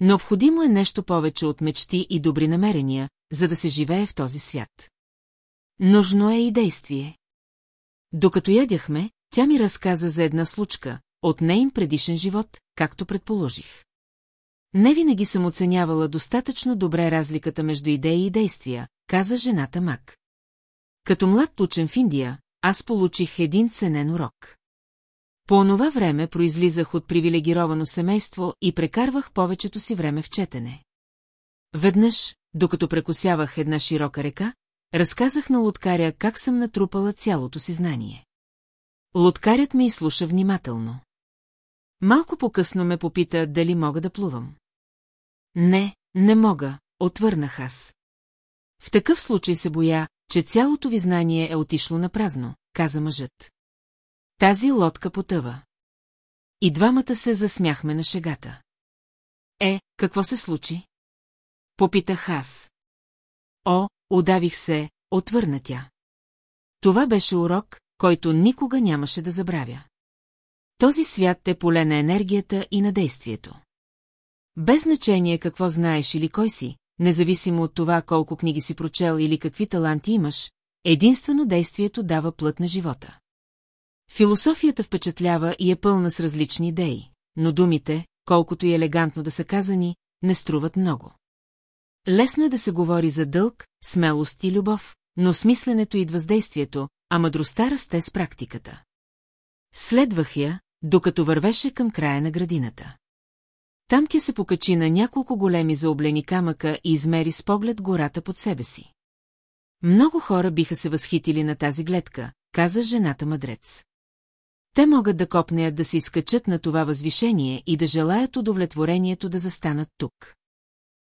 Необходимо е нещо повече от мечти и добри намерения, за да се живее в този свят. Нужно е и действие. Докато ядяхме, тя ми разказа за една случка, от нейн предишен живот, както предположих. Не винаги съм оценявала достатъчно добре разликата между идеи и действия, каза жената Мак. Като млад учен в Индия, аз получих един ценен урок. По онова време произлизах от привилегировано семейство и прекарвах повечето си време в четене. Веднъж, докато прекосявах една широка река, разказах на лодкаря как съм натрупала цялото си знание. Лодкарят ме изслуша внимателно. Малко по-късно ме попита дали мога да плувам. Не, не мога, отвърнах аз. В такъв случай се боя, че цялото ви знание е отишло на празно, каза мъжът. Тази лодка потъва. И двамата се засмяхме на шегата. Е, какво се случи? Попитах аз. О, удавих се, отвърна тя. Това беше урок, който никога нямаше да забравя. Този свят е поле на енергията и на действието. Без значение какво знаеш или кой си, независимо от това колко книги си прочел или какви таланти имаш, единствено действието дава плът на живота. Философията впечатлява и е пълна с различни идеи, но думите, колкото и елегантно да са казани, не струват много. Лесно е да се говори за дълг, смелост и любов, но смисленето идва с действието, а мъдростта расте с практиката. Следвах я, докато вървеше към края на градината. Там тя се покачи на няколко големи заоблени камъка и измери с поглед гората под себе си. Много хора биха се възхитили на тази гледка, каза жената мъдрец. Те могат да копнеят да се изкачат на това възвишение и да желаят удовлетворението да застанат тук.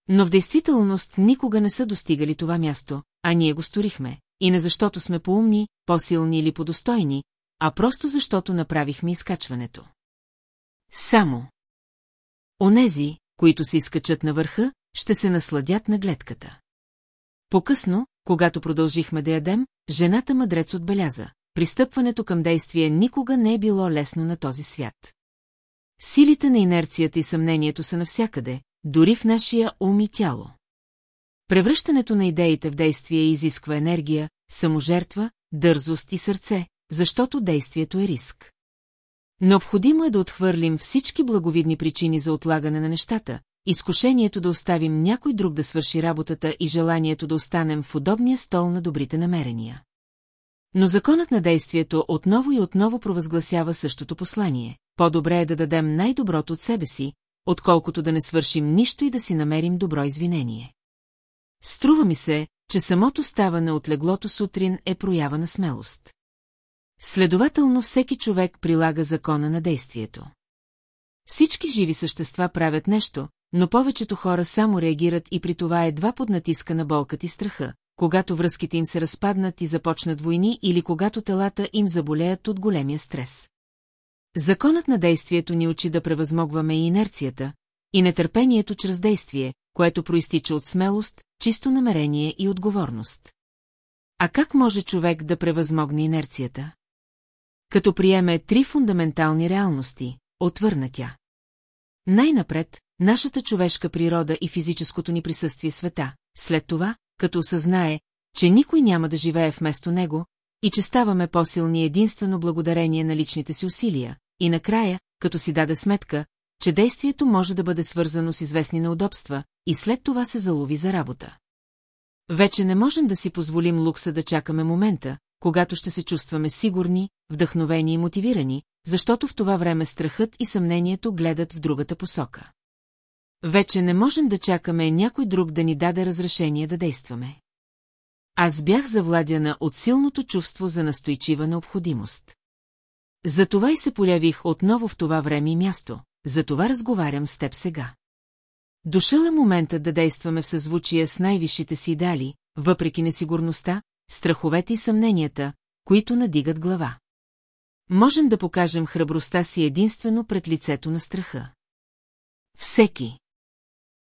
Но в действителност никога не са достигали това място, а ние го сторихме, и не защото сме поумни, по-силни или подостойни, а просто защото направихме изкачването. Само. Онези, които се изкачат на върха, ще се насладят на гледката. По-късно, когато продължихме да ядем, жената мъдрец отбеляза. Пристъпването към действие никога не е било лесно на този свят. Силите на инерцията и съмнението са навсякъде, дори в нашия ум и тяло. Превръщането на идеите в действие изисква енергия, саможертва, дързост и сърце, защото действието е риск. Необходимо е да отхвърлим всички благовидни причини за отлагане на нещата, изкушението да оставим някой друг да свърши работата и желанието да останем в удобния стол на добрите намерения. Но законът на действието отново и отново провъзгласява същото послание. По-добре е да дадем най-доброто от себе си, отколкото да не свършим нищо и да си намерим добро извинение. Струва ми се, че самото ставане от леглото сутрин е проява на смелост. Следователно всеки човек прилага закона на действието. Всички живи същества правят нещо, но повечето хора само реагират и при това едва под натиска на болката и страха, когато връзките им се разпаднат и започнат войни или когато телата им заболеят от големия стрес. Законът на действието ни учи да превъзмогваме и инерцията, и нетърпението чрез действие, което проистича от смелост, чисто намерение и отговорност. А как може човек да превъзмогне инерцията? Като приеме три фундаментални реалности, отвърна тя. Най-напред, нашата човешка природа и физическото ни присъствие света, след това, като осъзнае, че никой няма да живее вместо него и че ставаме по-силни единствено благодарение на личните си усилия, и накрая, като си даде сметка, че действието може да бъде свързано с известни неудобства, и след това се залови за работа. Вече не можем да си позволим лукса да чакаме момента, когато ще се чувстваме сигурни, вдъхновени и мотивирани, защото в това време страхът и съмнението гледат в другата посока. Вече не можем да чакаме някой друг да ни даде разрешение да действаме. Аз бях завладяна от силното чувство за настойчива необходимост. Затова и се полявих отново в това време и място, затова разговарям с теб сега. Дошъл е момента да действаме в съзвучие с най-висшите си идеали, въпреки несигурността, страховете и съмненията, които надигат глава. Можем да покажем храбростта си единствено пред лицето на страха. Всеки.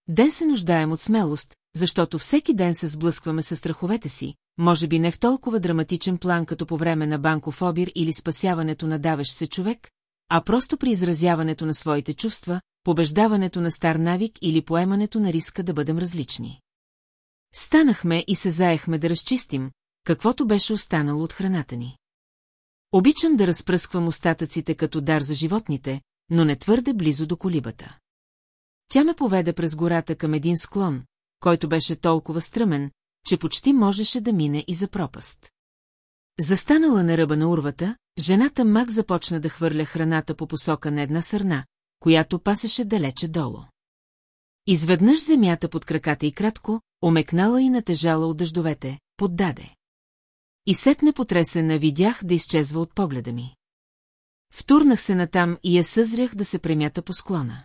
Ден се нуждаем от смелост, защото всеки ден се сблъскваме с страховете си, може би не в толкова драматичен план като по време на банков обир или спасяването на давещ се човек, а просто при изразяването на своите чувства, побеждаването на стар навик или поемането на риска да бъдем различни. Станахме и се заехме да разчистим, каквото беше останало от храната ни. Обичам да разпръсквам остатъците като дар за животните, но не твърде близо до колибата. Тя ме поведе през гората към един склон, който беше толкова стръмен, че почти можеше да мине и за пропаст. Застанала на ръба на урвата, жената мак започна да хвърля храната по посока на една сърна, която пасеше далече долу. Изведнъж земята под краката и кратко, омекнала и натежала от дъждовете, поддаде. И сетне потресена видях да изчезва от погледа ми. Втурнах се натам и я съзрях да се премята по склона.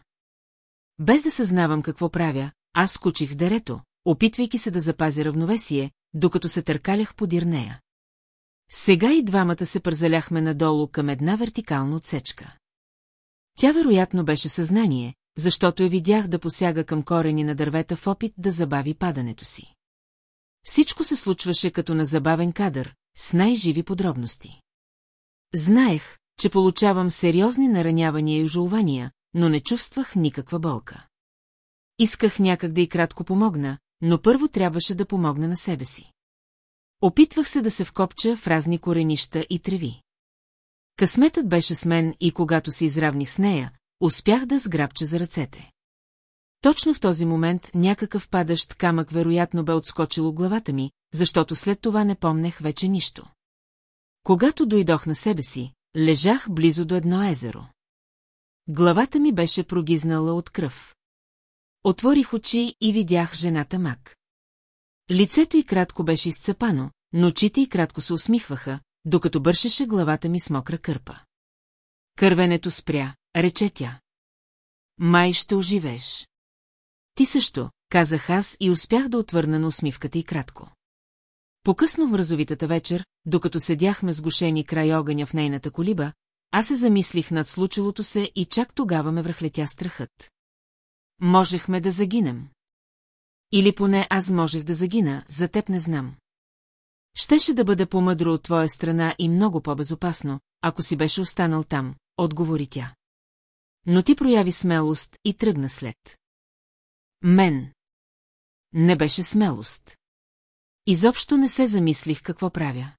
Без да съзнавам какво правя, аз скочих в дерето, опитвайки се да запази равновесие, докато се търкалях подир нея. Сега и двамата се пързаляхме надолу към една вертикална отсечка. Тя вероятно беше съзнание, защото я видях да посяга към корени на дървета в опит да забави падането си. Всичко се случваше като на забавен кадър, с най-живи подробности. Знаех, че получавам сериозни наранявания и ожулвания, но не чувствах никаква болка. Исках някак да и кратко помогна, но първо трябваше да помогна на себе си. Опитвах се да се вкопча в разни коренища и треви. Късметът беше с мен и когато се изравних с нея, успях да сграбча за ръцете. Точно в този момент някакъв падащ камък вероятно бе отскочил главата ми, защото след това не помнех вече нищо. Когато дойдох на себе си, лежах близо до едно езеро. Главата ми беше прогизнала от кръв. Отворих очи и видях жената мак. Лицето й кратко беше изцепано, но очите й кратко се усмихваха, докато бършеше главата ми с мокра кърпа. Кървенето спря, рече тя. Май ще оживееш. Ти също, казах аз и успях да отвърна на усмивката и кратко. Покъсно в мразовитата вечер, докато седяхме сгушени край огъня в нейната колиба, аз се замислих над случилото се и чак тогава ме връхлетя страхът. Можехме да загинем. Или поне аз можех да загина, за теб не знам. Щеше да бъде по-мъдро от твоя страна и много по-безопасно, ако си беше останал там, отговори тя. Но ти прояви смелост и тръгна след. Мен. Не беше смелост. Изобщо не се замислих какво правя.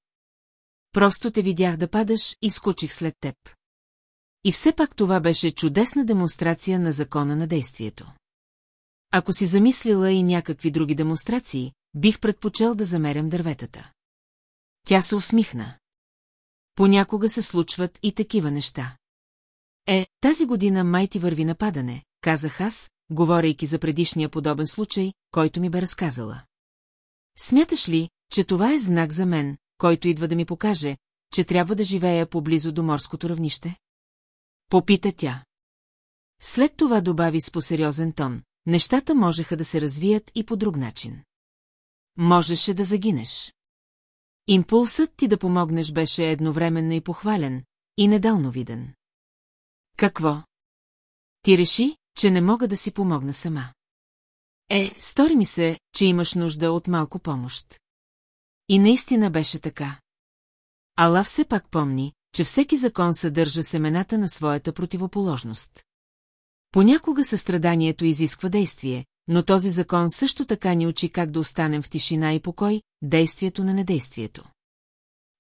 Просто те видях да падаш и скочих след теб. И все пак това беше чудесна демонстрация на закона на действието. Ако си замислила и някакви други демонстрации, бих предпочел да замерям дърветата. Тя се усмихна. Понякога се случват и такива неща. Е, тази година май ти върви нападане, казах аз, говорейки за предишния подобен случай, който ми бе разказала. Смяташ ли, че това е знак за мен, който идва да ми покаже, че трябва да живея поблизо до морското равнище? Попита тя. След това добави с посериозен тон, нещата можеха да се развият и по друг начин. Можеше да загинеш. Импулсът ти да помогнеш беше едновременно и похвален, и недалновиден. Какво? Ти реши, че не мога да си помогна сама. Е, стори ми се, че имаш нужда от малко помощ. И наистина беше така. Ала все пак помни, че всеки закон съдържа семената на своята противоположност. Понякога състраданието изисква действие, но този закон също така ни учи как да останем в тишина и покой, действието на недействието.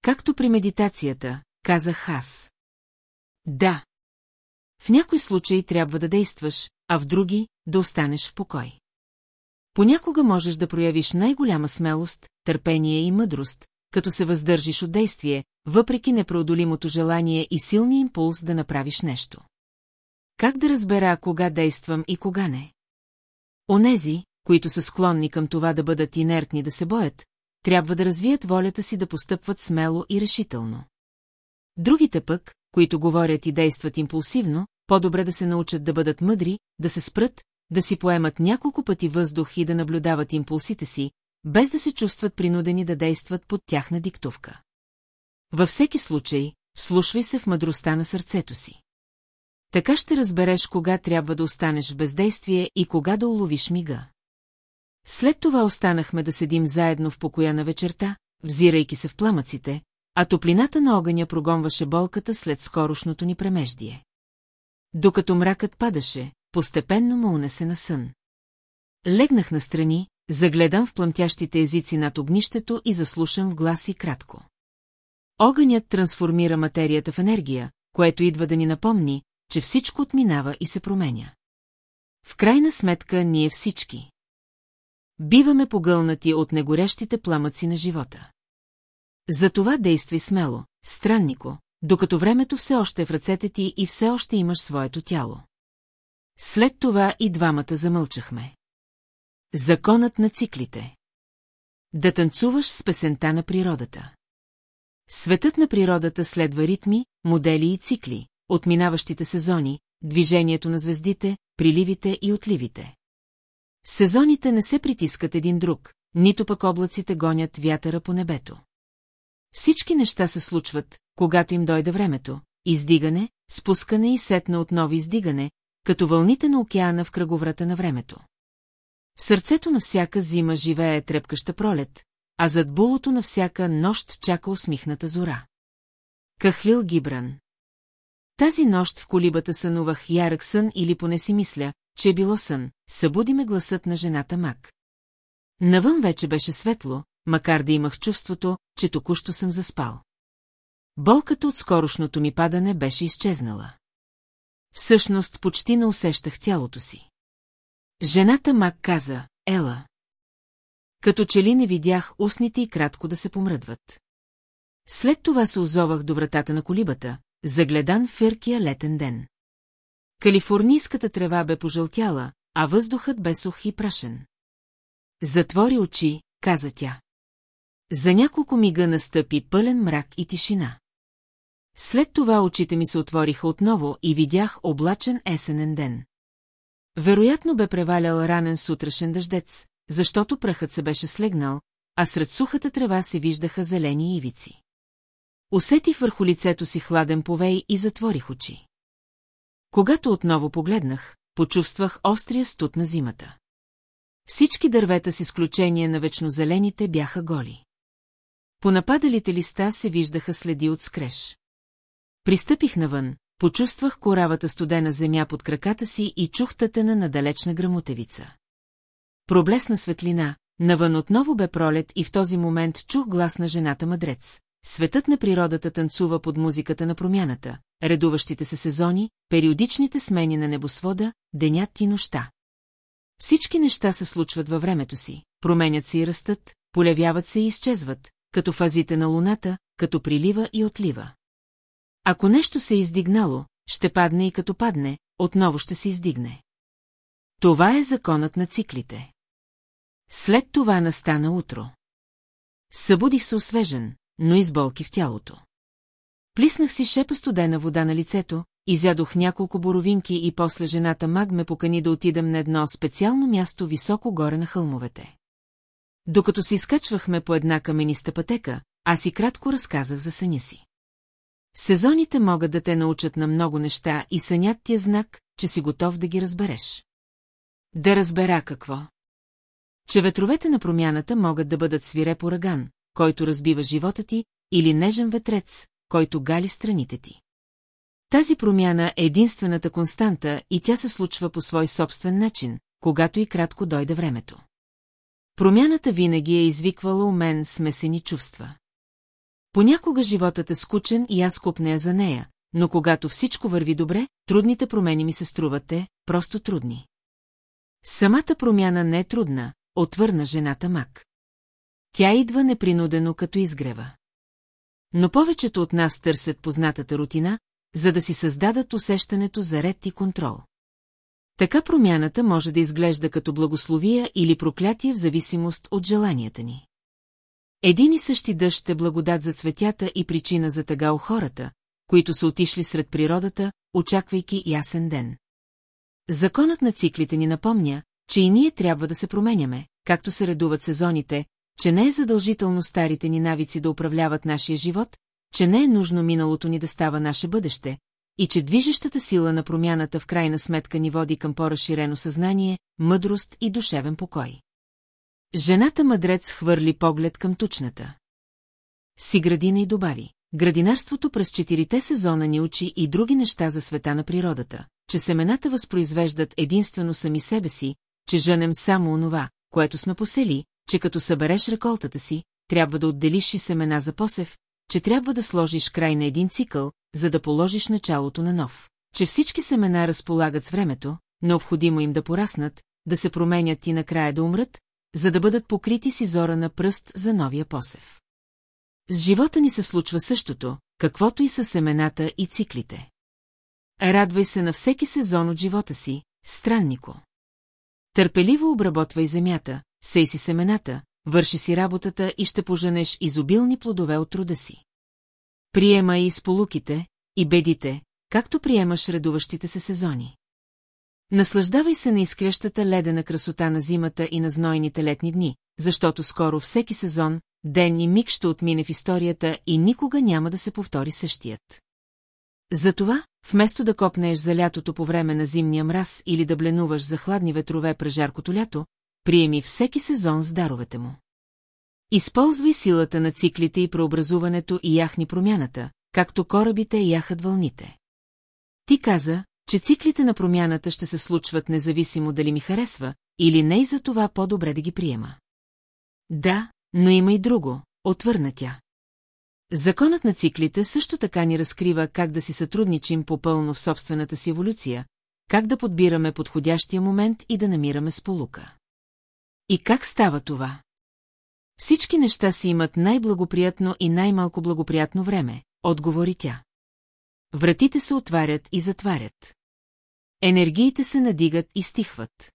Както при медитацията, казах аз. Да. В някой случай трябва да действаш, а в други – да останеш в покой. Понякога можеш да проявиш най-голяма смелост, търпение и мъдрост, като се въздържиш от действие, въпреки непреодолимото желание и силния импулс да направиш нещо. Как да разбера кога действам и кога не? Онези, които са склонни към това да бъдат инертни да се боят, трябва да развият волята си да постъпват смело и решително. Другите пък, които говорят и действат импулсивно, по-добре да се научат да бъдат мъдри, да се спрат, да си поемат няколко пъти въздух и да наблюдават импулсите си, без да се чувстват принудени да действат под тяхна диктовка. Във всеки случай, слушвай се в мъдростта на сърцето си. Така ще разбереш кога трябва да останеш в бездействие и кога да уловиш мига. След това останахме да седим заедно в покоя на вечерта, взирайки се в пламъците, а топлината на огъня прогонваше болката след скорошното ни премеждие. Докато мракът падаше, постепенно му унесе на сън. Легнах настрани, загледам в плъмтящите езици над огнището и заслушам в глас и кратко. Огънят трансформира материята в енергия, което идва да ни напомни, че всичко отминава и се променя. В крайна сметка ние всички. Биваме погълнати от негорещите пламъци на живота. Затова действай смело, страннико, докато времето все още е в ръцете ти и все още имаш своето тяло. След това и двамата замълчахме. Законът на циклите. Да танцуваш с песента на природата. Светът на природата следва ритми, модели и цикли, отминаващите сезони, движението на звездите, приливите и отливите. Сезоните не се притискат един друг, нито пък облаците гонят вятъра по небето. Всички неща се случват, когато им дойде времето, издигане, спускане и сетна отново издигане, като вълните на океана в кръговрата на времето. В сърцето на всяка зима живее трепкаща пролет, а зад булото на всяка нощ чака усмихната зора. Кахвил Гибран Тази нощ в колибата сънувах ярък сън или поне си мисля, че е било сън, събуди ме гласът на жената Мак. Навън вече беше светло, макар да имах чувството, че току-що съм заспал. Болката от скорошното ми падане беше изчезнала. Всъщност почти не усещах тялото си. Жената Мак каза, Ела. Като че ли не видях устните и кратко да се помръдват. След това се озовах до вратата на колибата, загледан в фиркия летен ден. Калифорнийската трева бе пожълтяла, а въздухът бе сух и прашен. Затвори очи, каза тя. За няколко мига настъпи пълен мрак и тишина. След това очите ми се отвориха отново и видях облачен есенен ден. Вероятно бе превалял ранен сутрешен дъждец, защото прахът се беше слегнал, а сред сухата трева се виждаха зелени ивици. Усетих върху лицето си хладен повей и затворих очи. Когато отново погледнах, почувствах острия студ на зимата. Всички дървета с изключение на вечнозелените бяха голи. По нападалите листа се виждаха следи от скреш. Пристъпих навън, почувствах коравата студена земя под краката си и чух тътена на далечна грамотевица. Проблесна светлина, навън отново бе пролет и в този момент чух глас на жената мъдрец. Светът на природата танцува под музиката на промяната, редуващите се сезони, периодичните смени на небосвода, денят и нощта. Всички неща се случват във времето си, променят се и растат, полявяват се и изчезват, като фазите на луната, като прилива и отлива. Ако нещо се е издигнало, ще падне и като падне, отново ще се издигне. Това е законът на циклите. След това настана утро. Събудих се освежен, но и с болки в тялото. Плиснах си шепа студена вода на лицето, изядох няколко боровинки и после жената Маг ме покани да отидем на едно специално място високо горе на хълмовете. Докато се изкачвахме по една камениста пътека, аз и кратко разказах за съня си. Сезоните могат да те научат на много неща и сънят ти е знак, че си готов да ги разбереш. Да разбера какво. Че ветровете на промяната могат да бъдат свиреп ураган, който разбива живота ти, или нежен ветрец, който гали страните ти. Тази промяна е единствената константа и тя се случва по свой собствен начин, когато и кратко дойде времето. Промяната винаги е извиквала у мен смесени чувства. Понякога животът е скучен и аз купнея за нея, но когато всичко върви добре, трудните промени ми се струвате, просто трудни. Самата промяна не е трудна, отвърна жената Мак. Тя идва непринудено като изгрева. Но повечето от нас търсят познатата рутина, за да си създадат усещането за ред и контрол. Така промяната може да изглежда като благословия или проклятие в зависимост от желанията ни. Един и същи дъжд е благодат за цветята и причина за тъга у хората, които са отишли сред природата, очаквайки ясен ден. Законът на циклите ни напомня, че и ние трябва да се променяме, както се редуват сезоните, че не е задължително старите ни навици да управляват нашия живот, че не е нужно миналото ни да става наше бъдеще, и че движещата сила на промяната в крайна сметка ни води към по-разширено съзнание, мъдрост и душевен покой. Жената мъдрец хвърли поглед към тучната. Си градина и добави. Градинарството през четирите сезона ни учи и други неща за света на природата, че семената възпроизвеждат единствено сами себе си, че женем само онова, което сме посели, че като събереш реколтата си, трябва да отделиш и семена за посев, че трябва да сложиш край на един цикъл, за да положиш началото на нов, че всички семена разполагат с времето, необходимо им да пораснат, да се променят и накрая да умрат, за да бъдат покрити с изора на пръст за новия посев. С живота ни се случва същото, каквото и с семената и циклите. Радвай се на всеки сезон от живота си, страннико. Търпеливо обработвай земята, сей си семената, върши си работата и ще поженеш изобилни плодове от труда си. Приема и сполуките, и бедите, както приемаш редуващите се сезони. Наслаждавай се на изкрещата ледена красота на зимата и на знойните летни дни, защото скоро всеки сезон, ден и миг ще отмине в историята и никога няма да се повтори същият. Затова, вместо да копнеш за лятото по време на зимния мраз или да бленуваш за хладни ветрове през жаркото лято, приеми всеки сезон с даровете му. Използвай силата на циклите и преобразуването и яхни промяната, както корабите яхат вълните. Ти каза, че циклите на промяната ще се случват независимо дали ми харесва, или не и за това по-добре да ги приема. Да, но има и друго, отвърна тя. Законът на циклите също така ни разкрива как да си сътрудничим попълно в собствената си еволюция, как да подбираме подходящия момент и да намираме сполука. И как става това? Всички неща си имат най-благоприятно и най-малко благоприятно време, отговори тя. Вратите се отварят и затварят. Енергиите се надигат и стихват.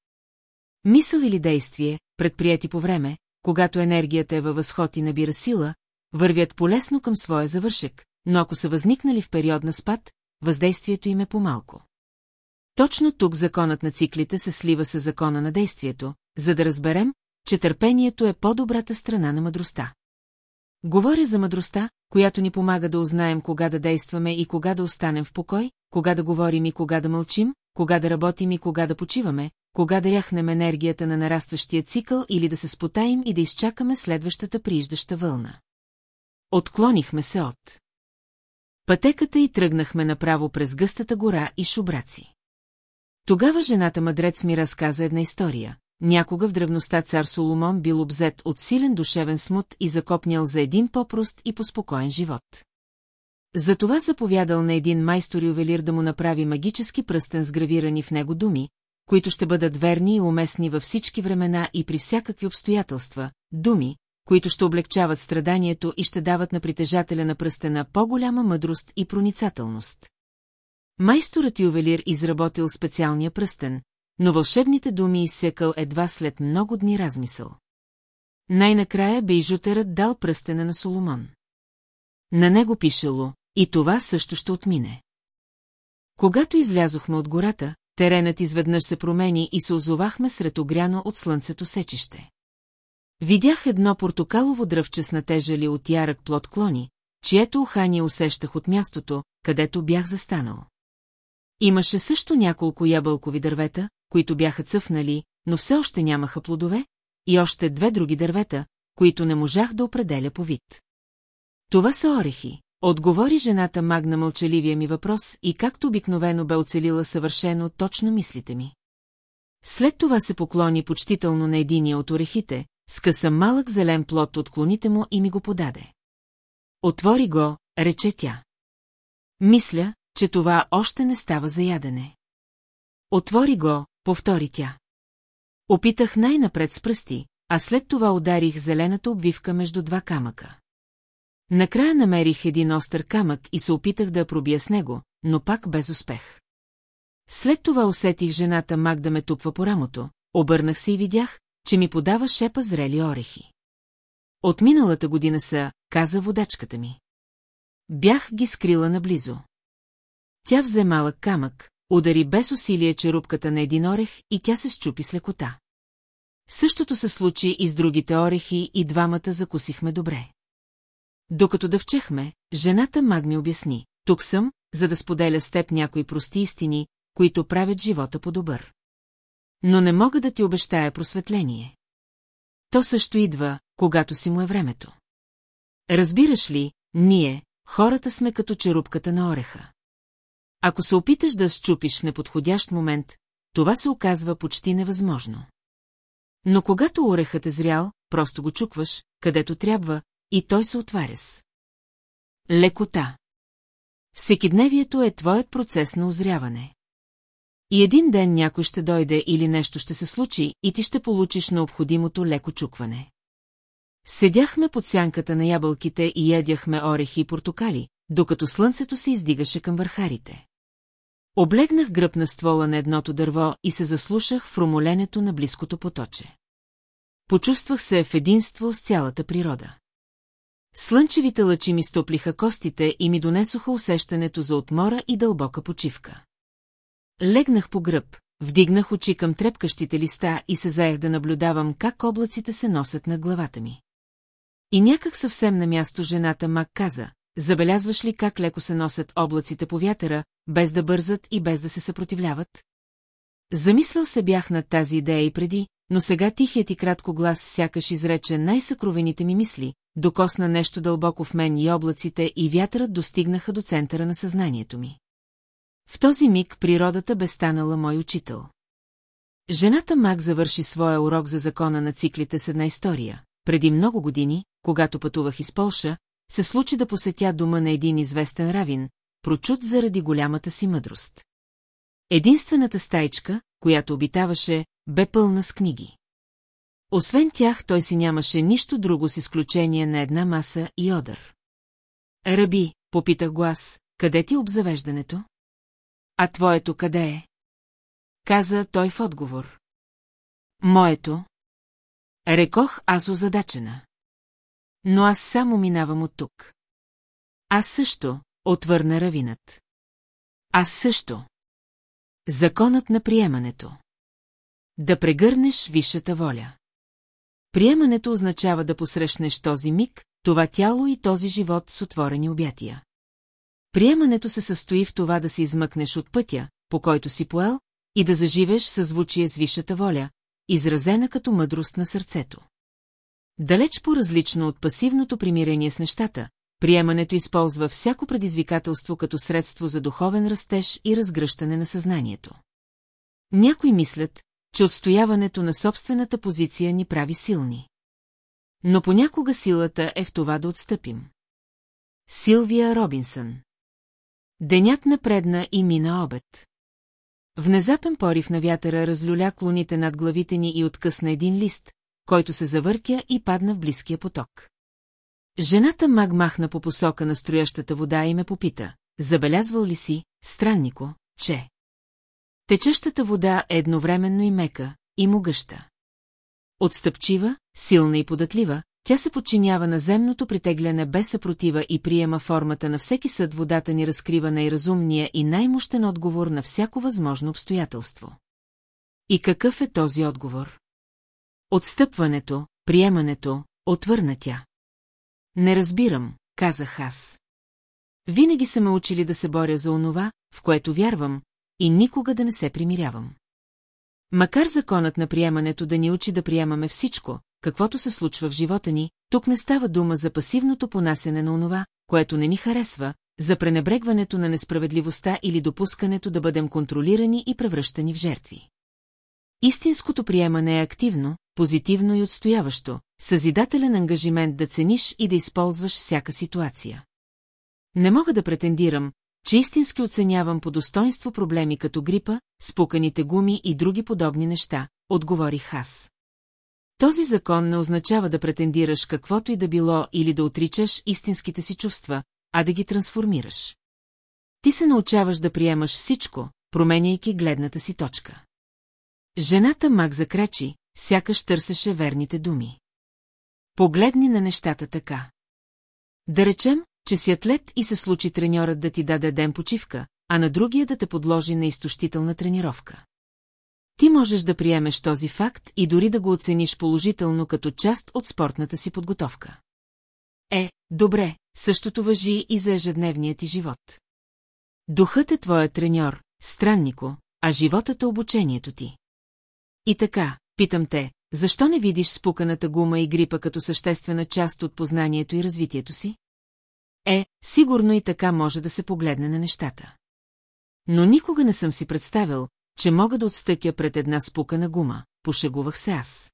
Мисъл или действие, предприяти по време, когато енергията е във възход и набира сила, вървят полесно към своя завършек, но ако са възникнали в период на спад, въздействието им е по-малко. Точно тук законът на циклите се слива с закона на действието, за да разберем, че търпението е по-добрата страна на мъдростта. Говоря за мъдростта, която ни помага да узнаем кога да действаме и кога да останем в покой, кога да говорим и кога да мълчим, кога да работим и кога да почиваме, кога да яхнем енергията на нарастващия цикъл или да се спотаим и да изчакаме следващата прииждаща вълна. Отклонихме се от пътеката и тръгнахме направо през гъстата гора и шубраци. Тогава жената мъдрец ми разказа една история. Някога в древността цар Соломон бил обзет от силен душевен смут и закопнял за един по-прост и поспокоен живот. Затова заповядал на един майстор-ювелир да му направи магически пръстен с гравирани в него думи, които ще бъдат верни и уместни във всички времена и при всякакви обстоятелства, думи, които ще облегчават страданието и ще дават на притежателя на пръстена по-голяма мъдрост и проницателност. Майсторът ювелир изработил специалния пръстен, но вълшебните думи изсекал едва след много дни размисъл. Най-накрая бейжутерът дал пръстена на Соломон. На него пишело, и това също ще отмине. Когато излязохме от гората, теренът изведнъж се промени и се озовахме сред огряно от слънцето сечище. Видях едно портокалово дръвче с натежали от ярък плод клони, чието ухание усещах от мястото, където бях застанал. Имаше също няколко ябълкови дървета, които бяха цъфнали, но все още нямаха плодове, и още две други дървета, които не можах да определя по вид. Това са орехи, отговори жената Маг на мълчаливия ми въпрос и както обикновено бе оцелила съвършено точно мислите ми. След това се поклони почтително на единия от орехите, скъса малък зелен плод от клоните му и ми го подаде. Отвори го, рече тя. Мисля, че това още не става за ядене. Отвори го, повтори тя. Опитах най-напред с пръсти, а след това ударих зелената обвивка между два камъка. Накрая намерих един остър камък и се опитах да я пробия с него, но пак без успех. След това усетих жената Мак да ме тупва по рамото, обърнах се и видях, че ми подава шепа зрели орехи. От миналата година са, каза водачката ми. Бях ги скрила наблизо. Тя взе малък камък, удари без усилие черупката на един орех и тя се щупи с лекота. Същото се случи и с другите орехи и двамата закусихме добре. Докато дъвчехме, жената Маг ми обясни. Тук съм, за да споделя с теб някои прости истини, които правят живота по-добър. Но не мога да ти обещая просветление. То също идва, когато си му е времето. Разбираш ли, ние, хората сме като черупката на ореха. Ако се опиташ да счупиш в неподходящ момент, това се оказва почти невъзможно. Но когато орехът е зрял, просто го чукваш, където трябва, и той се отваря с. Лекота. Всекидневието е твоят процес на озряване. И един ден някой ще дойде или нещо ще се случи и ти ще получиш необходимото леко чукване. Седяхме под сянката на ябълките и ядяхме орехи и портокали, докато слънцето се издигаше към върхарите. Облегнах гръб на ствола на едното дърво и се заслушах в ромоленето на близкото поточе. Почувствах се в единство с цялата природа. Слънчевите лъчи ми стоплиха костите и ми донесоха усещането за отмора и дълбока почивка. Легнах по гръб, вдигнах очи към трепкащите листа и се заех да наблюдавам как облаците се носят над главата ми. И някак съвсем на място жената Мак каза, забелязваш ли как леко се носят облаците по вятъра, без да бързат и без да се съпротивляват? Замислял се бях над тази идея и преди, но сега тихият и кратко глас сякаш изрече най-съкровените ми мисли, докосна нещо дълбоко в мен и облаците и вятърът достигнаха до центъра на съзнанието ми. В този миг природата бе станала мой учител. Жената Мак завърши своя урок за закона на циклите с една история. Преди много години, когато пътувах из Полша, се случи да посетя дома на един известен равин, прочут заради голямата си мъдрост. Единствената стайчка, която обитаваше, бе пълна с книги. Освен тях, той си нямаше нищо друго с изключение на една маса и одър. Раби, попитах го аз, къде ти е обзавеждането? А твоето къде е? Каза той в отговор. Моето. Рекох аз озадачена. Но аз само минавам от тук. Аз също, отвърна равинът. Аз също. Законът на приемането. Да прегърнеш висшата воля. Приемането означава да посрещнеш този миг, това тяло и този живот с отворени обятия. Приемането се състои в това да се измъкнеш от пътя, по който си поел, и да заживеш съзвучие с висшата воля, изразена като мъдрост на сърцето. Далеч по-различно от пасивното примирение с нещата, приемането използва всяко предизвикателство като средство за духовен растеж и разгръщане на съзнанието. Някои мислят, че отстояването на собствената позиция ни прави силни. Но понякога силата е в това да отстъпим. Силвия Робинсън Денят напредна и мина обед. Внезапен порив на вятъра разлюля клоните над главите ни и откъсна един лист, който се завъртя и падна в близкия поток. Жената маг махна по посока на строящата вода и ме попита, забелязвал ли си, страннико, че... Течащата вода е едновременно и мека, и могъща. Отстъпчива, силна и податлива, тя се подчинява на земното притегляне без съпротива и приема формата на всеки съд водата ни разкрива най-разумния и най-мощен отговор на всяко възможно обстоятелство. И какъв е този отговор? Отстъпването, приемането, отвърна тя. Не разбирам, казах аз. Винаги са ме учили да се боря за онова, в което вярвам, и никога да не се примирявам. Макар законът на приемането да ни учи да приемаме всичко, каквото се случва в живота ни, тук не става дума за пасивното понасене на онова, което не ни харесва, за пренебрегването на несправедливостта или допускането да бъдем контролирани и превръщани в жертви. Истинското приемане е активно, позитивно и отстояващо, съзидателен ангажимент да цениш и да използваш всяка ситуация. Не мога да претендирам, че истински оценявам по достоинство проблеми като грипа, спуканите гуми и други подобни неща, отговорих аз. Този закон не означава да претендираш каквото и да било или да отричаш истинските си чувства, а да ги трансформираш. Ти се научаваш да приемаш всичко, променяйки гледната си точка. Жената мак закрачи, сякаш търсеше верните думи. Погледни на нещата така. Да речем, че си атлет и се случи треньорът да ти даде ден почивка, а на другия да те подложи на изтощителна тренировка. Ти можеш да приемеш този факт и дори да го оцениш положително като част от спортната си подготовка. Е, добре, същото въжи и за ежедневният ти живот. Духът е твоя треньор, страннико, а животът е обучението ти. И така, питам те, защо не видиш спуканата гума и грипа като съществена част от познанието и развитието си? Е, сигурно и така може да се погледне на нещата. Но никога не съм си представил, че мога да отстъкя пред една спукана гума, пошегувах се аз.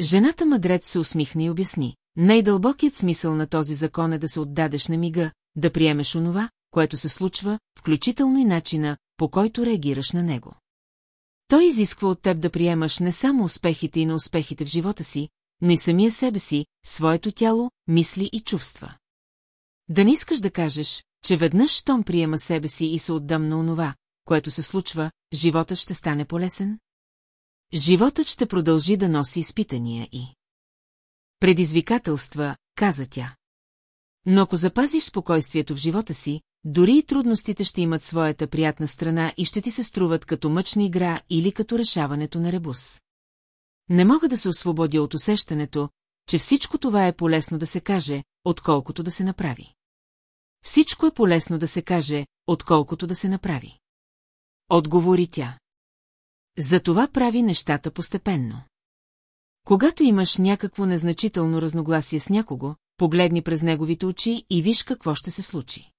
Жената мъдрец се усмихна и обясни. Най-дълбокият смисъл на този закон е да се отдадеш на мига, да приемеш онова, което се случва, включително и начина, по който реагираш на него. Той изисква от теб да приемаш не само успехите и на успехите в живота си, но и самия себе си, своето тяло, мисли и чувства. Да не искаш да кажеш, че веднъж, щом приема себе си и се отдам на онова, което се случва, животът ще стане полесен? Животът ще продължи да носи изпитания и... Предизвикателства, каза тя. Но ако запазиш спокойствието в живота си, дори и трудностите ще имат своята приятна страна и ще ти се струват като мъчна игра или като решаването на ребус. Не мога да се освободя от усещането, че всичко това е полезно да се каже, отколкото да се направи. Всичко е полезно да се каже, отколкото да се направи. Отговори тя. Затова прави нещата постепенно. Когато имаш някакво незначително разногласие с някого, погледни през неговите очи и виж какво ще се случи.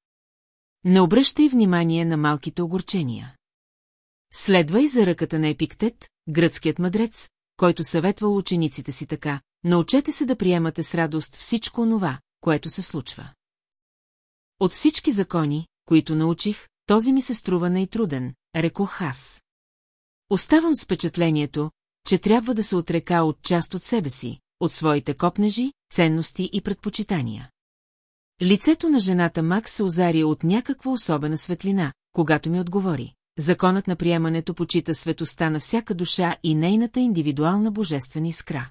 Не обръщай внимание на малките огорчения. Следвай за ръката на Епиктет, гръцкият мъдрец, който съветвал учениците си така, научете се да приемате с радост всичко онова, което се случва. От всички закони, които научих, този ми се струва най-труден, рекох аз. Оставам с впечатлението, че трябва да се отрека от част от себе си, от своите копнежи, ценности и предпочитания. Лицето на жената Мак се озари от някаква особена светлина, когато ми отговори. Законът на приемането почита светоста на всяка душа и нейната индивидуална божествена искра.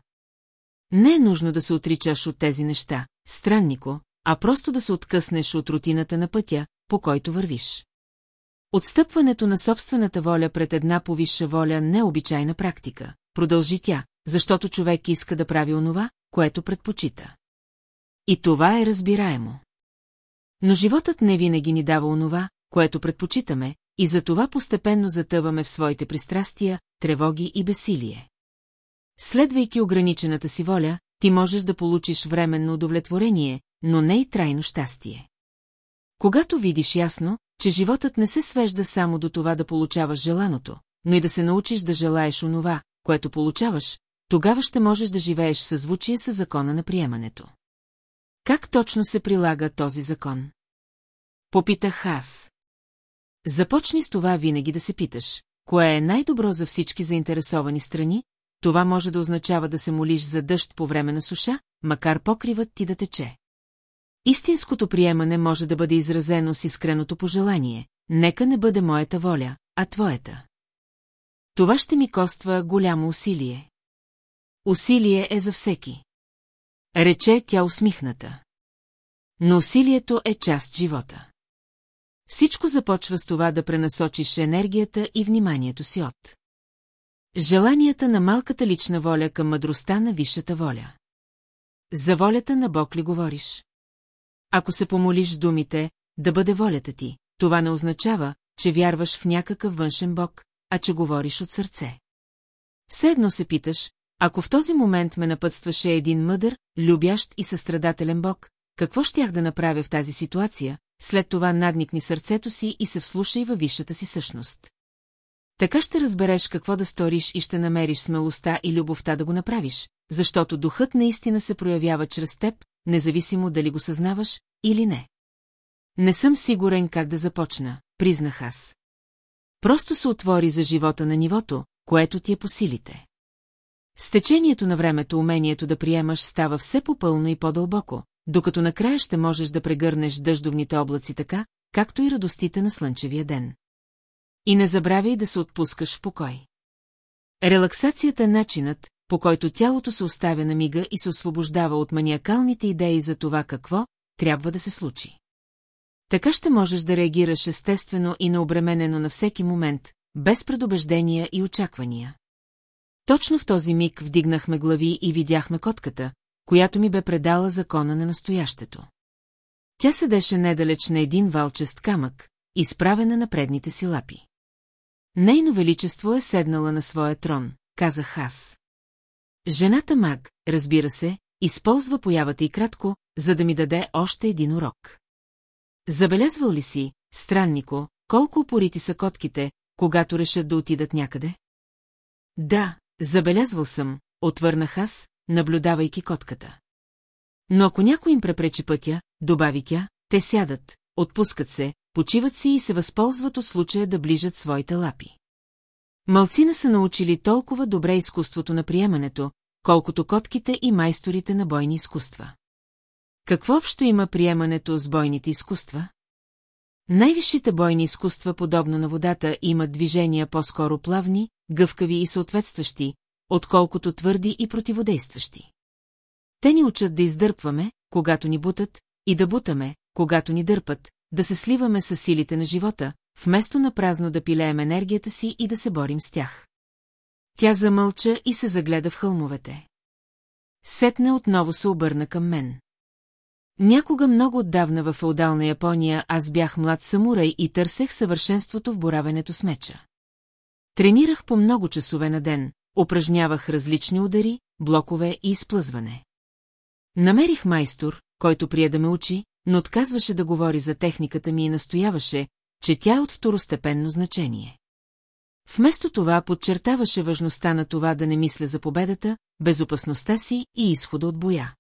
Не е нужно да се отричаш от тези неща, страннико, а просто да се откъснеш от рутината на пътя, по който вървиш. Отстъпването на собствената воля пред една повисша воля не е обичайна практика, продължи тя, защото човек иска да прави онова, което предпочита. И това е разбираемо. Но животът не винаги ни дава онова, което предпочитаме, и затова постепенно затъваме в своите пристрастия, тревоги и бесилие. Следвайки ограничената си воля, ти можеш да получиш временно удовлетворение, но не и трайно щастие. Когато видиш ясно, че животът не се свежда само до това да получаваш желаното, но и да се научиш да желаеш онова, което получаваш, тогава ще можеш да живееш съзвучие с закона на приемането. Как точно се прилага този закон? Попитах аз. Започни с това винаги да се питаш, кое е най-добро за всички заинтересовани страни, това може да означава да се молиш за дъжд по време на суша, макар покривът ти да тече. Истинското приемане може да бъде изразено с искреното пожелание. Нека не бъде моята воля, а твоята. Това ще ми коства голямо усилие. Усилие е за всеки. Рече тя усмихната. Но усилието е част живота. Всичко започва с това да пренасочиш енергията и вниманието си от. Желанията на малката лична воля към мъдростта на висшата воля. За волята на Бог ли говориш? Ако се помолиш с думите, да бъде волята ти, това не означава, че вярваш в някакъв външен Бог, а че говориш от сърце. Все едно се питаш, ако в този момент ме напътстваше един мъдър, любящ и състрадателен Бог, какво щях да направя в тази ситуация, след това надникни сърцето си и се вслушай във висшата си същност. Така ще разбереш какво да сториш и ще намериш смелостта и любовта да го направиш, защото духът наистина се проявява чрез теб, независимо дали го съзнаваш или не. Не съм сигурен как да започна, признах аз. Просто се отвори за живота на нивото, което ти е по силите. С течението на времето умението да приемаш става все по-пълно и по-дълбоко, докато накрая ще можеш да прегърнеш дъждовните облаци така, както и радостите на слънчевия ден. И не забравяй да се отпускаш в покой. Релаксацията е начинът, по който тялото се оставя на мига и се освобождава от маниакалните идеи за това какво трябва да се случи. Така ще можеш да реагираш естествено и необременено на всеки момент, без предубеждения и очаквания. Точно в този миг вдигнахме глави и видяхме котката, която ми бе предала закона на настоящето. Тя седеше недалеч на един валчест камък, изправена на предните си лапи. Нейно величество е седнала на своя трон, казах аз. Жената маг, разбира се, използва появата и кратко, за да ми даде още един урок. Забелязвал ли си, страннико, колко упорити са котките, когато решат да отидат някъде? Да, забелязвал съм, отвърнах аз, наблюдавайки котката. Но ако някой им препречи пътя, добави тя, те сядат, отпускат се, почиват си и се възползват от случая да ближат своите лапи. Малцина са научили толкова добре изкуството на приемането, колкото котките и майсторите на бойни изкуства. Какво общо има приемането с бойните изкуства? Най-висшите бойни изкуства, подобно на водата, имат движения по-скоро плавни, гъвкави и съответстващи, отколкото твърди и противодействащи. Те ни учат да издърпваме, когато ни бутат, и да бутаме, когато ни дърпат, да се сливаме с силите на живота, вместо на празно да пилеем енергията си и да се борим с тях. Тя замълча и се загледа в хълмовете. Сетне отново се обърна към мен. Някога много отдавна в феодална Япония аз бях млад самурай и търсех съвършенството в боравенето с меча. Тренирах по много часове на ден, упражнявах различни удари, блокове и изплъзване. Намерих майстор, който прие да ме учи, но отказваше да говори за техниката ми и настояваше, че тя е от второстепенно значение. Вместо това подчертаваше важността на това да не мисля за победата, безопасността си и изхода от боя.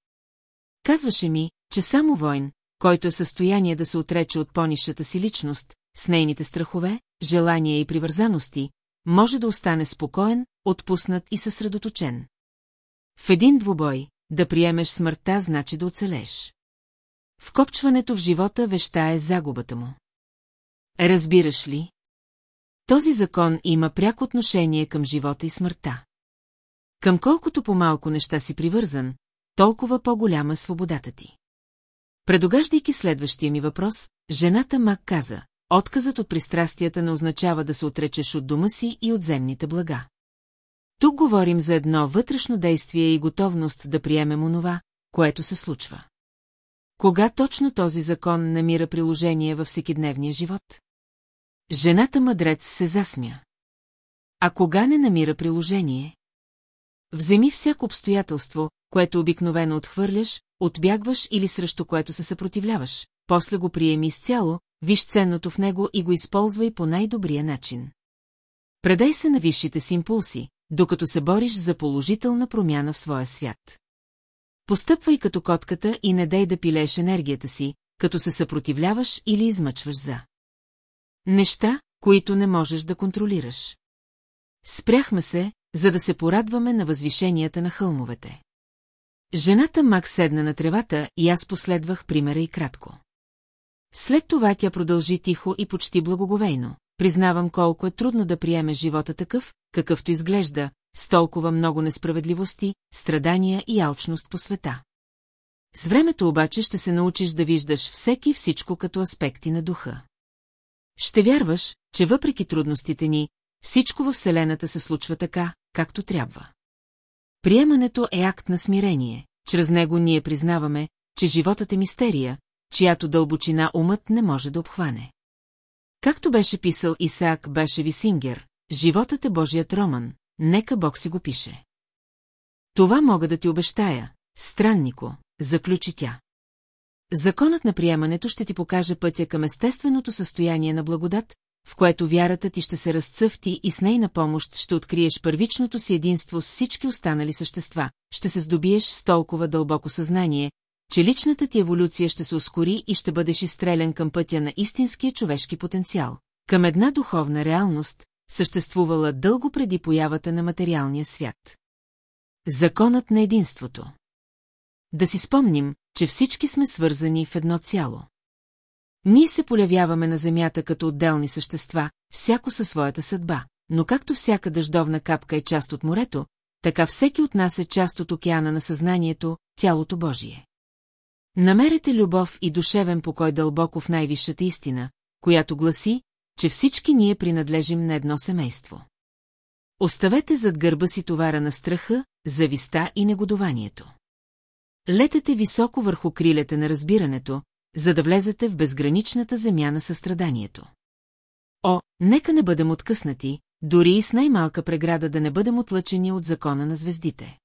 Казваше ми, че само войн, който е в състояние да се отрече от понишата си личност, с нейните страхове, желания и привързаности, може да остане спокоен, отпуснат и съсредоточен. В един двубой, да приемеш смъртта значи да оцелеш. Вкопчването в живота веща е загубата му. Разбираш ли? Този закон има пряко отношение към живота и смъртта. Към колкото по-малко неща си привързан, толкова по-голяма е свободата ти. Предогаждайки следващия ми въпрос, жената Мак каза, отказът от пристрастията не означава да се отречеш от дома си и от земните блага. Тук говорим за едно вътрешно действие и готовност да приемем онова, което се случва. Кога точно този закон намира приложение във всекидневния живот? Жената мъдрец се засмя. А кога не намира приложение? Вземи всяко обстоятелство, което обикновено отхвърляш, отбягваш или срещу което се съпротивляваш, после го приеми изцяло, виж ценното в него и го използвай по най-добрия начин. Предай се на висшите си импулси, докато се бориш за положителна промяна в своя свят. Постъпвай като котката и не дай да пилееш енергията си, като се съпротивляваш или измъчваш за. Неща, които не можеш да контролираш. Спряхме се, за да се порадваме на възвишенията на хълмовете. Жената Мак седна на тревата и аз последвах примера и кратко. След това тя продължи тихо и почти благоговейно. Признавам колко е трудно да приеме живота такъв, какъвто изглежда, с толкова много несправедливости, страдания и алчност по света. С времето обаче ще се научиш да виждаш всеки всичко като аспекти на духа. Ще вярваш, че въпреки трудностите ни, всичко във Вселената се случва така, както трябва. Приемането е акт на смирение, чрез него ние признаваме, че животът е мистерия, чиято дълбочина умът не може да обхване. Както беше писал Исаак беше Висингер, животът е Божият роман, нека Бог си го пише. Това мога да ти обещая, страннико, заключи тя. Законът на приемането ще ти покаже пътя към естественото състояние на благодат, в което вярата ти ще се разцъфти и с нейна помощ ще откриеш първичното си единство с всички останали същества, ще се здобиеш с толкова дълбоко съзнание, че личната ти еволюция ще се ускори и ще бъдеш изстрелян към пътя на истинския човешки потенциал, към една духовна реалност, съществувала дълго преди появата на материалния свят. Законът на единството. Да си спомним, че всички сме свързани в едно цяло. Ние се полявяваме на Земята като отделни същества, всяко със своята съдба, но както всяка дъждовна капка е част от морето, така всеки от нас е част от океана на съзнанието, тялото Божие. Намерете любов и душевен покой дълбоко в най-висшата истина, която гласи, че всички ние принадлежим на едно семейство. Оставете зад гърба си товара на страха, зависта и негодованието. Летете високо върху крилете на разбирането, за да влезете в безграничната земя на състраданието. О, нека не бъдем откъснати, дори и с най-малка преграда да не бъдем отлъчени от закона на звездите.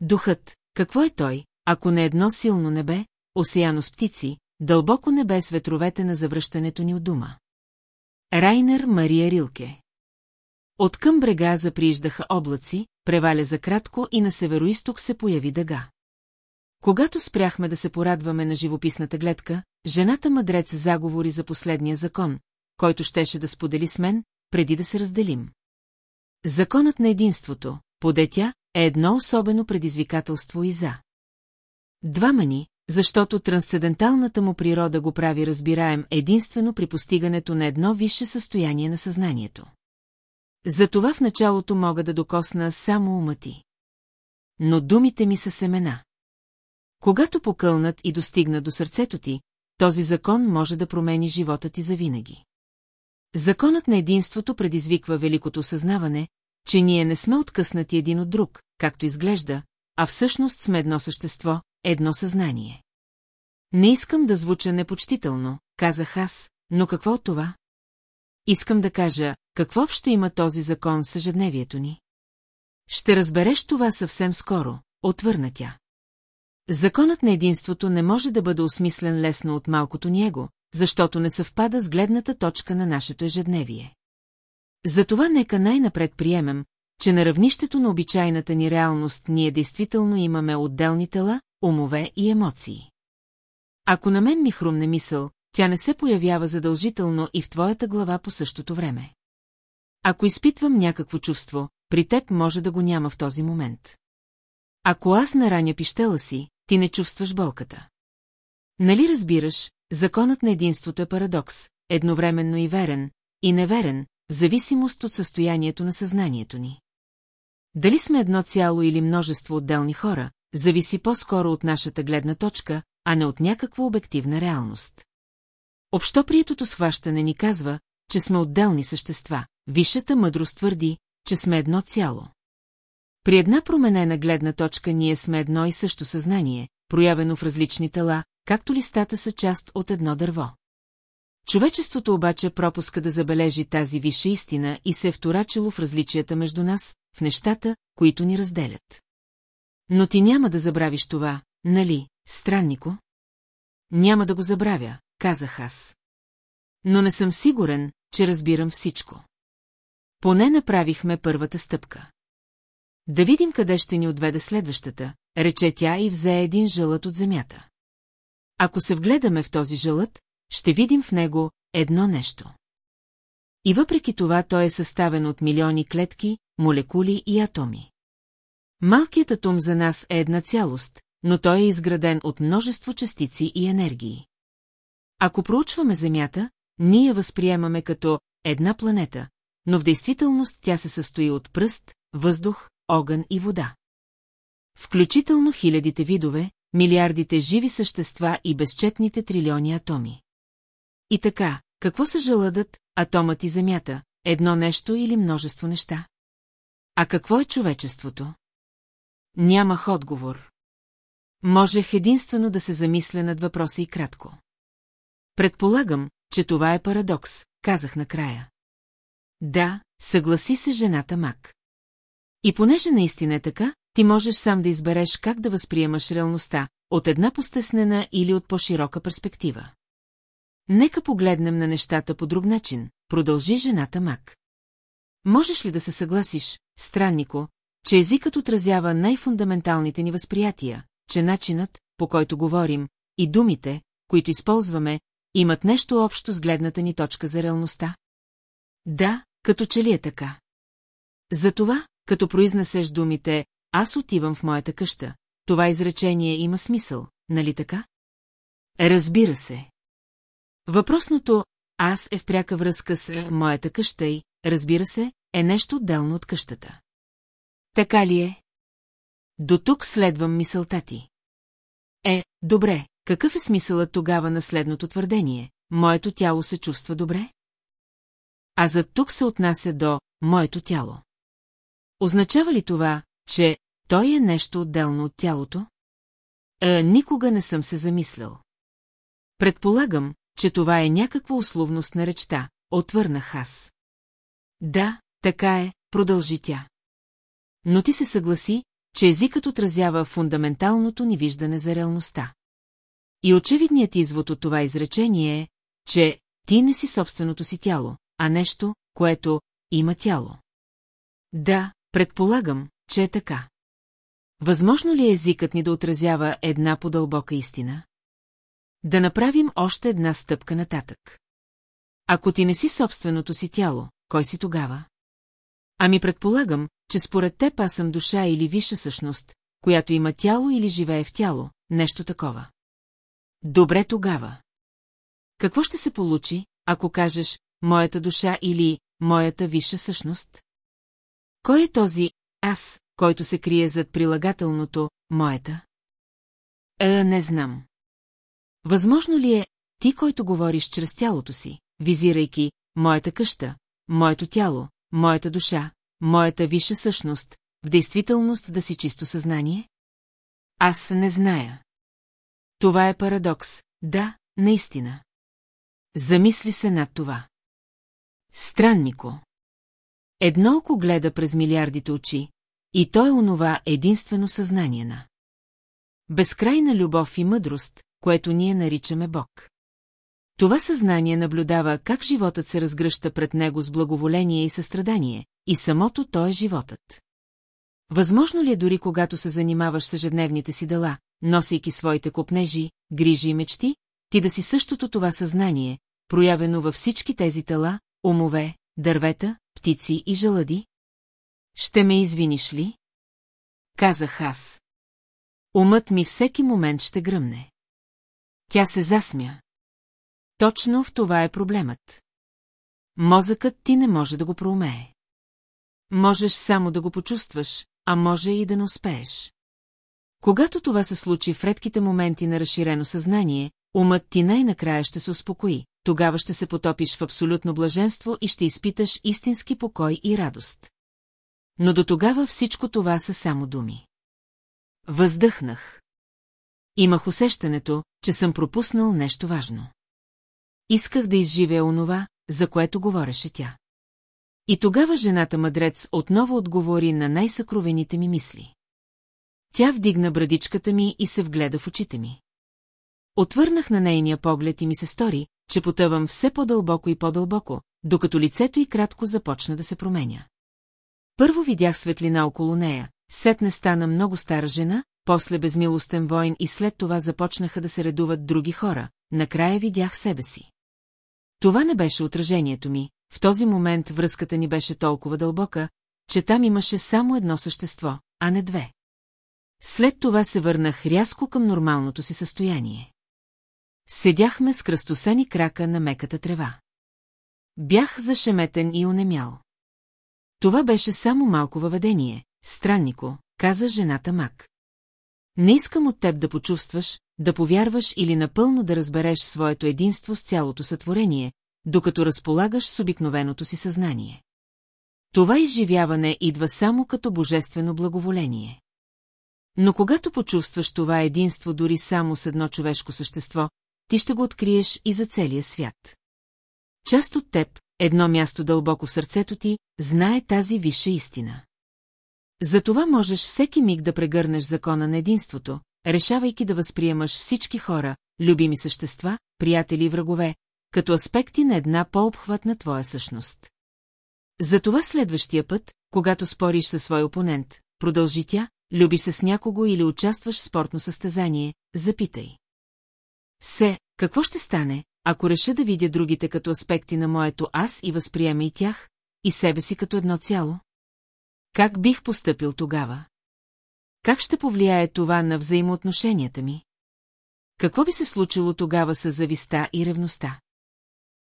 Духът, какво е той, ако не едно силно небе, осеяно с птици, дълбоко небе с ветровете на завръщането ни от дума? Райнер Мария Рилке От към брега заприиждаха облаци, преваля за кратко и на североисток се появи дъга. Когато спряхме да се порадваме на живописната гледка, жената мъдрец заговори за последния закон, който щеше да сподели с мен, преди да се разделим. Законът на единството, подетя, е едно особено предизвикателство и за. Двама ни, защото трансценденталната му природа го прави разбираем единствено при постигането на едно висше състояние на съзнанието. Затова в началото мога да докосна само ума ти. Но думите ми са семена. Когато покълнат и достигнат до сърцето ти, този закон може да промени живота ти завинаги. Законът на единството предизвиква великото съзнаване, че ние не сме откъснати един от друг, както изглежда, а всъщност сме едно същество, едно съзнание. Не искам да звуча непочтително, казах аз, но какво от това? Искам да кажа, какво общо има този закон с ежедневието ни? Ще разбереш това съвсем скоро, отвърна тя. Законът на единството не може да бъде осмислен лесно от малкото ни его, защото не съвпада с гледната точка на нашето ежедневие. Затова нека най-напред приемем, че на равнището на обичайната ни реалност ние действително имаме отделни тела, умове и емоции. Ако на мен ми хрумне мисъл, тя не се появява задължително и в твоята глава по същото време. Ако изпитвам някакво чувство, при теб може да го няма в този момент. Ако аз нараня пищела си, ти не чувстваш болката. Нали разбираш, законът на единството е парадокс, едновременно и верен, и неверен, в зависимост от състоянието на съзнанието ни. Дали сме едно цяло или множество отделни хора, зависи по-скоро от нашата гледна точка, а не от някаква обективна реалност. Общоприетото схващане ни казва, че сме отделни същества, висшата мъдрост твърди, че сме едно цяло. При една променена гледна точка ние сме едно и също съзнание, проявено в различни тела, както листата са част от едно дърво. Човечеството обаче пропуска да забележи тази висша истина и се е вторачило в различията между нас, в нещата, които ни разделят. Но ти няма да забравиш това, нали, страннико? Няма да го забравя, казах аз. Но не съм сигурен, че разбирам всичко. Поне направихме първата стъпка. Да видим къде ще ни отведе следващата, рече тя и взе един жълът от земята. Ако се вгледаме в този жълът, ще видим в него едно нещо. И въпреки това той е съставен от милиони клетки, молекули и атоми. Малкият атом за нас е една цялост, но той е изграден от множество частици и енергии. Ако проучваме Земята, ние възприемаме като една планета, но в действителност тя се състои от пръст, въздух, огън и вода. Включително хилядите видове, милиардите живи същества и безчетните трилиони атоми. И така, какво са жълъдът, атомът и земята, едно нещо или множество неща? А какво е човечеството? Нямах отговор. Можех единствено да се замисля над въпроса и кратко. Предполагам, че това е парадокс, казах накрая. Да, съгласи се жената Мак. И понеже наистина е така, ти можеш сам да избереш как да възприемаш реалността, от една постеснена или от по-широка перспектива. Нека погледнем на нещата по друг начин, продължи жената Мак. Можеш ли да се съгласиш, страннико, че езикът отразява най-фундаменталните ни възприятия, че начинът, по който говорим, и думите, които използваме, имат нещо общо с гледната ни точка за реалността? Да, като че ли е така. Затова, като произнесеш думите аз отивам в моята къща. Това изречение има смисъл, нали така? Разбира се. Въпросното аз е в пряка връзка с моята къща и, разбира се, е нещо отделно от къщата. Така ли е? До тук следвам мисълта ти. Е, добре, какъв е смисълът тогава на следното твърдение? Моето тяло се чувства добре? А за тук се отнася до моето тяло. Означава ли това, че той е нещо отделно от тялото? Е, никога не съм се замислял. Предполагам, че това е някаква условност на речта, отвърнах аз. Да, така е, продължи тя. Но ти се съгласи, че езикът отразява фундаменталното ни виждане за реалността. И очевидният извод от това изречение е, че ти не си собственото си тяло, а нещо, което има тяло. Да, предполагам, че е така. Възможно ли е езикът ни да отразява една по-дълбока истина? Да направим още една стъпка нататък. Ако ти не си собственото си тяло, кой си тогава? Ами предполагам, че според теб аз съм душа или висша същност, която има тяло или живее в тяло, нещо такова. Добре тогава. Какво ще се получи, ако кажеш «моята душа» или «моята висша същност»? Кой е този «аз», който се крие зад прилагателното «моята»? Е, не знам. Възможно ли е ти, който говориш чрез тялото си, визирайки «моята къща», «моето тяло», «моята душа», «моята висша същност», в действителност да си чисто съзнание? Аз не зная. Това е парадокс, да, наистина. Замисли се над това. Страннико. Едно око гледа през милиардите очи, и то е онова единствено съзнание на. Безкрайна любов и мъдрост, което ние наричаме Бог. Това съзнание наблюдава как животът се разгръща пред него с благоволение и състрадание, и самото то е животът. Възможно ли е дори когато се занимаваш с ежедневните си дела, носейки своите копнежи, грижи и мечти, ти да си същото това съзнание, проявено във всички тези тела, умове, дървета, птици и жалъди? Ще ме извиниш ли? Казах аз. Умът ми всеки момент ще гръмне. Тя се засмя. Точно в това е проблемът. Мозъкът ти не може да го проумее. Можеш само да го почувстваш, а може и да не успееш. Когато това се случи в редките моменти на разширено съзнание, умът ти най-накрая ще се успокои, тогава ще се потопиш в абсолютно блаженство и ще изпиташ истински покой и радост. Но до тогава всичко това са само думи. Въздъхнах. Имах усещането, че съм пропуснал нещо важно. Исках да изживея онова, за което говореше тя. И тогава жената мъдрец отново отговори на най-съкровените ми мисли. Тя вдигна брадичката ми и се вгледа в очите ми. Отвърнах на нейния поглед и ми се стори, че потъвам все по-дълбоко и по-дълбоко, докато лицето й кратко започна да се променя. Първо видях светлина около нея, сетне стана много стара жена, после безмилостен войн и след това започнаха да се редуват други хора, накрая видях себе си. Това не беше отражението ми, в този момент връзката ни беше толкова дълбока, че там имаше само едно същество, а не две. След това се върнах рязко към нормалното си състояние. Седяхме с кръстосани крака на меката трева. Бях зашеметен и онемял. Това беше само малко въведение, страннико, каза жената Мак. Не искам от теб да почувстваш, да повярваш или напълно да разбереш своето единство с цялото сътворение, докато разполагаш с обикновеното си съзнание. Това изживяване идва само като божествено благоволение. Но когато почувстваш това единство дори само с едно човешко същество, ти ще го откриеш и за целия свят. Част от теб, едно място дълбоко в сърцето ти, знае тази висша истина. Затова можеш всеки миг да прегърнеш закона на единството, решавайки да възприемаш всички хора, любими същества, приятели и врагове, като аспекти на една по-обхватна твоя същност. Затова следващия път, когато спориш със свой опонент, продължи тя, любиш се с някого или участваш в спортно състезание, запитай. Се, какво ще стане, ако реша да видя другите като аспекти на моето аз и възприема и тях, и себе си като едно цяло? Как бих поступил тогава? Как ще повлияе това на взаимоотношенията ми? Какво би се случило тогава с зависта и ревността?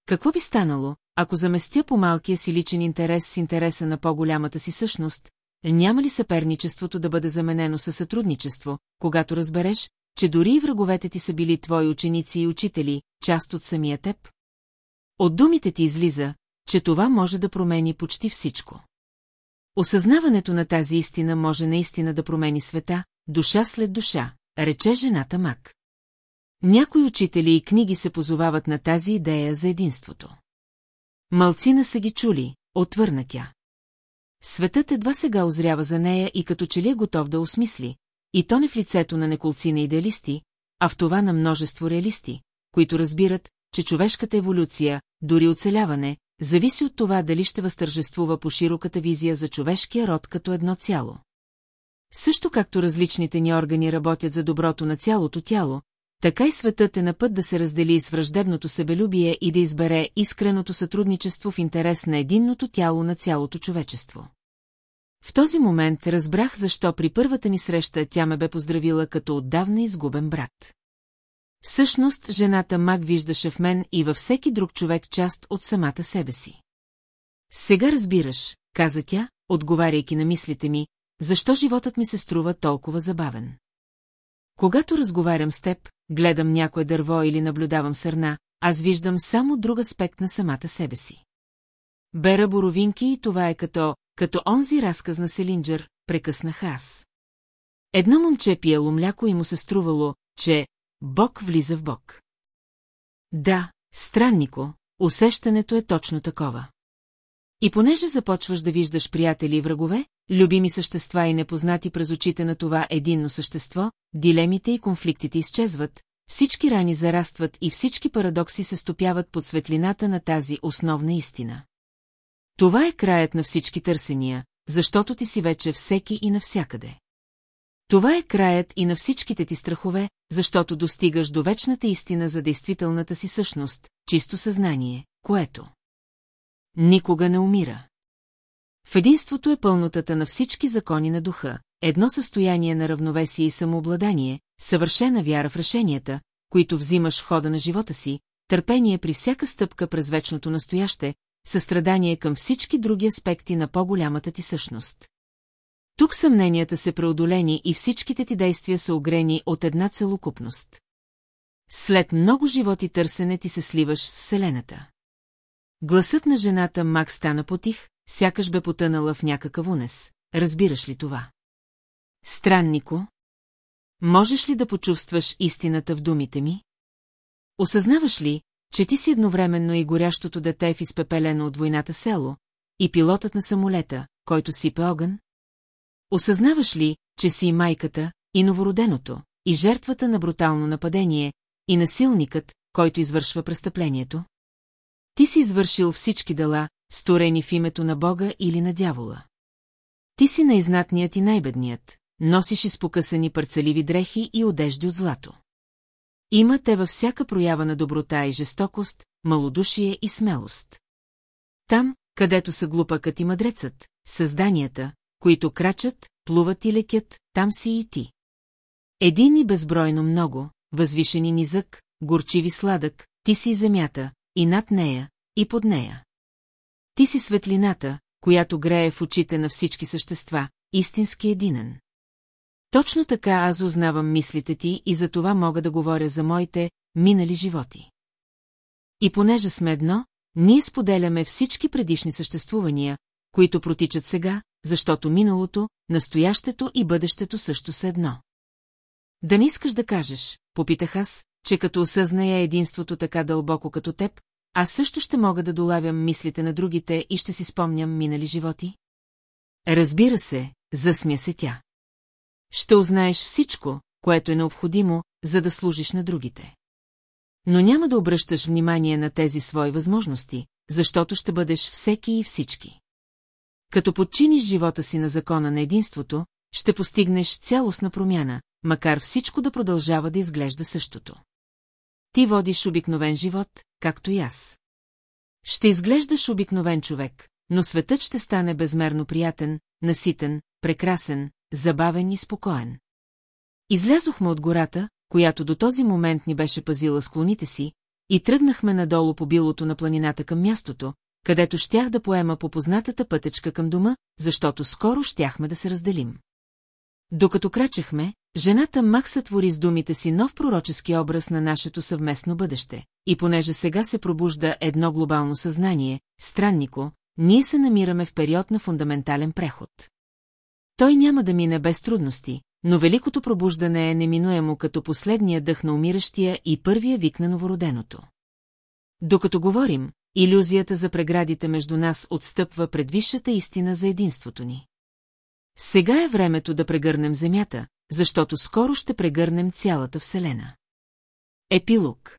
Какво би станало, ако заместя по малкия си личен интерес с интереса на по-голямата си същност, няма ли съперничеството да бъде заменено със сътрудничество, когато разбереш, че дори и враговете ти са били твои ученици и учители, част от самия теб? От думите ти излиза, че това може да промени почти всичко. Осъзнаването на тази истина може наистина да промени света, душа след душа, рече жената Мак. Някои учители и книги се позовават на тази идея за единството. Малцина са ги чули, отвърна тя. Светът едва сега озрява за нея и като че ли е готов да осмисли, и то не в лицето на неколци на идеалисти, а в това на множество реалисти, които разбират, че човешката еволюция, дори оцеляване, зависи от това дали ще възтържествува по широката визия за човешкия род като едно цяло. Също както различните ни органи работят за доброто на цялото тяло, така и светът е на път да се раздели с враждебното себелюбие и да избере искреното сътрудничество в интерес на единното тяло на цялото човечество. В този момент разбрах защо при първата ни среща тя ме бе поздравила като отдавна изгубен брат. Всъщност, жената маг виждаше в мен и във всеки друг човек част от самата себе си. Сега разбираш, каза тя, отговаряйки на мислите ми, защо животът ми се струва толкова забавен. Когато разговарям с теб, гледам някое дърво или наблюдавам сърна, аз виждам само друг аспект на самата себе си. Бера боровинки и това е като, като онзи разказ на Селинджер, прекъснах аз. Едно момче пиело мляко и му се струвало, че Бог влиза в Бог. Да, страннико, усещането е точно такова. И понеже започваш да виждаш приятели и врагове, любими същества и непознати през очите на това единно същество, дилемите и конфликтите изчезват, всички рани зарастват и всички парадокси се стопяват под светлината на тази основна истина. Това е краят на всички търсения, защото ти си вече всеки и навсякъде. Това е краят и на всичките ти страхове, защото достигаш до вечната истина за действителната си същност, чисто съзнание, което никога не умира. В единството е пълнотата на всички закони на духа, едно състояние на равновесие и самообладание, съвършена вяра в решенията, които взимаш в хода на живота си, търпение при всяка стъпка през вечното настояще, състрадание към всички други аспекти на по-голямата ти същност. Тук съмненията се преодолени и всичките ти действия са огрени от една целокупност. След много животи търсене ти се сливаш с Вселената. Гласът на жената Мак стана потих, сякаш бе потънала в някакъв унес. Разбираш ли това? Страннико? Можеш ли да почувстваш истината в думите ми? Осъзнаваш ли, че ти си едновременно и горящото дете в изпепелено от войната село, и пилотът на самолета, който сипе огън? Осъзнаваш ли, че си и майката, и новороденото, и жертвата на брутално нападение, и насилникът, който извършва престъплението? Ти си извършил всички дела, сторени в името на Бога или на дявола. Ти си най-знатният и най-бедният, носиш изпокъсани парцеливи дрехи и одежди от злато. Има те във всяка проява на доброта и жестокост, малодушие и смелост. Там, където са глупакът и мъдрецът, създанията, които крачат, плуват и лекят, там си и ти. Един и безбройно много, възвишен и низък, горчиви сладък, ти си земята, и над нея, и под нея. Ти си светлината, която грее в очите на всички същества, истински единен. Точно така аз узнавам мислите ти и за това мога да говоря за моите минали животи. И понеже сме едно, ние споделяме всички предишни съществувания, които протичат сега, защото миналото, настоящето и бъдещето също са едно. Да не искаш да кажеш, попитах аз, че като осъзная единството така дълбоко като теб, аз също ще мога да долавям мислите на другите и ще си спомням минали животи? Разбира се, засмя се тя. Ще узнаеш всичко, което е необходимо, за да служиш на другите. Но няма да обръщаш внимание на тези свои възможности, защото ще бъдеш всеки и всички. Като подчиниш живота си на закона на единството, ще постигнеш цялостна промяна, макар всичко да продължава да изглежда същото. Ти водиш обикновен живот, както и аз. Ще изглеждаш обикновен човек, но светът ще стане безмерно приятен, наситен, прекрасен, забавен и спокоен. Излязохме от гората, която до този момент ни беше пазила склоните си, и тръгнахме надолу по билото на планината към мястото, където щях да поема по познатата пътечка към дома, защото скоро щяхме да се разделим. Докато крачехме, жената Мах сътвори с думите си нов пророчески образ на нашето съвместно бъдеще. И понеже сега се пробужда едно глобално съзнание, страннико, ние се намираме в период на фундаментален преход. Той няма да мине без трудности, но великото пробуждане е неминуемо като последния дъх на умиращия и първия вик на новороденото. Докато говорим, иллюзията за преградите между нас отстъпва пред висшата истина за единството ни. Сега е времето да прегърнем Земята, защото скоро ще прегърнем цялата Вселена. Епилог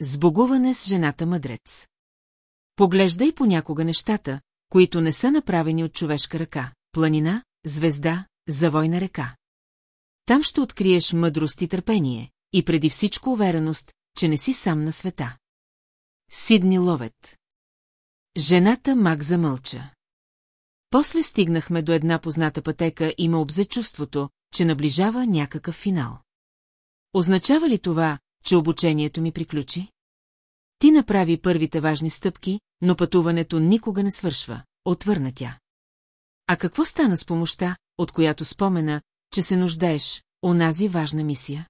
Сбогуване с жената мъдрец Поглеждай понякога нещата, които не са направени от човешка ръка, планина, звезда, завойна река. Там ще откриеш мъдрост и търпение, и преди всичко увереност, че не си сам на света. Сидни ловет. Жената мак замълча. После стигнахме до една позната пътека и ме обзе чувството, че наближава някакъв финал. Означава ли това, че обучението ми приключи? Ти направи първите важни стъпки, но пътуването никога не свършва, отвърна тя. А какво стана с помощта, от която спомена, че се нуждаеш, онази важна мисия?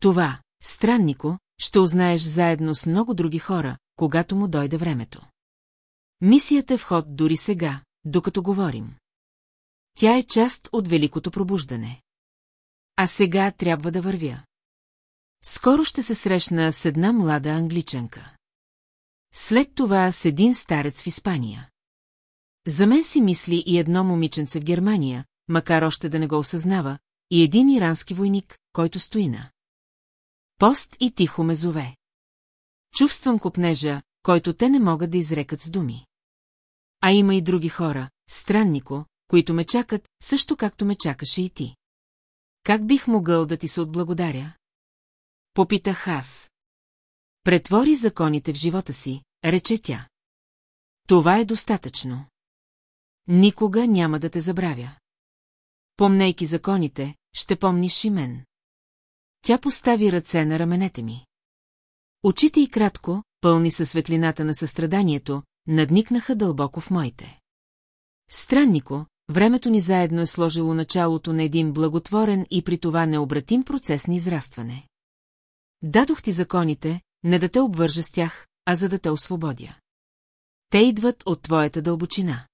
Това, страннико, ще узнаеш заедно с много други хора, когато му дойде времето. Мисията е в ход дори сега, докато говорим. Тя е част от великото пробуждане. А сега трябва да вървя. Скоро ще се срещна с една млада англичанка. След това с един старец в Испания. За мен си мисли и едно момиченце в Германия, макар още да не го осъзнава, и един ирански войник, който стои на. Пост и тихо ме зове. Чувствам копнежа, който те не могат да изрекат с думи. А има и други хора, страннико, които ме чакат, също както ме чакаше и ти. Как бих могъл да ти се отблагодаря? Попитах аз. Претвори законите в живота си, рече тя. Това е достатъчно. Никога няма да те забравя. Помнейки законите, ще помниш и мен. Тя постави ръце на раменете ми. Очите и кратко, пълни със светлината на състраданието, надникнаха дълбоко в моите. Страннико, времето ни заедно е сложило началото на един благотворен и при това необратим процес на израстване. Дадох ти законите, не да те обвържа с тях, а за да те освободя. Те идват от твоята дълбочина.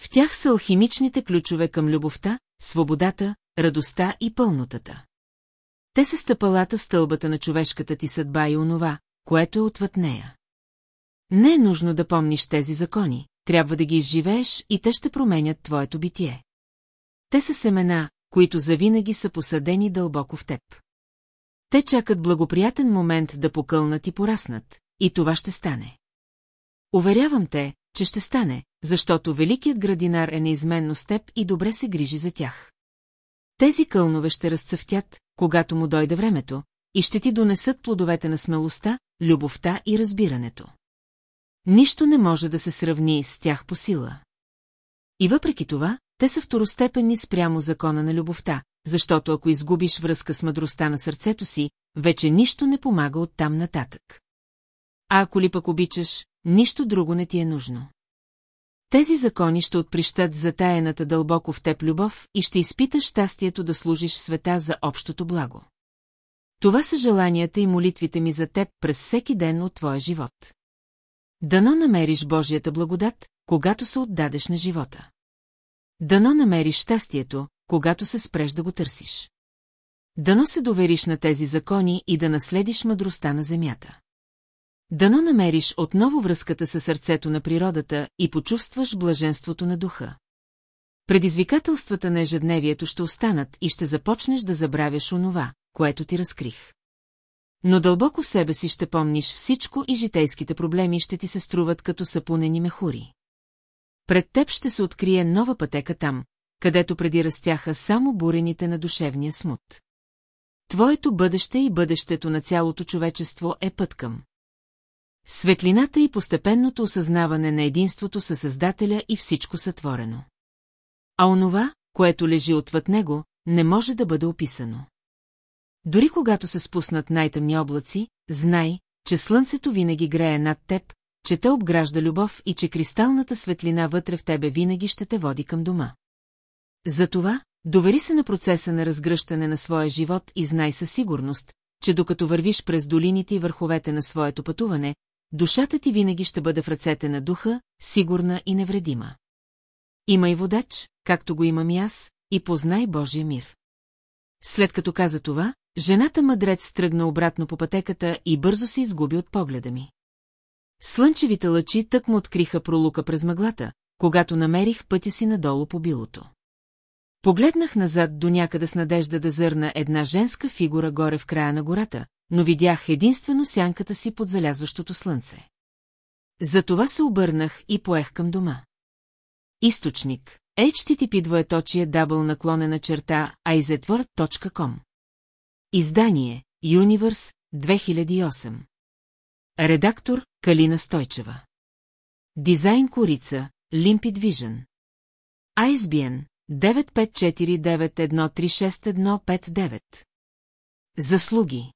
В тях са алхимичните ключове към любовта, свободата, радостта и пълнотата. Те са стъпалата в стълбата на човешката ти съдба и онова, което е отвъд нея. Не е нужно да помниш тези закони, трябва да ги изживееш и те ще променят твоето битие. Те са семена, които завинаги са посадени дълбоко в теб. Те чакат благоприятен момент да покълнат и пораснат, и това ще стане. Уверявам те, че ще стане, защото великият градинар е неизменно с теб и добре се грижи за тях. Тези кълнове ще разцъфтят, когато му дойде времето, и ще ти донесат плодовете на смелостта, любовта и разбирането. Нищо не може да се сравни с тях по сила. И въпреки това, те са второстепенни спрямо закона на любовта, защото ако изгубиш връзка с мъдростта на сърцето си, вече нищо не помага оттам нататък. А ако ли пък обичаш, нищо друго не ти е нужно. Тези закони ще отприщат затаяната дълбоко в теб любов и ще изпиташ щастието да служиш в света за общото благо. Това са желанията и молитвите ми за теб през всеки ден от твоя живот. Дано намериш Божията благодат, когато се отдадеш на живота. Дано намериш щастието, когато се спреш да го търсиш. Дано се довериш на тези закони и да наследиш мъдростта на земята. Дано намериш отново връзката със сърцето на природата и почувстваш блаженството на духа. Предизвикателствата на ежедневието ще останат и ще започнеш да забравяш онова, което ти разкрих. Но дълбоко в себе си ще помниш всичко и житейските проблеми ще ти се струват като сапунени мехури. Пред теб ще се открие нова пътека там, където преди растяха само бурените на душевния смут. Твоето бъдеще и бъдещето на цялото човечество е път към. Светлината и постепенното осъзнаване на единството със Създателя и всичко сътворено. А онова, което лежи отвъд него, не може да бъде описано. Дори когато се спуснат най-тъмни облаци, знай, че слънцето винаги грее над теб, че те обгражда любов и че кристалната светлина вътре в тебе винаги ще те води към дома. Затова, довери се на процеса на разгръщане на своя живот и знай със сигурност, че докато вървиш през долините и върховете на своето пътуване, душата ти винаги ще бъде в ръцете на духа, сигурна и невредима. Има и водач, както го имам и аз, и познай Божия мир. След като каза това, жената мъдрец тръгна обратно по пътеката и бързо се изгуби от погледа ми. Слънчевите лъчи тък му откриха пролука през мъглата, когато намерих пътя си надолу по билото. Погледнах назад до някъде с надежда да зърна една женска фигура горе в края на гората, но видях единствено сянката си под залязващото слънце. Затова се обърнах и поех към дома. Източник HTTP двоеточие дабл наклонена черта izetword.com Издание Universe 2008 Редактор Калина Стойчева Дизайн Корица Limpid Vision ISBN 95491365159 Заслуги